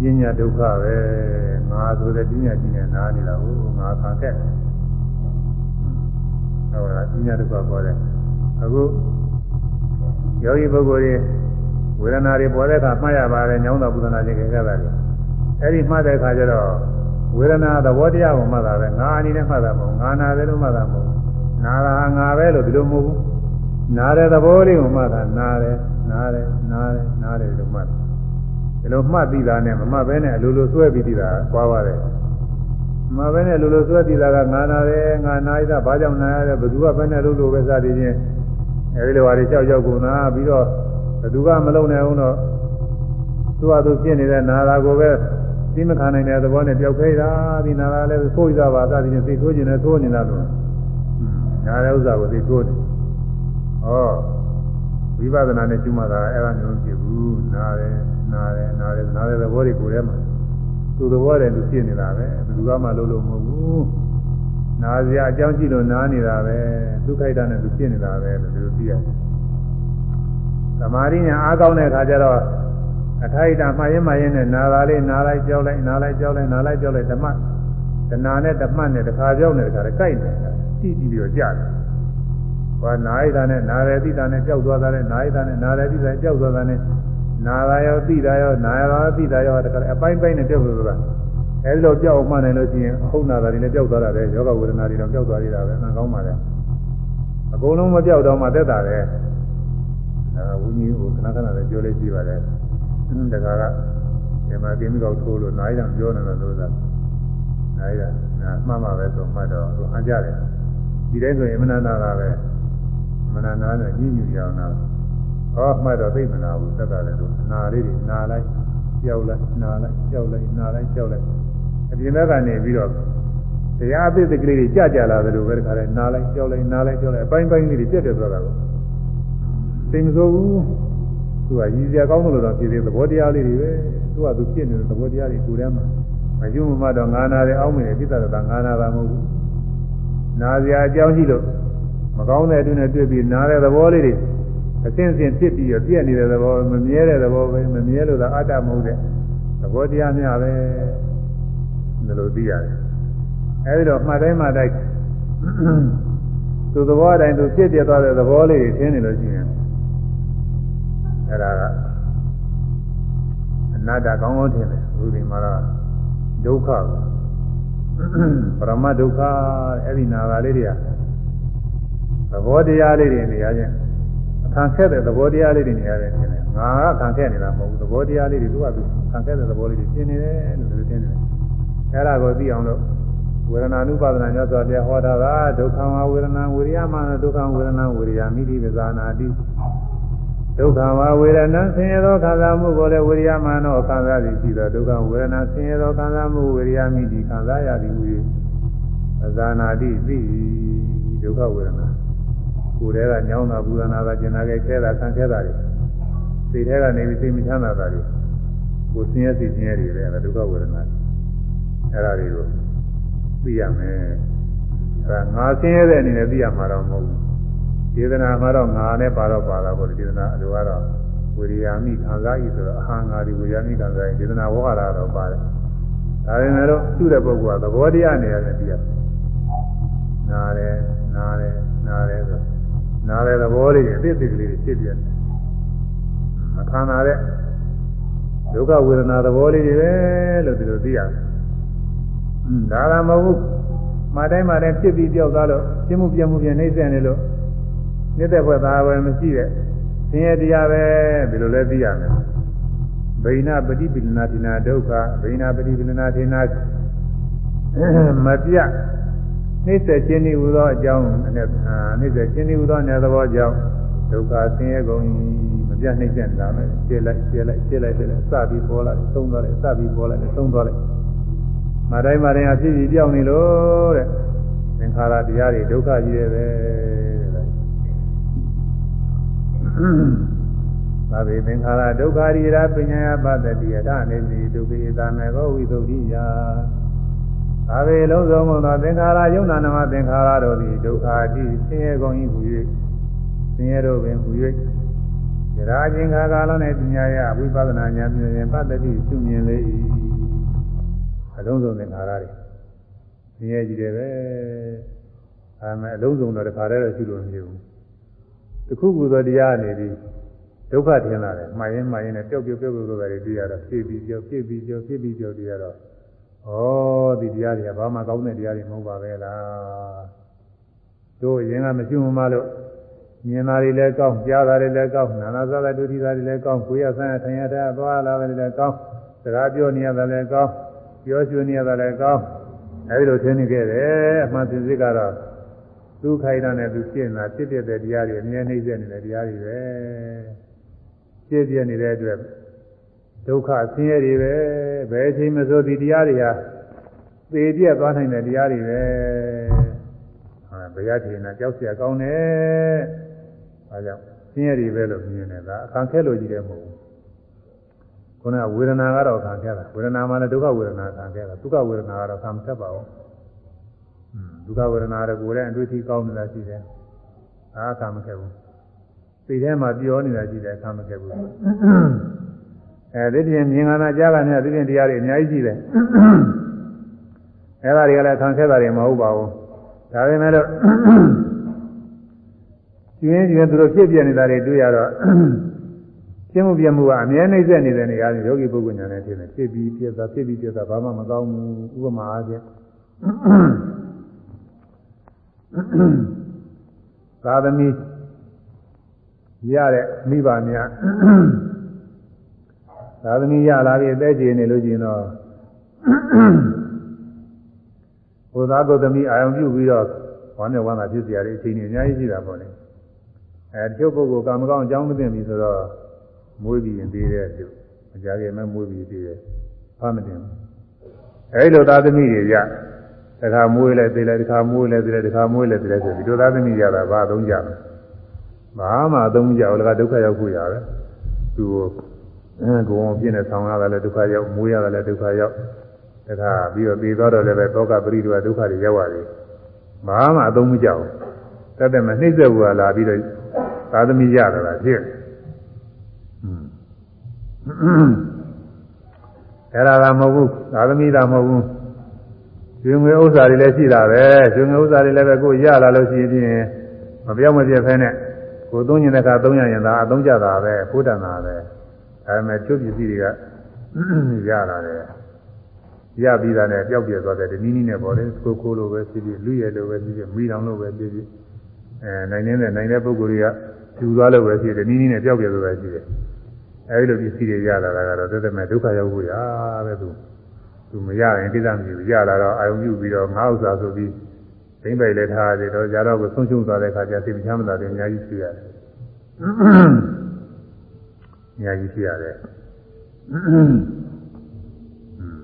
ပညာဒုက္ခပဲငါဆိုတဲ့ပညာကြီးနဲ့နားနေတာဟုတ်ငါခံခဲ့ဟုတ်လားပညာဒုက္ခပေါ်တယ်အခုယောဂီပုဂ္ဂိုလ်တွေဝေဒနာတွေပေါ်တဲ့အခါမှတ်ရပါတယ်ညောင်းတာပုဒနာခြင်းခင်ကြတာလေအဲ့ဒီမှတ်တဲ့အခါကျတော့ဝေဒနာသဘောတရားကိုမှတ်တာပဲငါအနေနဲ့မှတ်တာမဟုတ်ငါနာတယ်လို့မှတ်တာမဟုတ်နာတာငါပဲလို့ဒီလိုမဟုတ်ဘူးနာတဲ့သဘောလေးကိုမှတ်တာနာတယ်နာတယ်နာတယ်နာတယ်လို့မှတ်တယ် ဒီလိုမှတ်ပြီးတာနဲ့မမှတ်ဘဲနဲ့အလိုလိုဆွဲပြီးတည်တာကွာပါတယ်မပဲနဲ့လိုလိုဆွဲတည်တာကငါနာတယ်ငါနာရတာဘာကြောင့်နာရလဲဘယ်သူကဘယ်နဲ့လို့လို့ပဲစသည်ချင်းအဲဒီလိုဟာတွေကြောက်ကြောက်ကုန်တာပြီးတော့ဘယ်သူကမလုံနိုင်အောင်တော့သူ့ဟာသူဖြစ်နေတဲ့နာတာကိုပဲသိမခံနိုင်တဲ့သဘောနဲ့ပျောက်ခဲတာဒီနာတာလည်းဆိုးရပါစသည်ချင်းသိဆိုးခြင်းနဲ့ဆိုးနေတာလို့နာတဲ့ဥစ္စာကိုသိဆိုးတယ်ဩဝိပဿနာနဲ့ကျွမှတ်တာအဲ့ဒါမျိုးဖြစ်ဘူးနာတယ် နာတယ်နာတယ်နာတဲ့သဘောတွေကိုယ်ထဲမှာသူ့သဘောတည်းသူဖြစ်နေတာပဲဘယ်သူကမှလုံးလို့မဟုတ်ဘူးနာစရာအကြောင်းကြည့်လို့နားနေတာပဲဒုက္ခိတနဲ့သူဖြစ်နေတာပဲလို့ဒီလိုသိရတယ်သမာဓိညာအားကောင်းတဲ့အခါကျတော့အထိုက်တာမှားရင်မှားရင်နဲ့နာလာလေးနာလိုက်ကြောက်လိုက်နာလိုက်ကြောက်လိုက်နာလိုက်ကြောက်လိုက်ဓမ္မတဏှာနဲ့ဓမ္မနဲ့တစ်ခါကြောက်နေတခါတည်းကြိုက်နေတာတိတိပြီးတော့ကြားတယ်။ဘာနာရတာနဲ့နာရတိတာနဲ့ကြောက်သွားတာနဲ့နာရတာနဲ့နာရတိတာကြောက်သွားတာနဲ့ နာရရောတိတာရောနာရရောတိတာရောတခါတည်းအပိုင်းပိုင်းနဲ့ကြောက်သွားတာ။အဲဒီလိုကြောက်မှနိုင်လို့ရှိရင်အဟုတ်နာတာတွေလည်းကြောက်သွားတာပဲယောဂဝေဒနာတွေတော့ကြောက်သွားသေးတာပဲနာကောင်းပါလေ။အကုန်လုံးမကြောက်တော့မှသက်တာပဲ။အဲဝိညာဉ်ကိုခဏခဏလည်းပြောလေးရှိပါတယ်။တခါကဒီမှာတင်းပြီးတော့ထိုးလို့နားရံပြောနေလို့သာနားရနာမှတ်မှပဲဆိုမှတ်တော့သူအကြတယ်ဒီတိုင်းဆိုရင်မနနာတာပဲမနနာနဲ့ညှဉ်းညူရအောင်နာ ဟောမှတ်တော့သိမနာဘူးသက်တာလည်းသူနာလေးတွေနာလိုက်ကြောက်လိုက်နာလိုက်ကြောက်လိုက်နာလိုက်ကြောက်လိုက်အပြင်ဘက်ကနေပြီးတော့တရားအသစ်ကလေးတွေကြကြလာတယ်လို့ပဲတခါလဲနာလိုက်ကြောက်လိုက်နာလိုက်ကြောက်လိုက်အပိုင်းပိုင်းလေးတွေပြတ်တယ်သွားတာကိုသိမစိုးဘူးသူကရည်စရာကောင်းလို့တော့ပြည်သေးသဘောတရားလေးတွေပဲသူကသူဖြစ်နေတဲ့သဘောတရားတွေကိုယ်ထဲမှာမယုံမမတော့ငါနာတယ်အောင်းမယ်ပြစ်တာတော့ငါနာတာမဟုတ်ဘူးနာစရာအကြောင်းရှိလို့မကောင်းတဲ့အတွင်းနဲ့တွေ့ပြီးနာတဲ့သဘောလေးတွေ အစင်းစင်ဖြစ်ပြီးပြည့်နေတဲ့သဘောမမြဲတဲ့သဘောပဲမမြဲလို့သာအတ္တမဟုတ်တဲ့သဘောတရားများပဲဒီလိုသိရတယ်အဲဒီတော့မှတ်တိုင်းမှတ်တိုင်းသူသဘောတိုင်းသူဖြစ်ပြသွားတဲ့သဘောလေးတွေထင်းနေလို့ရှိရင်အဲ့ဒါကအနာတ္တကောင်းကောင်းထင်တယ်ဘုရင်မှာတော့ဒုက္ခပရမဒုက္ခအဲ့ဒီနာဂာလေးတွေကသဘောတရားလေးတွေနေရခြင်းအ ခံခဲ့တဲ့သဘောတရားလေးတွေနေရတယ်ထင်တယ်ငါကခံခဲ့နေတာမဟုတ်ဘူးသဘောတရားလေးတွေသူကသူခံခဲ့တဲ့သဘောလေးတွေရှင်းနေတယ်လို့သူထင်တယ်အဲ့ဒါကိုသိအောင်လို့ဝေဒနာနုပါဒနာညောဆိုတရားဟောတာကဒုက္ခဝဝေဒနာဝိရိယမနဒုက္ခဝေဒနာဝိရိယမိတိပဇာနာတိဒုက္ခဝဝေဒနာဆင်းရဲသောခံစားမှုကိုလည်းဝိရိယမနောခံစားသည်ရှိသောဒုက္ခဝေဒနာဆင်းရဲသောခံစားမှုဝိရိယမိတိခံစားရသည်ဟူ၍ပဇာနာတိသိဒုက္ခဝေဒနာ ကိုယ်တည်းကညောင်းတာပူဇာနာတာကျင်နာခဲ့ခဲတာဆန်းခဲတာတွေစိတ်ထဲကနေပြီးစိတ်မချမ်းသာတာတွေကိုယ်ဆင်းရဲစိတ်ဆင်းရဲတွေပဲဒုက္ခဝေဒနာအဲ့ဒါတွေကိုသိရမယ်အဲ့ဒါငါဆင်းရဲတဲ့အနေနဲ့သိရမှာတော့မဟုတ်ဘူးဒေသနာမှာတော့ငါနဲ့ပါတော့ပါတာပေါ့ဒေသနာအလိုကတော့ဝိရိယာမိခံစားဤဆိုတော့အဟံငါဒီဝိရိယာမိခံစားဤဒေသနာဝဟရာတော့ပါတယ်ဒါပေမဲ့လို့သူ့တဲ့ပုဂ္ဂိုလ်ကသဘောတရားနေရတယ်သိရနားတယ်နားတယ်နားတယ်ဆို နားတဲ့သဘောတွေအသိစိတ်ကလေးတွေဖြစ်ပြတယ်မခံနာတဲ့ဒုက္ခဝေဒနာသဘောလေးတွေပဲလို့ဒီလိုသိရတယ်။ဒါကမဟုတ်မတိုင်းမတိုင်းဖြစ်ပြီးပြောက်သွားလို့ပြင်းမှုပြင်းမှုပြင်းနှိမ့်ဆက်နေလို့မြစ်သက်ဖွယ်သားပဲမရှိတဲ့သင်ရတရားပဲဒီလိုလဲသိရမယ်။ဗိနာပฏิပိလနာဒိနာဒုက္ခဗိနာပฏิပိလနာဒိနာမပြ နှိမ့်ဆက်ခြင်းဤဟူသောအကြောင်းနဲ့နှိမ့်ဆက်ခြင်းဤဟူသောဉာဏ်သဘောကြောင့်ဒုက္ခဆင်းရဲကုန်၏မပြနှိမ့်ဆက်တာပဲရှင်းလိုက်ရှင်းလိုက်ရှင်းလိုက်ရှင်းလိုက်စပြီးပေါ်လာတယ်သုံးသွားတယ်စပြီးပေါ်လာတယ်သုံးသွားတယ်မတိုင်းမတိုင်းအဖြစ်ကြီးပြောင်းနေလို့တဲ့သင်္ခါရတရားတွေဒုက္ခကြီးတယ်ပဲသာဝေသင်္ခါရဒုက္ခရိရာပညာယပတ္တိယထာနေစီဒုက္ခိသာမေကောဝိသုဒ္ဓိယ သာဝေလုံးစုံသောသင်္ခါရယုံနာနမသင်္ခါရတို့သည်ဒုက္ခတိဆင်းရဲကုန်၏ဟူ၍ဆင်းရဲတို့ပင်ဟူ၍ယရာချင်းခါကာလနဲ့ပညာယဝိပဿနာဉာဏ်ဖြင့်ပတ္တိရှုမြင်လေ၏အလုံးစုံသင်္ခါရတွေဆင်းရဲကြည့်တယ်ပဲအဲမဲ့အလုံးစုံတော့တခါတည်းတော့ရှုလို့မဖြစ်ဘူးတခုခုသောတရားနေပြီးဒုက္ခထင်လာတယ်မှားရင်မှားရင်နဲ့ပျောက်ပျောက်ပျောက်ပျောက်တော့တယ်တရားတော့ဖြစ်ပြီးပျောက်ဖြစ်ပြီးပျောက်ဖြစ်ပြီးပျောက်တရားတော့ ဩဒီတရားတွေကဘာမှကောင်းတဲ့တရားတွေမဟုတ်ပါပဲလားတို့ရင်ကမရှိမှမလို့မြင်တာတွေလည်းကောင်းကြားတာတွေလည်းကောင်းနာနာစားတဲ့ဒုတိယတွေလည်းကောင်းကိုယ်ရဆန်းထိုင်ရတဲ့သွားလာတယ်လည်းကောင်းစကားပြောနေရတာလည်းကောင်းပြောရွှင်နေရတာလည်းကောင်းအဲဒီလိုထင်နေခဲ့တယ်အမှန်သိစစ်ကတော့သူခိုင်တာနဲ့သူရှင်းတာဖြစ်ဖြစ်တဲ့တရားတွေအမြဲနှိမ့်ဆက်နေတဲ့တရားတွေပဲပြည့်ပြည့်နေတဲ့အတွက် ဒုက္ခဆင်းရဲတွေပဲဘယ်အချိန်မှဆိုဒီတရားတွေဟာသေပြက်သွားနိုင်တဲ့တရားတွေပဲဟာဘုရားထေနာကြောက်เสียကောင်းတယ်အဲကြောင့်ဆင်းရဲတွေပဲလို့မြင်နေတာအခါခဲလို့ကြီးတယ်မဟုတ်ဘူးခုနကဝေဒနာကတော့ခံခဲ့တာဝေဒနာမှလည်းဒုက္ခဝေဒနာခံခဲ့တာဒုက္ခဝေဒနာကတော့ခံမဆက်ပါဘူးဒုက္ခဝေဒနာတွေကိုယ်တိုင်အတွေ့အထိကောင်းနေတာရှိတယ်အားခံမခဲ့ဘူးစိတ်ထဲမှာပြောနေတာရှိတယ်ခံမခဲ့ဘူး အဲဒီပြင်မြင်ကနာကြားကနာဒီပြင်တရားတွေအများကြီးရှိတယ်အဲဒါတွေကလည်းခံခဲ့တာတွေမဟုတ်ပါဘူးဒါပေမဲ့လို့ကျွင်းကျွင်းသူတို့ဖြစ်ပြနေတာတွေတွေ့ရတော့ရှင်းမှုပြမှုကအမြဲနှိမ့်ဆက်နေတဲ့နေရာတွေယောဂီပုဂ္ဂိုလ်ညာနဲ့ဖြစ်နေဖြစ်ပြီးပြတာဖြစ်ပြီးပြတာဘာမှမကောင်းဘူးဥပမာအားဖြင့်သာသမီရတဲ့မိဘများ သာသမီရလာပြီးအသက်ကြီးနေလို့ရှိရင်တော့ဘုရားကိုသမီးအာယုံပြုပြီးတော့ဝမ်းနဲ့ဝမ်းသာဖြစ်စရာတွေအချိန်ကြီးအများကြီးရှိတာပေါ့လေအဲတချို့ပုဂ္ဂိုလ်ကံမကောင်းအကြောင်းမသိပြီဆိုတော့မွေးပြီးရင်သေးတယ်သူအကြကြီးမဲ့မွေးပြီးသေးတယ်ဘာမတင်ဘူးအဲဒီလိုသာသမီတွေရတခါမွေးလဲသေးလဲတခါမွေးလဲသေးလဲတခါမွေးလဲသေးလဲဆိုဒီလိုသာသမီရတာဘာအသုံးကြလဲဘာမှအသုံးကြဘူးလကဒုက္ခရောက်ဖို့ရတယ်သူ အဲကိုယ်ပြင်းတဲ့ဆောင်းရတယ်လည်းဒုက္ခရောက်မွေးရတယ်လည်းဒုက္ခရောက်တခါပြီးတော့ပြီးတော့လည်းပဲတောကပရိဒုဒုက္ခတွေရောက်ရတယ်ဘာမှအသုံးမကြဘူးတတ်တယ်မနှိမ့်ဆက်ဘူးလာပြီးတော့သာသမီရတာလားဖြစ်အဲ့ဒါကမဟုတ်ဘူးသာသမီသာမဟုတ်ဘူးကျွေငွေဥစ္စာတွေလည်းရှိတာပဲကျွေငွေဥစ္စာတွေလည်းပဲကိုရလာလို့ရှိရင်မပြောင်းမပြတ်ဖဲနဲ့ကိုသုံးညင်တဲ့ခါသုံးရရင်သာအသုံးကြတာပဲဘုဒ္ဓနာပဲ ဒါပေမဲ့ချုပ်ပစ္စည်းတွေကရလာတယ်ရပြီးတာနဲ့ပျောက်ပြဲသွားတယ်ဒီနည်းနည်းနဲ့ပေါ်တယ်ကိုကိုလိုပဲဖြစ်ဖြစ်လူရလိုပဲဖြစ်ဖြစ်မိတောင်လိုပဲဖြစ်ဖြစ်အဲနိုင်နေတဲ့နိုင်တဲ့ပုဂ္ဂိုလ်တွေကယူသွားလို့ပဲဖြစ်တယ်နည်းနည်းနဲ့ပျောက်ပြဲသွားပဲရှိတယ်အဲဒီလိုပစ္စည်းတွေရလာတာကတော့သက်သက်မဲ့ဒုက္ခရောက်ဖို့ရပဲသူသူမရရင်ကိစ္စမရှိဘူးရလာတော့အာယုံပြုပြီးတော့ငါဥစ္စာဆိုပြီးဒိမ့်ပိုက်လည်းထားရတယ်တော့ဇာတော့ကိုဆုံးရှုံးသွားတဲ့အခါကျသိမချမ်းသာတယ်အများကြီးရှိရတယ် အများကြီးရှိရတယ်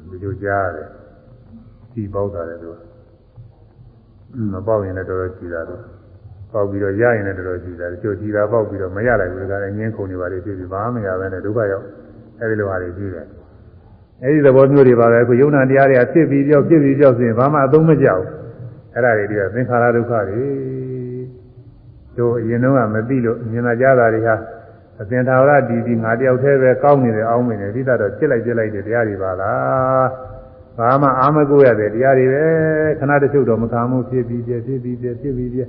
ဒီလိုကြားရတယ်ဒီပေါက်တာလေသူမပေါက်ရင်လည်းတော်တော်ရှိတာသူပေါက်ပြီးတော့ရရင်လည်းတော်တော်ရှိတာကြိုကြည်တာပေါက်ပြီးတော့မရလိုက်ဘူးဒါကလည်းငင်းခုန်နေပါလေဖြစ်ပြီးဘာမှမရဘဲနဲ့ဒုက္ခရောက်အဲဒီလိုဟာတွေရှိတယ်အဲဒီသဘောမျိုးတွေပါပဲအခုယုံနာတရားတွေကဖြစ်ပြီးပြောက်ဖြစ်ပြီးပြောက်ဆိုရင်ဘာမှအသုံးမကျဘူးအဲ့ဒါတွေဒီကသင်္ခါရဒုက္ခတွေတို့အရင်တော့မသိလို့မြင်လာကြတာတွေဟာ အစဉ်သာဝရဒီဒီငါတယောက်တည်းပဲကောင်းနေတယ်အောင်းနေတယ်ဒီတော့ပြစ်လိုက်ပြစ်လိုက်တဲ့တရားတွေပါလားဘာမှအာမကိုရတဲ့တရားတွေပဲခဏတစ်ချုပ်တော့မခံမှုဖြစ်ပြီးပြဖြစ်ပြီးပြဖြစ်ပြီးပြ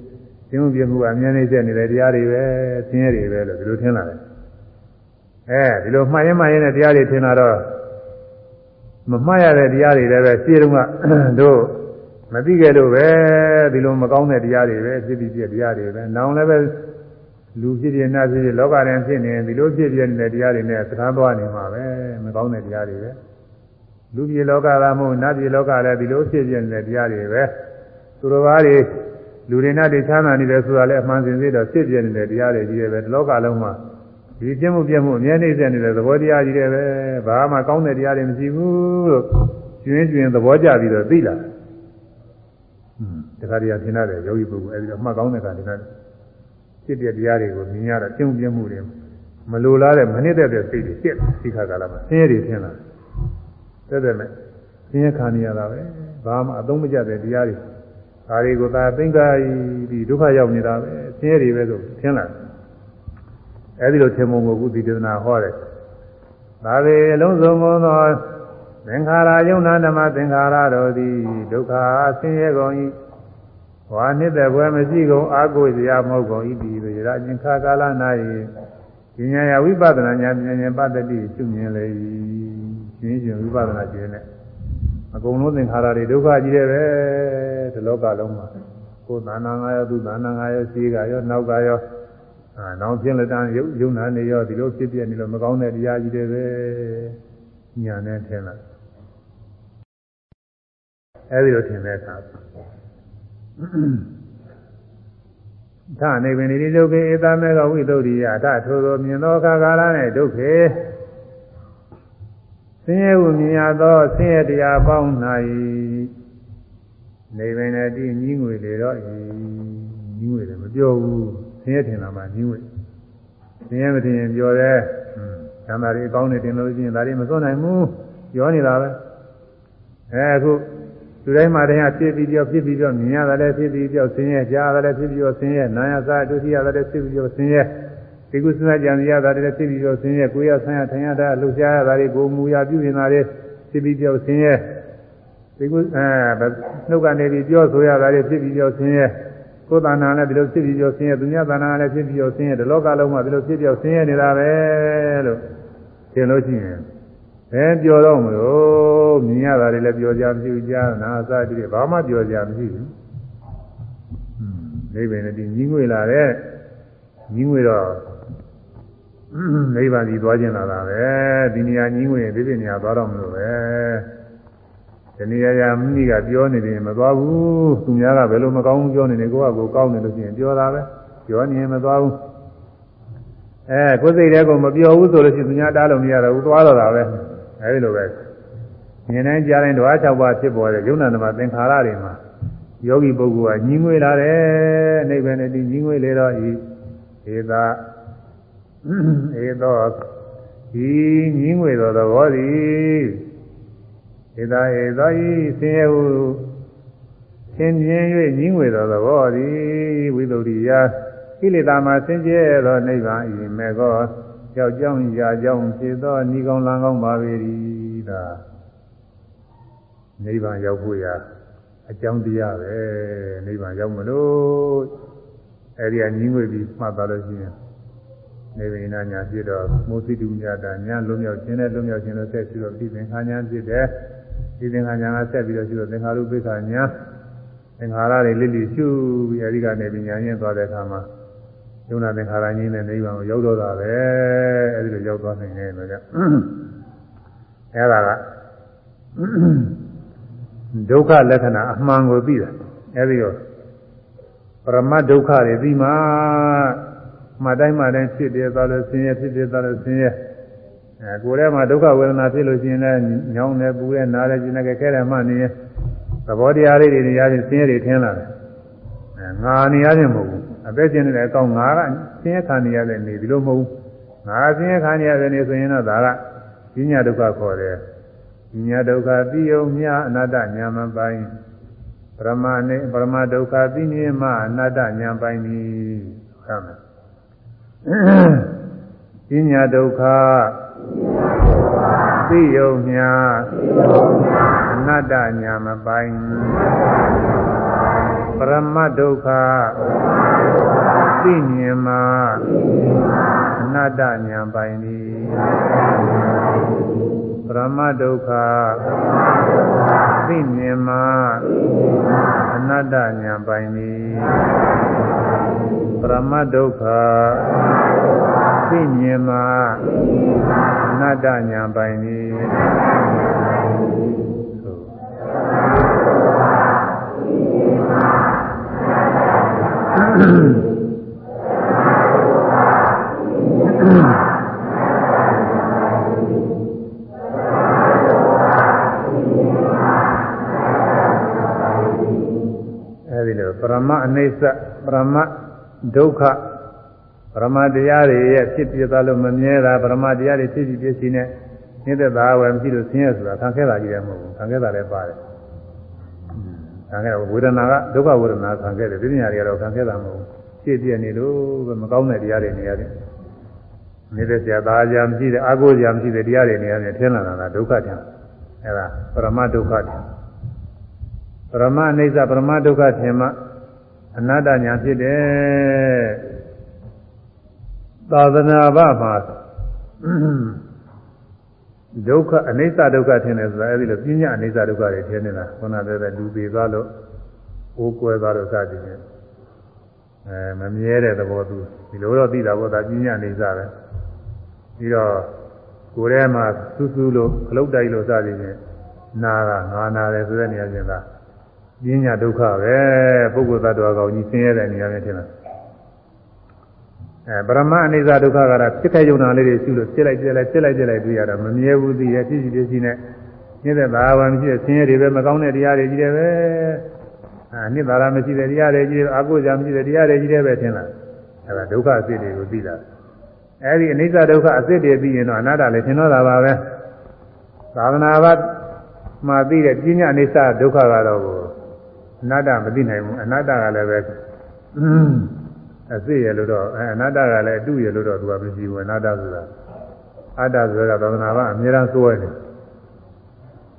သင်မှုပြမှုအမြဲတမ်းဆက်နေတဲ့တရားတွေပဲသင်ရတွေပဲလို့ဒီလိုထင်လာတယ်အဲဒီလိုမှားရင်မှားရင်တဲ့တရားတွေထင်လာတော့မမှားရတဲ့တရားတွေလည်းပဲရှင်းတုန်းကတို့မသိခဲ့လို့ပဲဒီလိုမကောင်းတဲ့တရားတွေပဲဖြစ်ပြီးပြတရားတွေပဲနောင်လည်းပဲ လူဖြစ်ဖြစ်နတ်ဖြစ်ဖြစ်လောကရင်ဖြစ်နေဒီလိုဖြစ်ပြနေတဲ့တရားတွေနဲ့သံသွားနေမှာပဲမကောင်းတဲ့တရားတွေပဲလူပြည်လောကကမဟုတ်နတ်ပြည်လောကလည်းဒီလိုဖြစ်ပြနေတဲ့တရားတွေပဲသူတော်ဘာတွေလူတွေနဲ့တခြားနာနေတယ်ဆိုတာလည်းအမှန်စင်စစ်တော့ဖြစ်ပြနေတဲ့တရားတွေကြီးပဲဒီလောကလုံးမှာဒီပြင်းမှုပြင်းမှုအမြဲနေစေနေတဲ့သဘောတရားကြီးတွေပဲဘာမှကောင်းတဲ့တရားတွေမရှိဘူးလို့ကျွင်းကျွင်းသဘောကျပြီးတော့သိလာတယ်တခါတည်းကထင်ရတယ်ယောဂီပုဂ္ဂိုလ်အဲဒီတော့မှတ်ကောင်းတဲ့ခါတည်းက ဖြစ်တဲ့တရားတွေကိုမြင်ရတာကျုံပြမှုတွေမလိုလားတဲ့မနစ်တဲ့တဲ့စိတ်တွေဖြစ်ဒီခါကာလမှာဆင်းရဲတွေထင်လာတယ်တဲ့တဲ့မဲ့ဆင်းရဲခံနေရတာပဲဘာမှအသုံးမကျတဲ့တရားတွေဒါတွေကိုသာသိင်္ဂါပြီးဒုက္ခရောက်နေတာပဲဆင်းရဲတွေပဲဆိုထင်လာတယ်အဲဒီလိုထင်ပုံကိုကုသီဒေသနာဟောတယ်ဒါပေအလုံးစုံသောသင်္ခါရယုံနာဓမ္မသင်္ခါရတော်သည်ဒုက္ခဆင်းရဲကုန်၏ ဝါနှစ်သက်ပွဲမရှိကုန်အာကိုစရာမဟုတ်ကုန်၏ဒီလိုရအချင်းခါကာလ၌ဉာဏ်ရဝိပဿနာဉာဏ်ဉာဏ်ပတ္တိရှုမြင်လေ၏ရှင်းရှင်းဝိပဿနာကျင်းနဲ့အကုန်လုံးသင်္ခါရတွေဒုက္ခကြီးတယ်ပဲဒီလောကလုံးမှာကိုယ်သဏ္ဍာန်ငါရောသူသဏ္ဍာန်ငါရောရှိကရောနောက်ကရောအာနောင်ဖြစ်လက်တန်းရုပ်ယုံနာနေရောဒီလိုဖြစ်ပြနေလို့မကောင်းတဲ့တရားကြီးတွေပဲညာနဲ့ထင်လာအဲဒီလိုထင်တဲ့အခါ သာနေပင်ဒီဒုက္ခေဧတမေကဝိသုဒ္ဓိယအထထိုသောမြင်သောအခါကာလ၌ဒုက္ခေဆင်းရဲဟုမြင်ရသောဆင်းရဲတရားပေါင်း၌နေပင်နဲ့တည်ညီးငွေလေတော့ညီးငွေလည်းမပြောဘူးဆင်းရဲထင်လာမှညီးငွေဆင်းရဲမထင်ရင်ပြောတယ်သံသာတွေအကောင်းနေတင်လို့ရှိရင်ဒါတွေမစွန့်နိုင်ဘူးပြောနေတာပဲအဲအခု သူတိုင်းမှာတည်းကဖြစ်ပြီးပြောဖြစ်ပြီးပြောမြင်ရတယ်လည်းဖြစ်ပြီးပြောဆင်းရဲကြားရတယ်လည်းဖြစ်ပြီးပြောဆင်းရဲနာယစားဒုတိယရတယ်လည်းဖြစ်ပြီးပြောဆင်းရဲဒီကုသနာကြံရတာလည်းဖြစ်ပြီးပြောဆင်းရဲကိုယ်ရဆန်းရထိုင်ရတာလှုပ်ရှားရတာတွေကိုမူရပြုနေတာလည်းဖြစ်ပြီးပြောဆင်းရဲဒီကုအဲနှုတ်ကနေပြီးပြောဆိုရတာလည်းဖြစ်ပြီးပြောဆင်းရဲကိုယ်တဏ္ဍာလည်းဒီလိုဖြစ်ပြီးပြောဆင်းရဲသူများတဏ္ဍာလည်းဖြစ်ပြီးပြောဆင်းရဲဒီလောကလုံးမှာဒီလိုဖြစ်ပြောဆင်းရဲနေတာပဲလို့ထင်လို့ရှိရင် အဲပြောတော့မလို့မြင်ရတာတွေလည်းပြောကြမရှိဘူးကြားနာအစတည်းဘာမှပြောကြမရှိဘူးနိဗ္ဗာန်တည်းညီးငွေလာတဲ့ညီးငွေတော့နိဗ္ဗာန်ကြီးသွားခြင်းလာတာပဲဒီနေရာညီးငွေဒီပြနေရာသွားတော့မလို့ပဲဒီနေရာရာမိမိကပြောနေတယ်မသွားဘူးသူများကဘယ်လိုမကောင်းဘူးပြောနေတယ်ကိုကကိုကောင်းတယ်လို့ရှိရင်ပြောတာပဲပြောနေရင်မသွားဘူးအဲကိုယ်စိတ်ထဲကမပြောဘူးဆိုလို့ရှိရင်သူများတားလို့မရတော့ဘူးသွားတော့တာပဲ အဲဒီလိုပဲမြင်တိုင်းကြားတိုင်းဓဝါ၆ပါးဖြစ်ပေါ်တဲ့ယုံနာသမသင်္ခါရတွေမှာယောဂီပုဂ္ဂိုလ်ကညီးငွေလာတယ်နိဗ္ဗာန်နဲ့ဒီညီးငွေလေတော့ဤဧသာဧသောဒီညီးငွေတော်သဘောသည်ဧသာဧသောဤဆင်းရဲဟုသင်ပြင်း၍ညီးငွေတော်သဘောသည်ဝိသုဒ္ဓိယကိလေသာမှာဆင်းရဲသောနိဗ္ဗာန်ဤမေကော ကြောက်ကြောင်းရာကြောင်းဖြစ်သောဤကောင်းလံကောင်းပါပေ၏ဒါနိဗ္ဗာန်ရောက်ဖို့ရာအကြောင်းတရားပဲနိဗ္ဗာန်ရောက်မလို့အဲဒီကညီးငွေပြီးမှတ်သွားလို့ရှိရင်နေဗိနာညာဖြစ်တော့မိုးစိတုမြတာညာလုံးမြောက်ခြင်းနဲ့လုံးမြောက်ခြင်းလို့ဆက်ပြီးတော့ဒီသင်္ခါညာဖြစ်တယ်ဒီသင်္ခါညာကဆက်ပြီးတော့ရှိတော့သင်္ခါရုပ္ပခာညာသင်္ခါရတွေလိလိရှုပြီးအဲဒီကနေပြီးညာရင်းသွားတဲ့အခါမှာ ယုံနာသင်္ခါရကြီးနဲ့နိဗ္ဗာန်ကိုရောက်တော့တာပဲအဲဒီလိုရောက်သွားနိုင်တယ်လို့ကြအဲဒါကဒုက္ခလက္ခဏာအမှန်ကိုသိတာအဲဒီတော့ပရမတ်ဒုက္ခတွေသိမှမှတိုင်းမှတိုင်းဖြစ်တယ်သွားလို့ဆင်းရဲဖြစ်တယ်သွားလို့ဆင်းရဲအဲကိုယ်ထဲမှာဒုက္ခဝေဒနာဖြစ်လို့ရှိရင်လည်းညောင်းတယ်ပူတယ်နားတယ်ကျင်တယ်ခဲတယ်မှနေရင်သဘောတရားလေးတွေနေရာချင်းဆင်းရဲတွေထင်းလာတယ်အဲငါနေရခြင်းမဟုတ်ဘူး အသက်ရှင်နေတဲ့အကောင်ငါကဆင်းရဲခံနေရတဲ့နေဒီလိုမဟုတ်ဘူးငါဆင်းရဲခံနေရတဲ့နေဆိုရင်တော့ဒါကပညာဒုက္ခခေါ်တယ်ညာဒုက္ခသိယုံမြအနတ္တညာမပိုင်ပရမနဲ့ပရမဒုက္ခသိမြင်မှအနတ္တညာပိုင်သည်ဟုတ်မယ်ပညာဒုက္ခသိယုံမြအနတ္တညာမပိုင် ပရမဒုက္ခသိမြင်မှအနတ္တညာပိုင်သည်ပရမဒုက္ခသိမြင်မှအနတ္တညာပိုင်သည်ပရမဒုက္ခသိမြင်မှအနတ္တညာပိုင်သည် ပရမအနိစ္စပရမဒုက္ခပရမတရားတွေရဲ့ဖြစ်ပြသွားလို့မမြဲတာပရမတရားတွေဖြစ်ပြီးပြည့်စုံတဲ့နေတဲ့သားဝယ်မရှိလို့ဆင်းရဲဆိုတာခံခဲ့တာကြီးတယ်မဟုတ်ဘူးခံခဲ့တာလည်းပါတယ် ခံခဲ့ဝေဒနာကဒုက္ခဝေဒနာခံခဲ့တယ်ဒီညာတွေကတော့ခံခဲ့တာမဟုတ်ဘူးဖြစ်ပြနေလို့မကောင်းတဲ့တရားတွေနေရတယ်နေတဲ့ဆရာသားကြမရှိတဲ့အာကိုကြမရှိတဲ့တရားတွေနေရတယ်ထင်လာတာဒုက္ခထင်အဲဒါပရမဒုက္ခထင်ပရမအိဋ္ဌပရမဒုက္ခထင်မှအနတ္တညာဖြစ်တယ်သာသနာ့ဘမှာ ဒုက္ခအနိစ္စဒုက္ခထင်တယ်ဆိုတာအဲဒီလိုပြညာအနိစ္စဒုက္ခတွေထင်နေတာခုနပြောတဲ့လူသေးသွားလို့အိုးကွဲသွားလို့စသည်ဖြင့်အဲမမြဲတဲ့သဘောသူဒီလိုတော့သိတာပေါ့ဒါပြညာအနိစ္စပဲပြီးတော့ကိုယ်ထဲမှာစူးစူးလို့ခလုတ်တိုက်လို့စသည်ဖြင့်နာကငါနာတယ်ဆိုတဲ့နေရာချင်းသာပညာဒုက္ခပဲပုဂ္ဂိုလ်သတ္တဝါကောင်ကြီးဆင်းရဲတဲ့နေရာနဲ့ထင်တယ် အဲပရမအနိစ္စဒုက္ခကတော့ဖြစ်ခဲ့ယုံနာလေးတွေရှိလို့ဖြစ်လိုက်ပြလိုက်ဖြစ်လိုက်ပြလိုက်တွေ့ရတာမမြဲဘူးသိရဖြစ်စီဖြစ်စီနဲ့ညတဲ့ဘာဝမရှိတဲ့ဆင်းရဲတွေပဲမကောင်းတဲ့တရားတွေကြီးတယ်ပဲအာနှစ်သာရမရှိတဲ့တရားတွေကြီးတယ်အာကိုကြမရှိတဲ့တရားတွေကြီးတယ်ပဲထင်လားအဲဒါဒုက္ခအစစ်တွေကိုသိတာအဲဒီအနိစ္စဒုက္ခအစစ်တွေသိရင်တော့အနာတ္တလည်းထင်တော့တာပါပဲသာသနာ့ဘာမှာသိတဲ့ပညာအနိစ္စဒုက္ခကတော့အနတ္တမသိနိုင်ဘူးအနတ္တကလည်းပဲအ စစ်ရလို့တော့အဲအနတ္တကလည်းအတုရလို့တော့သူကမရှိဘူးအနတ္တဆိုတာအတ္တဆိုတာသာသနာ့ဘာအများအားစိုးရတယ်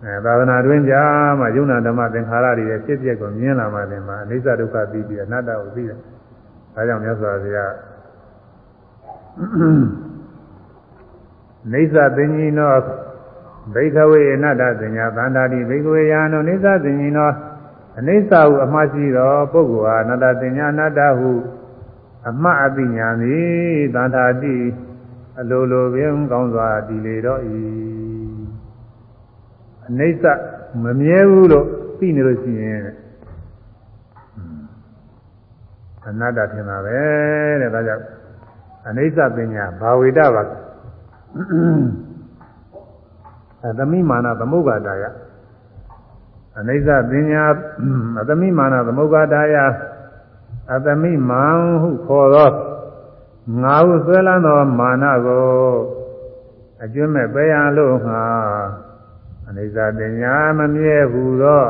အဲသာသနာတွင်ကြာမှယုံနာဓမ္မသင်္ခါရတွေရဲ့ဖြစ်ပျက်ကိုမြင်လာမှလည်းမှာအနိစ္စဒုက္ခသိပြီးအနတ္တကိုသိတယ်ဒါကြောင့်မြတ်စွာဘုရားနေသသင်္ကြီးနောဘိခဝေအနတ္တသင်ညာသန္တာတိဘိခဝေယာနောနေသသင်္ကြီးနောအနိစ္စဟုအမှားရှိသောပုဂ္ဂိုလ်ဟာအနတ္တပညာအနတ္တဟု အမှားအပညာသည်သံသာတိအလိုလိုပင်ကောင်းစွာတည်လေတော့ဤအနိစ္စမမြဲဘူးလို့သိနေလို့ရှိရင်အနတ္တထင်တာပဲတဲ့ဒါကြောင့်အနိစ္စပညာဘာဝေဒပါအသမိမာနသမုဂ္ဂတာယအနိစ္စပညာအသမိမာနသမုဂ္ဂတာယ အသမိမံဟုခေါ်သောငါဟုဆွဲလန်းသောမာနကိုအကျွမ်းမဲ့ပဲရလို့ငါအနိစ္စပညာမမြဲဘူးသော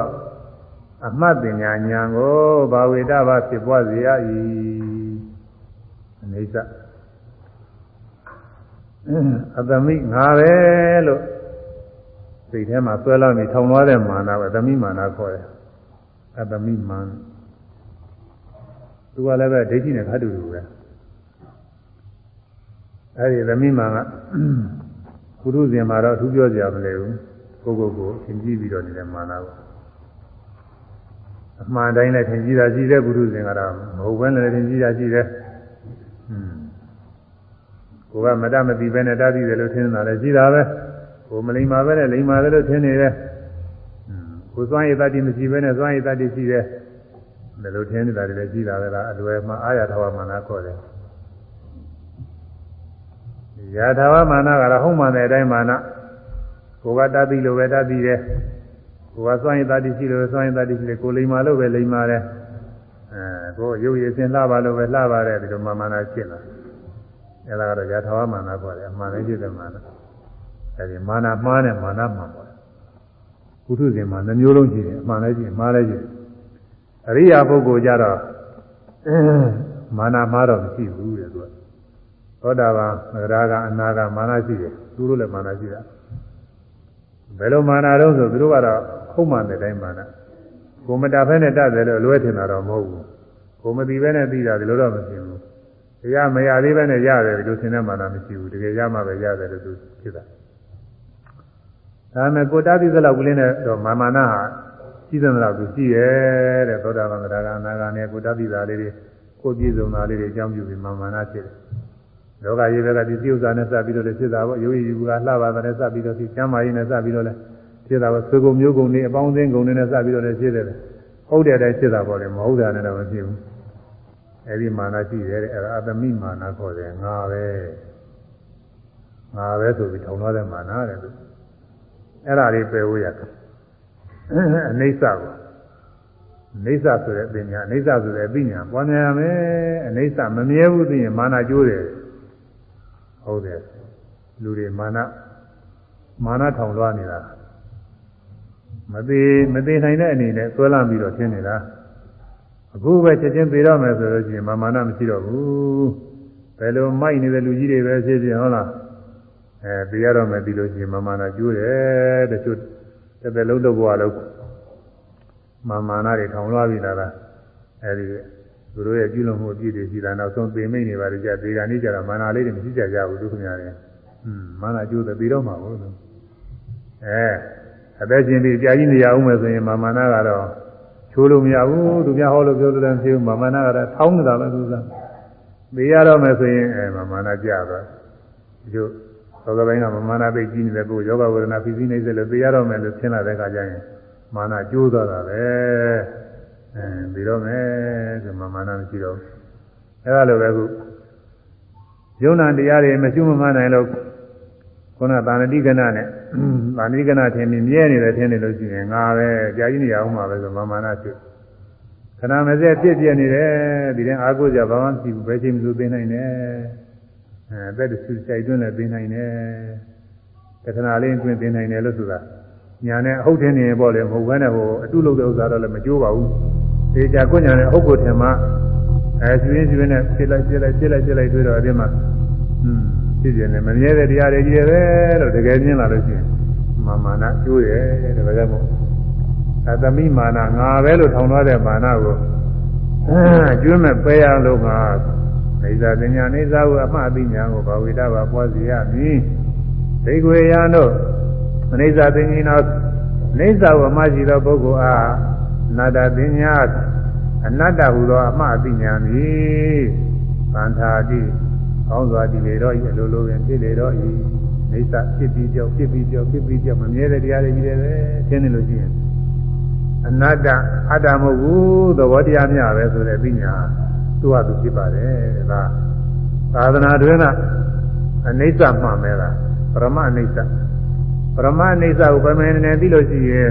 အမှတ်ပညာဉာဏ်ကိုဘာဝေဒဘာဖြစ်ပွားစေရ၏အနိစ္စအသမိငါပဲလို့စိတ်ထဲမှာဆွဲလာနေထောင်လွှားတဲ့မာနပဲသမိမာနခေါ်တယ်အသမိမာန သူကလည်းပဲဒိဋ္ဌိနဲ့ခတ်တူတူပဲအဲဒီသမိမာကကုထုဇင်မှာတော့အထူးပြောကြမလဲဘူးကိုကိုကိုသင်ကြည့်ပြီးတော့နေတဲ့မာနကိုအမှန်တိုင်းလည်းသင်ကြည့်တာရှိတဲ့ကုထုဇင်ကတော့မဟုတ်ဘဲလည်းသင်ကြည့်တာရှိတယ်ကိုကမတမသိပဲနဲ့တတ်သိတယ်လို့ထင်တာလည်းရှိတာပဲကိုမလိမ္မာပဲနဲ့လိမ္မာတယ်လို့ထင်နေတယ်ကိုစွမ်းရည်တတ်တိမရှိပဲနဲ့စွမ်းရည်တတ်တိရှိတယ် ဒါလိုထင်နေတာတွေလည်းရှိတာပဲလားအလွယ်မှာအာရထဝမာနခေါ်တယ်ယာထဝမာနကတော့ဟုတ်မှန်တဲ့အတိုင်းမာနကိုကတတ်သိလို့ပဲတတ်သိတယ်ကိုကစွမ်းရည်တတ်တိရှိလို့စွမ်းရည်တတ်တိရှိတယ်ကိုလိမ္မာလို့ပဲလိမ္မာတယ်အဲကိုရုပ်ရည်စင်လှပါလို့ပဲလှပါတယ်ဒီလိုမာနဖြစ်လာအဲဒါကတော့ယာထဝမာနခေါ်တယ်အမှန်လည်းဖြစ်တယ်မာနအဲဒီမာနမှားတယ်မာနမှန်ပါတယ်ပုထုဇဉ်မှာနှမျိုးလုံးရှိတယ်အမှန်လည်းရှိမှားလည်းရှိတယ် အရိယာပုဂ္ဂိုလ်ကြတော့မာနမှားတော့မရှိဘူးတဲ့သူကသောတာပန်သရဂအနာဂမာနရှိတယ်သူတို့လည်းမာနရှိတာဘယ်လိုမာနတော့ဆိုသူတို့ကတော့ဟုတ်မှန်တဲ့တိုင်းမာနကိုမတာဖဲနဲ့တတ်တယ်လို့အလွဲထင်တာတော့မဟုတ်ဘူးကိုမသိဘဲနဲ့သိတာဒီလိုတော့မဖြစ်ဘူးတရားမရသေးဘဲနဲ့ရတယ်ဒီလိုသင်တဲ့မာနမရှိဘူးတကယ်ရမှပဲရတယ်လို့သူဖြစ်တာဒါမဲ့ကိုတာသိသလောက်ကလေးနဲ့တော့မာမာနဟာ ရှိသလောက်သူရှိရဲ့တဲ့သောတာပန်ကရာဂအနာဂါနဲ့ကိုတာသိတာလေးတွေကိုပြည့်စုံတာလေးတွေအကြောင်းပြုပြီးမာမာနဖြစ်တယ်လောကကြီးဘက်ကဒီသိဥစ္စာနဲ့စပ်ပြီးတော့လည်းဖြစ်တာပေါ့ယောဂီယူကလှပါတဲ့စပ်ပြီးတော့ဒီကျမ်းမာရေးနဲ့စပ်ပြီးတော့လည်းဖြစ်တာပေါ့ဆွေကုံမျိုးကုံတွေအပေါင်းအသင်းကုံတွေနဲ့စပ်ပြီးတော့လည်းဖြစ်တယ်ဟုတ်တဲ့အတိုင်းဖြစ်တာပေါ့လေမဟုတ်တာနဲ့တော့မဖြစ်ဘူးအဲဒီမာနရှိတယ်တဲ့အဲဒါအတမိမာနခေါ်တယ်ငါပဲငါပဲဆိုပြီးထောင်ထားတဲ့မာနတဲ့သူအဲ့ဒါလေးပယ်ဖို့ရတယ် အနိစ္စကိုအနိစ္စဆိုတဲ့အပညာအနိစ္စဆိုတဲ့အပညာပွားများရမယ်အနိစ္စမမြဲဘူးသိရင်မာနကျိုးတယ်ဟုတ်တယ်လူတွေမာနမာနထောင်လွှားနေတာမသေးမသေးနိုင်တဲ့အနေနဲ့ဆွဲလမ်းပြီးတော့ထင်းနေတာအခုပဲချက်ချင်းပြေတော့မယ်ဆိုလို့ရှိရင်မာမာနမရှိတော့ဘူးဘယ်လိုမိုက်နေတဲ့လူကြီးတွေပဲဖြစ်ဖြစ်ဟုတ်လားအဲပြေရတော့မယ်ပြီးလို့ရှိရင်မာမာနကျိုးတယ်တချို့ တစ်သက်လုံးတော့ဘဝလုံးမာမာနတွေထောင်လွှားပြီးလာတာအဲဒီသူတို့ရဲ့ပြုလုပ်မှုအပြည့်တွေရှိတာနောက်ဆုံးပေမိတ်နေပါလေကြာဒီကနေ့ကျတော့မာနာလေးတွေမရှိကြကြဘူးသူခင်ဗျားတွေอืมမာနာကျိုးတယ်ပြီးတော့မှာဘူးအဲအသက်ရှင်ပြီးကြာကြီးနေရအောင်မယ်ဆိုရင်မာမာနာကတော့ချိုးလို့မရဘူးသူများဟောလို့ပြောလို့လည်းမဖြစ်ဘူးမာမာနာကတော့ထောင်းနေတာပဲသူကသိရတော့မယ်ဆိုရင်အဲမာမာနာကြသွားဒီလို သောကပိုင်းကမာမာနာသိကြီးနေတဲ့ကိုယောဂဝေဒနာဖိစီးနေစေလို့သိရတော့မယ်လို့ရှင်းလာတဲ့အခါကျရင်မာနာကျိုးသွားတာပဲအဲပြီးတော့မယ်ဆိုမာမာနာမရှိတော့အဲလိုပဲခုယုံနာတရားတွေမရှိမမှန်နိုင်လို့ခုနသာဏတိကနာနဲ့သာဏတိကနာထင်ပြီးမြဲနေတယ်ထင်နေလို့ရှိရင်ငါပဲကြာကြီးနေရအောင်မှာပဲဆိုမာမာနာဖြစ်ခဏမစက်ပြည့်ပြည့်နေတယ်ဒီတဲ့အာကိုကြဘာမှမရှိဘူးဘယ်ချိန်မှသိသိနိုင်တယ် အဲသက်တဆူဆိုင်တွင်းလည်းသိနိုင်တယ်တခဏလေးတွင်းသိနိုင်တယ်လို့ဆိုတာညာနဲ့အဟုတ်ထင်းနေပေါ့လေမဟုတ်ဘဲနဲ့ဟိုအတုလုပ်တဲ့ဥစ္စာတော့လည်းမကြိုးပါဘူးဒီကြကွညာနဲ့အဟုတ်ကိုထင်မှအဲရှင်ရှင်ရှင်နဲ့ဖြစ်လိုက်ဖြစ်လိုက်ဖြစ်လိုက်ဖြစ်လိုက်တွေ့တော့အပြင်မှာอืมဖြစ်ခြင်းနဲ့မမြဲတဲ့တရားတွေကြီးတယ်ပဲလို့တကယ်မြင်လာလို့ရှိရင်မာမာနကျိုးတယ်တဲ့ဒါကြောင့်မို့အတမိမာနငါပဲလို့ထောင်ထားတဲ့မာနကိုအဲကျွမ်းမဲ့ပဲရလို့ငါ နေသာတင်ညာနေသာကိုအမှားအသိဉာဏ်ကိုဘာဝိတဘာပွားစီရမည်ဒိဋ္ဌဝေယံတို့အနိစ္စသိဉ္ဇိနောအိစ္ဆဝမရှိသောပုဂ္ဂိုလ်အားအနတ္တပညာအနတ္တဟူသောအမှားအသိဉာဏ်သည်သံဃာတိကောင်းစွာတည်လေတော့ဤအလိုလိုပင်ဖြစ်လေတော့ဤအိစ္ဆဖြစ်ပြီးကြောက်ဖြစ်ပြီးကြောက်ဖြစ်ပြီးကြောက်မမြဲတဲ့တရားတွေကြီးတယ်ပဲရှင်းနေလို့ရှိရင်အနတ္တအတ္တမဟုတ်ဘူးသဘောတရားများပဲဆိုတဲ့ပညာ သူ့ဟာသူဖြစ်ပါတယ်ဒါသာသနာတွင်ကအနိစ္စမှန်ပဲလားပရမအနိစ္စပရမအိဋ္ဌကိုပမနေနေသိလို့ရှိရင်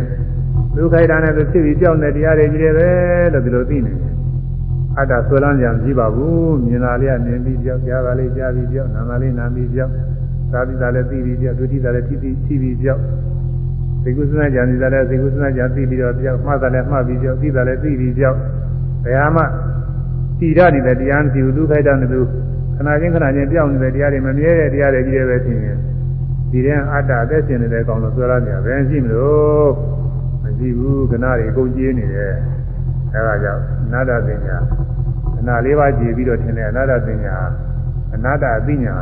ဒုက္ခိတာနဲ့သူဖြစ်ပြီးကြောက်နေတရားတွေကြီးတယ်ပဲလို့ဒီလိုသိနေတယ်အတ္တဆွဲလန်းကြံကြည့်ပါဘူးမြင်လာလေးကမြင်ပြီးကြောက်ကြားတာလေးကြားပြီးကြောက်နာမလေးနာပြီးကြောက်သာတိတာလည်းသိပြီးကြောက်ဒုတိတာလည်းသိပြီးသိပြီးကြောက်သိကုသနာကြံနေတာလည်းသိကုသနာကြံသိပြီးတော့ကြောက်မှတ်တာလည်းမှတ်ပြီးကြောက်သိတာလည်းသိပြီးကြောက်ဘယ်ဟာမှ တိရနေတဲ့တရားမရှိဘူးဒုက္ခိတာနဲ့သူခဏချင်းခဏချင်းပြောင်းနေတဲ့တရားတွေမမြဲတဲ့တရားတွေကြီးတယ်ပဲသိရင်ဒီတဲ့အတ္တအသက်ရှင်နေတဲ့ကောင်လို့ပြောရမြဘယ်ရှိမလို့မရှိဘူးခဏတွေအကုန်ကြီးနေတယ်အဲဒါကြောင့်အနာတ္တပညာအနာလေးပါးကြည်ပြီးတော့ထင်တယ်အနာတ္တပညာအနာတ္တအသိညာ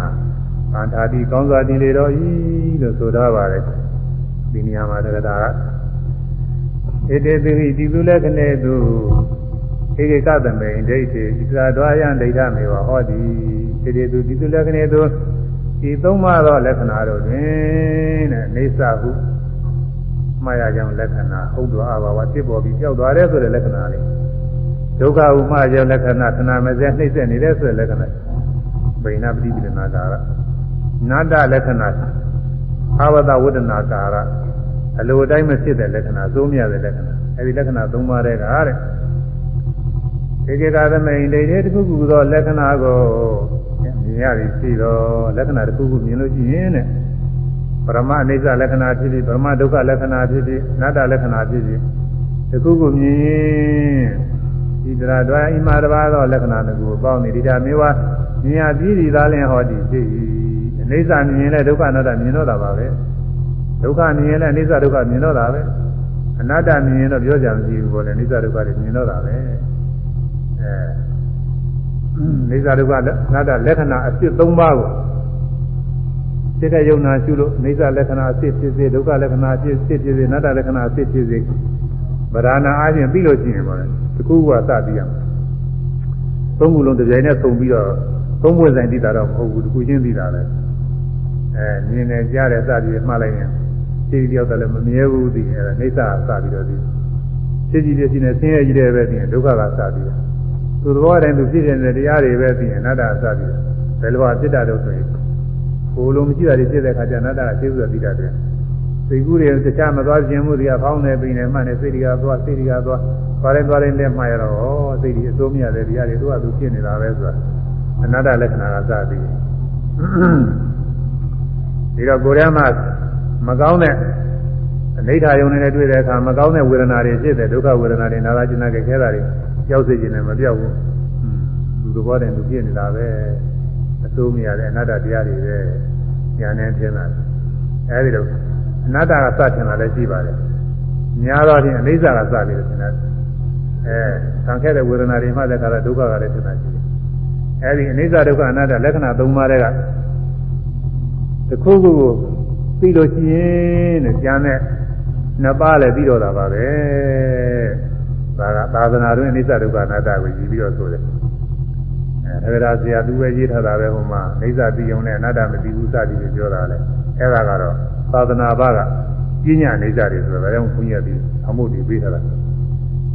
အန္တာတိကောင်းစွာတည်လေတော့ဤလို့ဆိုထားပါတယ်ဒီနေရာမှာတက္ကတာကဧတေတိတိသူလည်းခနေသူ ဧကေကသမေဒိဋ္ဌိဣသရာဒွာယံဒိဋ္ဌမေဝဟောတိဧတေသူတိသူလည်းခနေသူဒီသုံးပါးသောလက္ခဏာတို့တွင်တဲ့နေသဟုမှားရကြောင်းလက္ခဏာဟုတ်တော်အဘာဝဖြစ်ပေါ်ပြီးကြောက်သွားတယ်ဆိုတဲ့လက္ခဏာလေးဒုက္ခဥမှားကြောင်းလက္ခဏာသနာမစဲနှိမ့်ဆက်နေတဲ့ဆိုတဲ့လက္ခဏာဗိဏပတိပိလနာကာရနာတလက္ခဏာအာဝတဝဒနာကာရအလိုတိုင်းမဖြစ်တဲ့လက္ခဏာသုံးမြတဲ့လက္ခဏာအဲဒီလက္ခဏာသုံးပါးတဲ့ကတဲ့ ဒီကေကသမိန်ဒိဋ္ဌိတစ်ခုခုသောလက္ခဏာကိုမြင်ရပြီရှိတော့လက္ခဏာတစ်ခုခုမြင်လို့ရှိရင်တဲ့ပရမအိဋ္ဌလက္ခဏာဖြစ်ဖြစ်ပရမဒုက္ခလက္ခဏာဖြစ်ဖြစ်အနတ္တလက္ခဏာဖြစ်ဖြစ်တခုခုမြင်ရင်ဒီတရာတော်ဣမာတဘာသောလက္ခဏာတကူပေါင်းနေဒီတာမေဝမြင်ရပြီးဒီသားလင်းဟောဒီဖြစ်၏အိဋ္ဌမြင်ရင်လည်းဒုက္ခအနတ္တမြင်တော့တာပါပဲဒုက္ခမြင်ရင်လည်းအိဋ္ဌဒုက္ခမြင်တော့တာပဲအနတ္တမြင်ရင်တော့ပြောကြမရှိဘူးပေါ့လေအိဋ္ဌဒုက္ခတွေမြင်တော့တာပဲ အဲအိဋ္ဌဒုက္ခအနတ္တလက္ခဏာအဖြစ်၃ပါးကိုစိတ်ကယုံနာရှုလို့အိဋ္ဌလက္ခဏာအဖြစ်ဖြစ်စေဒုက္ခလက္ခဏာအဖြစ်ဖြစ်ဖြစ်စေအနတ္တလက္ခဏာအဖြစ်ဖြစ်စေဗราဏာအားဖြင့်ပြီးလို့ရှိရင်ပေါ့လေတကူကစပြီးရမယ်သုံးခုလုံးတစ်ပြိုင်နက်ဆုံပြီးတော့သုံးဘွယ်ဆိုင်တည်တာတော့မဟုတ်ဘူးတကူချင်းတည်တာလေအဲမြင်နေကြားတယ်စပြီးမှတ်လိုက်ရင်စိတ်ကြောက်တယ်လည်းမမြဲဘူးဒီအဲအိဋ္ဌစပြီးတော့ဒီစိတ်ကြီးပြည့်နေဆင်းရဲကြီးတယ်ပဲဒီဒုက္ခကစပြီး သူသဘောတိုင်းသူဖြစ်နေတဲ့တရားတွေပဲပြီးရင်အနတ္တစပြီးဘယ်လိုအဖြစ်တာတော့ဆိုရင်ကိုယ်လုံးမရှိတာတွေဖြစ်တဲ့အခါကျအနတ္တကသိဥစွာပြီးတာတယ်စိတ်ကူးတွေတခြားမသွားခြင်းမှုတွေကဖောင်းနေပြီးနေမှနဲ့စိတ်တွေကသွားစိတ်တွေကသွားသွားတိုင်းသွားတိုင်းလက်မှရတော့ဩစိတ်တွေအစိုးမရတဲ့တရားတွေသူကသူဖြစ်နေတာပဲဆိုတာအနတ္တလက္ခဏာကစပြီးဒီတော့ကိုယ်ထဲမှာမကောင်းတဲ့အနိဋ္ဌာယုံနဲ့တွေ့တဲ့အခါမကောင်းတဲ့ဝေဒနာတွေဖြစ်တဲ့ဒုက္ခဝေဒနာတွေနာလာကျင်နာကြခဲတာတွေ ကြောက်စိတ်ခြင်းနဲ့မပြောက်ဘူးလူသဘောတည်းလူဖြစ်နေတာပဲအစိုးမရတဲ့အနတ္တတရားတွေပဲညာနဲ့ထင်တာအဲဒီတော့အနတ္တကစထင်တာလည်းရှိပါတယ်များသောဖြင့်အနိစ္စကစပြီးတော့ထင်တာအဲခံခဲ့တဲ့ဝေဒနာတွေမှတဲ့ခါတော့ဒုက္ခကလည်းထင်တာရှိတယ်အဲဒီအနိစ္စဒုက္ခအနတ္တလက္ခဏာ၃ပါးတွေကတစ်ခုခုကိုသိလို့ရှိရင်တဲ့ကျန်တဲ့နှစ်ပါးလည်းပြီးတော့တာပါပဲ ဒါကသာသနာတွင်အနိစ္စဒုက္ခအနတ္တကိုယူပြီးတော့ဆိုတယ်အဲဒါကဆရာသူပဲရေးထားတာပဲဟိုမှာအိဋ္ဌတိယုံနဲ့အနတ္တမသိဘူးစသည်လို့ပြောတာလေအဲဒါကတော့သာသနာ့ဘာကပညာအိဋ္ဌတွေဆိုတော့ဒါကြောင့်ခွင့်ရပြီးအမှုတွေပေးထားတာ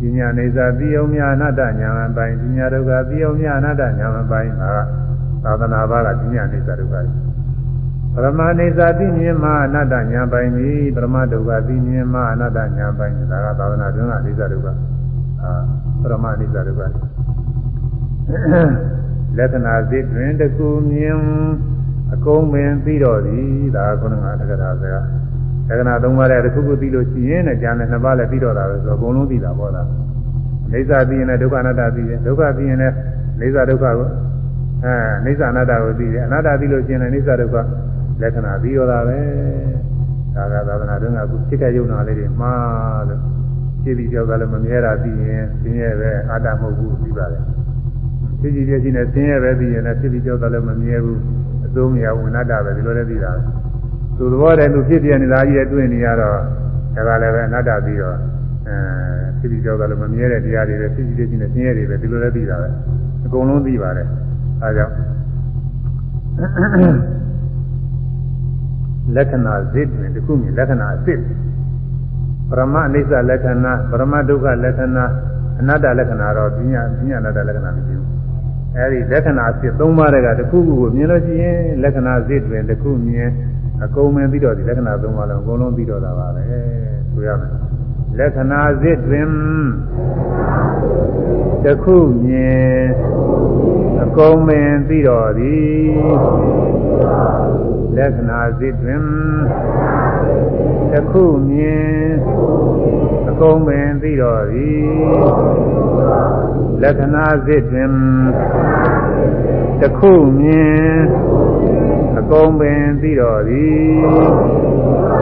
ပညာအိဋ္ဌတိယုံမြအနတ္တညာမပိုင်ပညာဒုက္ခတိယုံမြအနတ္တညာမပိုင်ဒါကသာသနာ့ဘာကပညာအိဋ္ဌဒုက္ခတွေပရမအိဋ္ဌတိမြင်မှအနတ္တညာပိုင်ပြီပရမဒုက္ခတိမြင်မှအနတ္တညာပိုင်ဒါကသာသနာ့တွင်ကအိဋ္ဌဒုက္ခ အာပရမအိဋ္ဌဒုက္ခလက္ခဏာစိတ်တွင်တကူမြင်အကုန်ပင်ပြီးတော့သည်ဒါကခုနကတက္ကရာစကားလက္ခဏာသုံးပါးတဲ့တစ်ခုခုပြီးလို့ရှိရင်လည်းဉာဏ်နဲ့နှစ်ပါးလည်းပြီးတော့တာပဲဆိုတော့အကုန်လုံးပြီးတာပေါ့လားအိဋ္ဌပြီးရင်လည်းဒုက္ခအနတ္တပြီးရင်ဒုက္ခပြီးရင်လည်းအိဋ္ဌဒုက္ခကိုအဲအိဋ္ဌအနတ္တကိုပြီးတယ်အနတ္တပြီးလို့ရှိရင်လည်းအိဋ္ဌဒုက္ခလက္ခဏာပြီးတော့တာပဲဒါကသာသနာ့တွင်ကအခုဖြစ်ခဲ့ရုံနာလေးတွေမှားလို့ ဖြစ်ပြီးကြောက်တာလည်းမမြဲတာပြီးရင်ဆင်းရဲပဲအတ္တမဟုတ်ဘူးပြီးပါတယ်ဖြစ်ကြည့်ပြည့်စုံနဲ့ဆင်းရဲပဲပြီးရင်လည်းဖြစ်ပြီးကြောက်တာလည်းမမြဲဘူးအစိုးမရဘူးအနတ္တပဲဒီလိုလည်းပြီးတာသူသဘောတည်းသူဖြစ်ပြနေတာကြီးရဲ့တွေ့နေရတော့ဒါကလည်းပဲအနတ္တပြီးတော့အဲဖြစ်ပြီးကြောက်တာလည်းမမြဲတဲ့တရားတွေပဲဖြစ်ကြည့်ပြည့်စုံနဲ့ဆင်းရဲတွေပဲဒီလိုလည်းပြီးတာပဲအကုန်လုံးပြီးပါတယ်အဲကြောင့်လက္ခဏာဇစ်တွင်တခုမြင်လက္ခဏာအစ် ပရမအိဋ္ဌလက္ခဏာပရမဒုက္ခလက္ခဏာအနတ္တလက္ခဏာတော့ပညာပညာအနတ္တလက္ခဏာမရှိဘူးအဲဒီလက္ခဏာအစ်သုံးပါးတကတခုခုကိုမြင်လို့ရှိရင်လက္ခဏာဇစ်တွင်တခုမြင်အကုန်မင်းပြီးတော့ဒီလက္ခဏာသုံးပါးလုံးအကုန်လုံးပြီးတော့တာပါပဲဆိုရမယ် လက္ခဏာဇစ်တွင်တခုမြင်အကုန်မင်းပြီးတော့သည်လက္ခဏာစိတ်တွင်တခုမြင်အကုန်ပင်သိတော်သည်လက္ခဏာစိတ်တွင်တခုမြင်အကုန်ပင်သိတော်သည်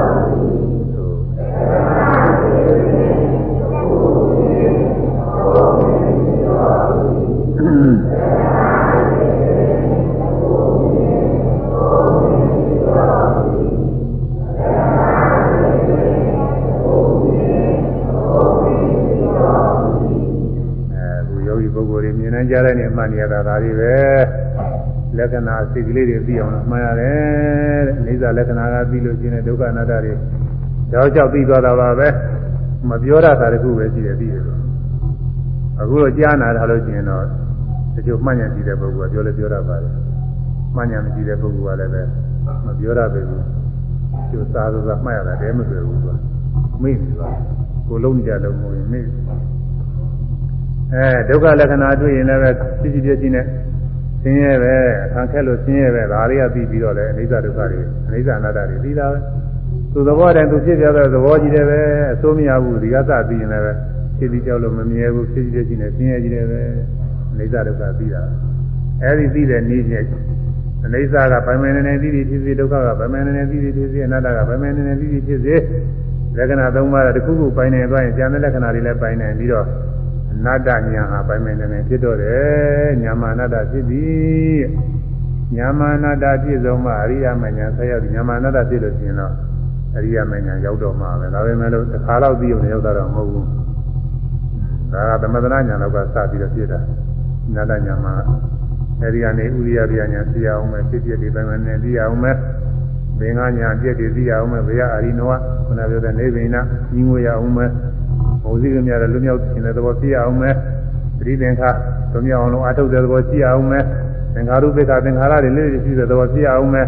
နေမှတ်နေရတာဒါတွေပဲလက္ခဏာစိတ်ကလေးတွေသိအောင်မှတ်ရတယ်တဲ့အိဇာလက္ခဏာကပြီးလို့ရှိရင်ဒုက္ခအနတ္တတွေကြောက်ကြောက်ပြီးသွားတာပါပဲမပြောရတာတခုပဲရှိတယ်ပြီးတယ်ဆိုအခုတော့ကြားနာထားလို့ရှိရင်တော့တချို့မှတ်ဉာဏ်ရှိတဲ့ပုဂ္ဂိုလ်ကပြောလဲပြောရပါတယ်မှတ်ဉာဏ်မရှိတဲ့ပုဂ္ဂိုလ်ကလည်းပဲမပြောရပေဘူးကျိုးစားစားမှတ်ရတာတည်းမတွေ့ဘူးသူကမိပြီပါကိုလုံးကြလုံးမဟုတ်ရင်မိပြီ အဲဒုက္ခလက္ခဏာတွေ့ရင်လည်းပဲဖြစ်ဖြစ်ပြည့်စုံနဲ့ဒုက္ခအနတ္တပြီးရင်လည်းဖြစ်ဖြစ်ပြည့်စုံနဲ့ဆင်းရဲတွေပဲပြီးတယ်လို့အဲဒါင်းရဲပဲခံခက်လို့ဆင်းရဲပဲဒါလေးကပြီးပြီးတော့လေအနိစ္စဒုက္ခတွေအနိစ္စအနတ္တတွေပြီးတာပဲသူသဘောတည်းသူဖြစ်ပြတဲ့သဘောကြီးတယ်ပဲအစိုးမရဘူးဒီကစပြီးရင်လည်းဖြစ်ပြီးကြောက်လို့မမြဲဘူးဖြစ်ပြီးချင်းနဲ့ဆင်းရဲကြီးတယ်ပဲအနိစ္စဒုက္ခပြီးတာအဲဒီပြီးတဲ့နည်းချင်းအနိစ္စကဗမင်နေနေပြီးပြီးဖြစ်စေဒုက္ခကဗမင်နေနေပြီးပြီးဖြစ်စေအနတ္တကဗမင်နေနေပြီးပြီးဖြစ်စေလက္ခဏာ၃ပါးတစ်ခုခုပိုင်းနေသွားရင်ကျန်တဲ့လက္ခဏာတွေလည်းပိုင်းနေပြီးတော့အ နတ္တညာဟာပိုင်းပိုင်းနေနေဖြစ်တော့တယ်ညာမအနတ္တဖြစ်ပြီညာမအနတ္တဖြစ်ဆုံးမှအရိယာမညာဆက်ရောက်ဒီညာမအနတ္တဖြစ်လို့ရှိရင်တော့အရိယာမညာရောက်တော့မှာပဲဒါပေမဲ့လို့တစ်ခါတော့ပြီးုံနဲ့ရောက်တော့မဟုတ်ဘူးဒါကသမထနာညာတော့ကစပြီးတော့ဖြစ်တာအနတ္တညာမှာအဲဒီကနေဥရိယပြညာသိရအောင်မယ်ဖြစ်ဖြစ်ဒီပိုင်းနဲ့သိရအောင်မယ်ဘင်္ဂညာပြည့်တည်သိရအောင်မယ်ဘုရားအာရိနဝခုနပြောတဲ့နေဗိနာညီငွေရအောင်မ ယ်ဘုဇိကမြတဲ့လွမြောက်ခြင်းတဲ့သဘောသိရအောင်မယ်သတိသင်္ခါလွမြောက်အောင်လို့အထုတ်တဲ့သဘောသိရအောင်မယ်သင်္ခါရုပ္ပကသင်္ခါရတွေလေးတွေရှိတဲ့သဘောသိရအောင်မယ်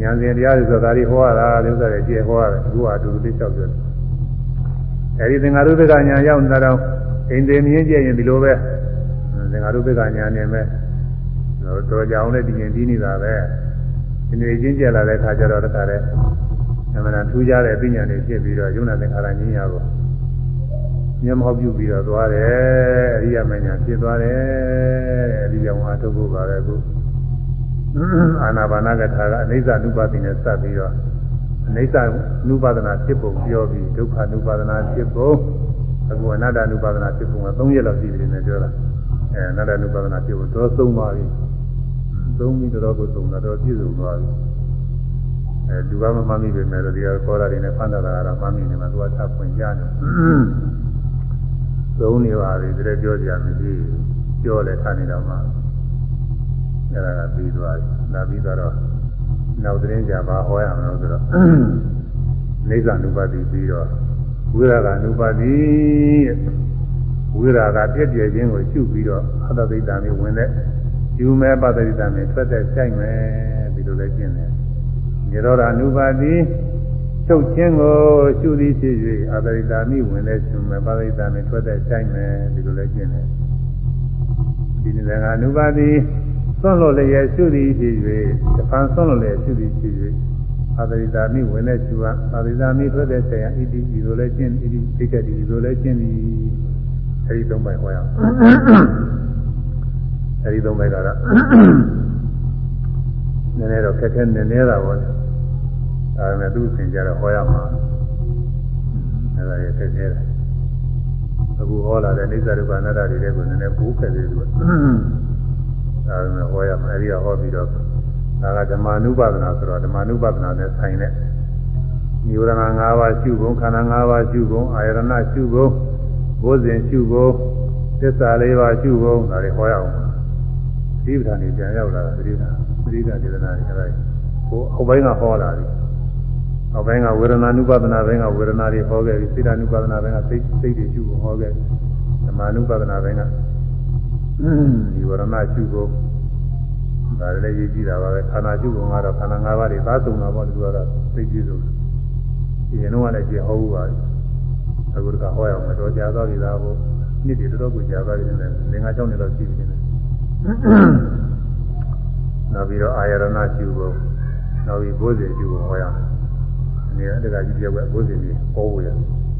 ဉာဏ်စဉ်တရားတွေဆိုတာဒီဟောရတာဒီဥစ္စာတွေကြည့်ဟောရတယ်အခုကအတူတူလေးလျှောက်ပြောတယ်အဲဒီသင်္ခါရုပ္ပကညာရောက်နေတာတော့အိမ်သေးမြင်းကျရင်ဒီလိုပဲသင်္ခါရုပ္ပကညာနဲ့ပဲတော်ကြအောင်လည်းဒီရင်ပြီးနေတာပဲဒီနေ့ချင်းကျက်လာတဲ့ခါကျတော့တခါတည်းအမှန်တန်ထူးခြားတဲ့ပညာတွေဖြစ်ပြီးတော့ယုံနာသင်္ခါရညင်းရကို မျက်မှောက်ပြုပြီးတော့သွားတယ်အရိယာမညာဖြစ်သွားတယ်အရိယာဝါထုတ်ဖို့ပါပဲအခုအာနာပါနကထာကအနိစ္စနုပါတိနဲ့စပ်ပြီးတော့အနိစ္စနုပါဒနာဖြစ်ပုံပြောပြီးဒုက္ခနုပါဒနာဖြစ်ပုံအခုအနတ္တနုပါဒနာဖြစ်ပုံက3ရက်လောက်ရှိပြီနဲ့ပြောတာအဲအနတ္တနုပါဒနာဖြစ်ပုံတော့သုံးပါပြီသုံးပြီးတော့ကိုသုံးတာတော့ပြည့်စုံသွားပြီအဲလူကမမှမိပေမဲ့ဒီကခေါ်တာတွေနဲ့ဖန်တာကတော့မှမိနေမှာသူကသဖွင့်ကြတယ် သုံးနေပါပြီတကယ်ပြောကြရမရှိပြောလဲထားနေတော့မှအဲဒါကပြီးသွားပြီလာပြီးတော့နောက်သတင်းကြပါဟောရမလို့ဆိုတော့နေဇာနုပါတိပြီးတော့ဝိရာဂနုပါတိဝိရာဂပြည့်ပြည့်ချင်းကိုရှုပြီးတော့အတ္တသိတ္တမျိုးဝင်တဲ့ယူမဲ့ပတ္တိတမေထွက်တဲ့ဆိုင်မယ်ဒီလိုလည်းကျင့်တယ်ညရောဓ ानु ပါတိ ချုပ်ခြင်းကိုရှုသည်ဖြစ်၍အတ္တိတာမိဝင်တဲ့ရှင်မဲ့ပတ္တိတမေထွက်တဲ့ဆိုင်မယ်ဒီလိုလည်းကျင့်တယ်ဒီနေ့က ानु ပါတိသွန့်လို့လည်းရှုသည်ဖြစ်၍တဖန်သွန့်လို့လည်းရှုသည်ဖြစ်၍အတ္တိတာမိဝင်တဲ့ရှင်အတ္တိတာမိထွက်တဲ့ဆိုင်ဣတိဒီလိုလည်းကျင့်ဣတိသိက္ခာဒီလိုလည်းကျင့်သည်အဲဒီသုံးပိုက်ဟောရအောင်အဲဒီသုံးဘက်ကတော့နည်းနည်းတော့ခက်ခဲနည်းနည်းတာပေါ့ ဒါပေမဲ့သူ့အစဉ်ကြတော့ဟောရမှာအဲဒါရခက်ခဲတယ်အခုဟောလာတဲ့အိစ္ဆဒုက္ခအနတ္တတွေလည်းကိုနည်းနည်းပိုးခက်သေးတယ်ဒါပေမဲ့ဟောရမှာအဲဒီကဟောပြီးတော့ဒါကဓမ္မ ानु ပါဒနာဆိုတော့ဓမ္မ ानु ပါဒနာနဲ့ဆိုင်တဲ့နိဝရဏ၅ပါးရှုဖို့ခန္ဓာ၅ပါးရှုဖို့အာယရဏရှုဖို့ဘုဇင်ရှုဖို့သစ္စာ၄ပါးရှုဖို့ဒါတွေဟောရအောင်သတိပဋ္ဌာန်ကြီးပြန်ရောက်လာတာသတိပဋ္ဌာန်သတိပဋ္ဌာန်စေတနာတွေအဲဒါကိုအောက်ပိုင်းကဟောလာပြီ အောက်ပိုင်းကဝေဒနာနုပါဒနာဘင်းကဝေဒနာတွေဟောခဲ့ပြီစိတ္တနုပါဒနာဘင်းကစိတ်စိတ်တွေရှုဖို့ဟောခဲ့ပြီဓမ္မနုပါဒနာဘင်းကဒီဝရဏရှုဖို့ဒါလည်းရေးကြည့်တာပါပဲခန္ဓာရှုဖို့ကတော့ခန္ဓာ၅ပါးတွေသာသုံးတာပေါ့ဒီကတော့သိကြည့်လို့ဒီရင်တော့လည်းကြည့်ဟောဘူးပါအခုတခါဟောရအောင်မတော်ကြသွားပြီလားဘုနှစ်တွေတော်တော်ကိုကြာသွားပြီနဲ့လင်္ကာကြောင့်လည်းတော့ရှိပြီနဲ့နောက်ပြီးတော့အာရဏရှုဖို့နောက်ပြီးဘုဇေရှုဖို့ဟောရမယ်။ ဒီကတကကြီးပြောက်ဘုဇေကြီးဟောဖို့ရ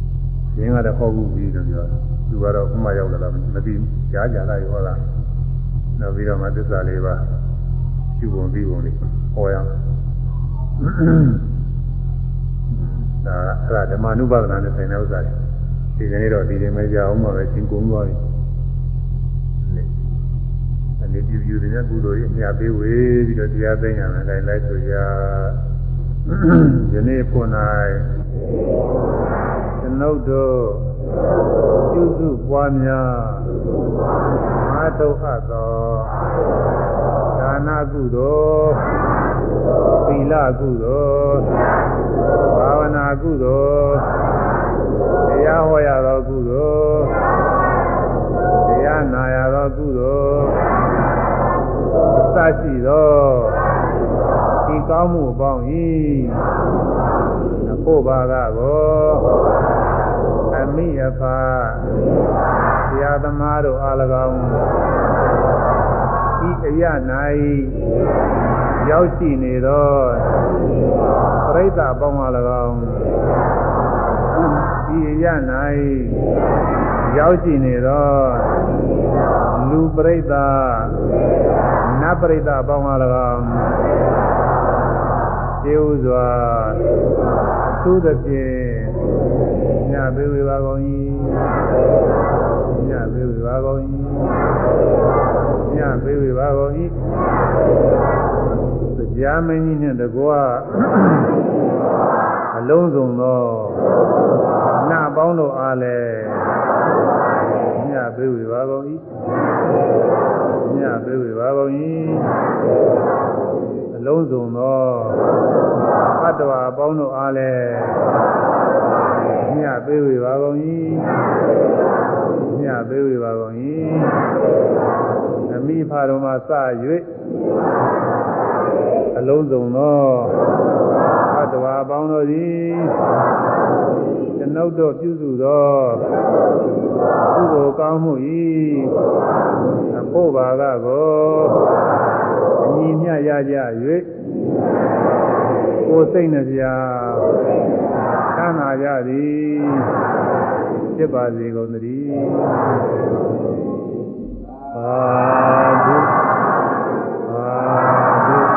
။ရင်းကတော့ဟောဘူးပြီးလို့ပြောသူကတော့ဥမရောက်လာတာမသိကြားကြလာရောလား။နောက်ပြီးတော့မှသစ္စာလေးပါရှုပုံပြီးပုံလေးဟောရမယ်။ဒါအဲ့ဒါဓမ္မနုပါဒနာနဲ့ဆိုင်တဲ့ဥစ္စာတွေဒီကနေ့တော့ဒီနေ့မကြအောင်ပါပဲသင်ကုန်သွားပြီ။အနေပြုပြုတဲ့ကုသိုလ်ကြီးအများပေးဝေးပြီးတော့တရားသိညာမယ်တိုင်းလိုက်ဆိုရ ယနေ့ဖို့၌ကျွန်ုပ်တို့ပြုစုပွားများအာတုအပ်သောဒါနကုသိုလ်သီလကုသိုလ်ဘာဝနာကုသိုလ်တရားဟောရသောကုသိုလ်တရားနာရသောကုသိုလ်သရှိသောဒီ ကောင်းမှုပေါင်း၏အဖို့ဘာကကိုအမိအဖဆရာသမားတို့အား၎င်းဤအရ၌ရောက်ရှိနေသောပရိသတ်အပေါင်းအား၎င်းဤအရ၌ရောက်ရှိနေသောလူပရိသတ်နတ်ပရိသတ်အပေါင်းအား၎င်း ကျေဥစွာသုသဖြင့်ညဘေဝေပါကုန်၏ညဘေဝေပါကုန်၏ညဘေဝေပါကုန်၏တရားမင်းကြီးနှင့်တကွာအလုံးစုံသောနတ်ပေါင်းတို့အားလည်းညဘေဝေပါကုန်၏ညဘေဝေပါကုန်၏အ လုံးစုံသောဘတ်တော်အပေါင်းတို့အားလည်းညပေးဝေပါကုန်၏ညပေးဝေပါကုန်၏အမိဖာတော်မှာစ၍ အလုံးစုံသောသတ္တဝါအပေါင်းတို့သည်ကျွန်ုပ်တို့ပြုစုသောကုသိုလ်ကောင်းမှု၏အဖို့ပါကကိုအညီမျှရကြ၍ကိုယ်စိတ်နှပြချမ်းသာကြသည်ဖြစ်ပါစေကုန်သတည်းသာဓုသာဓု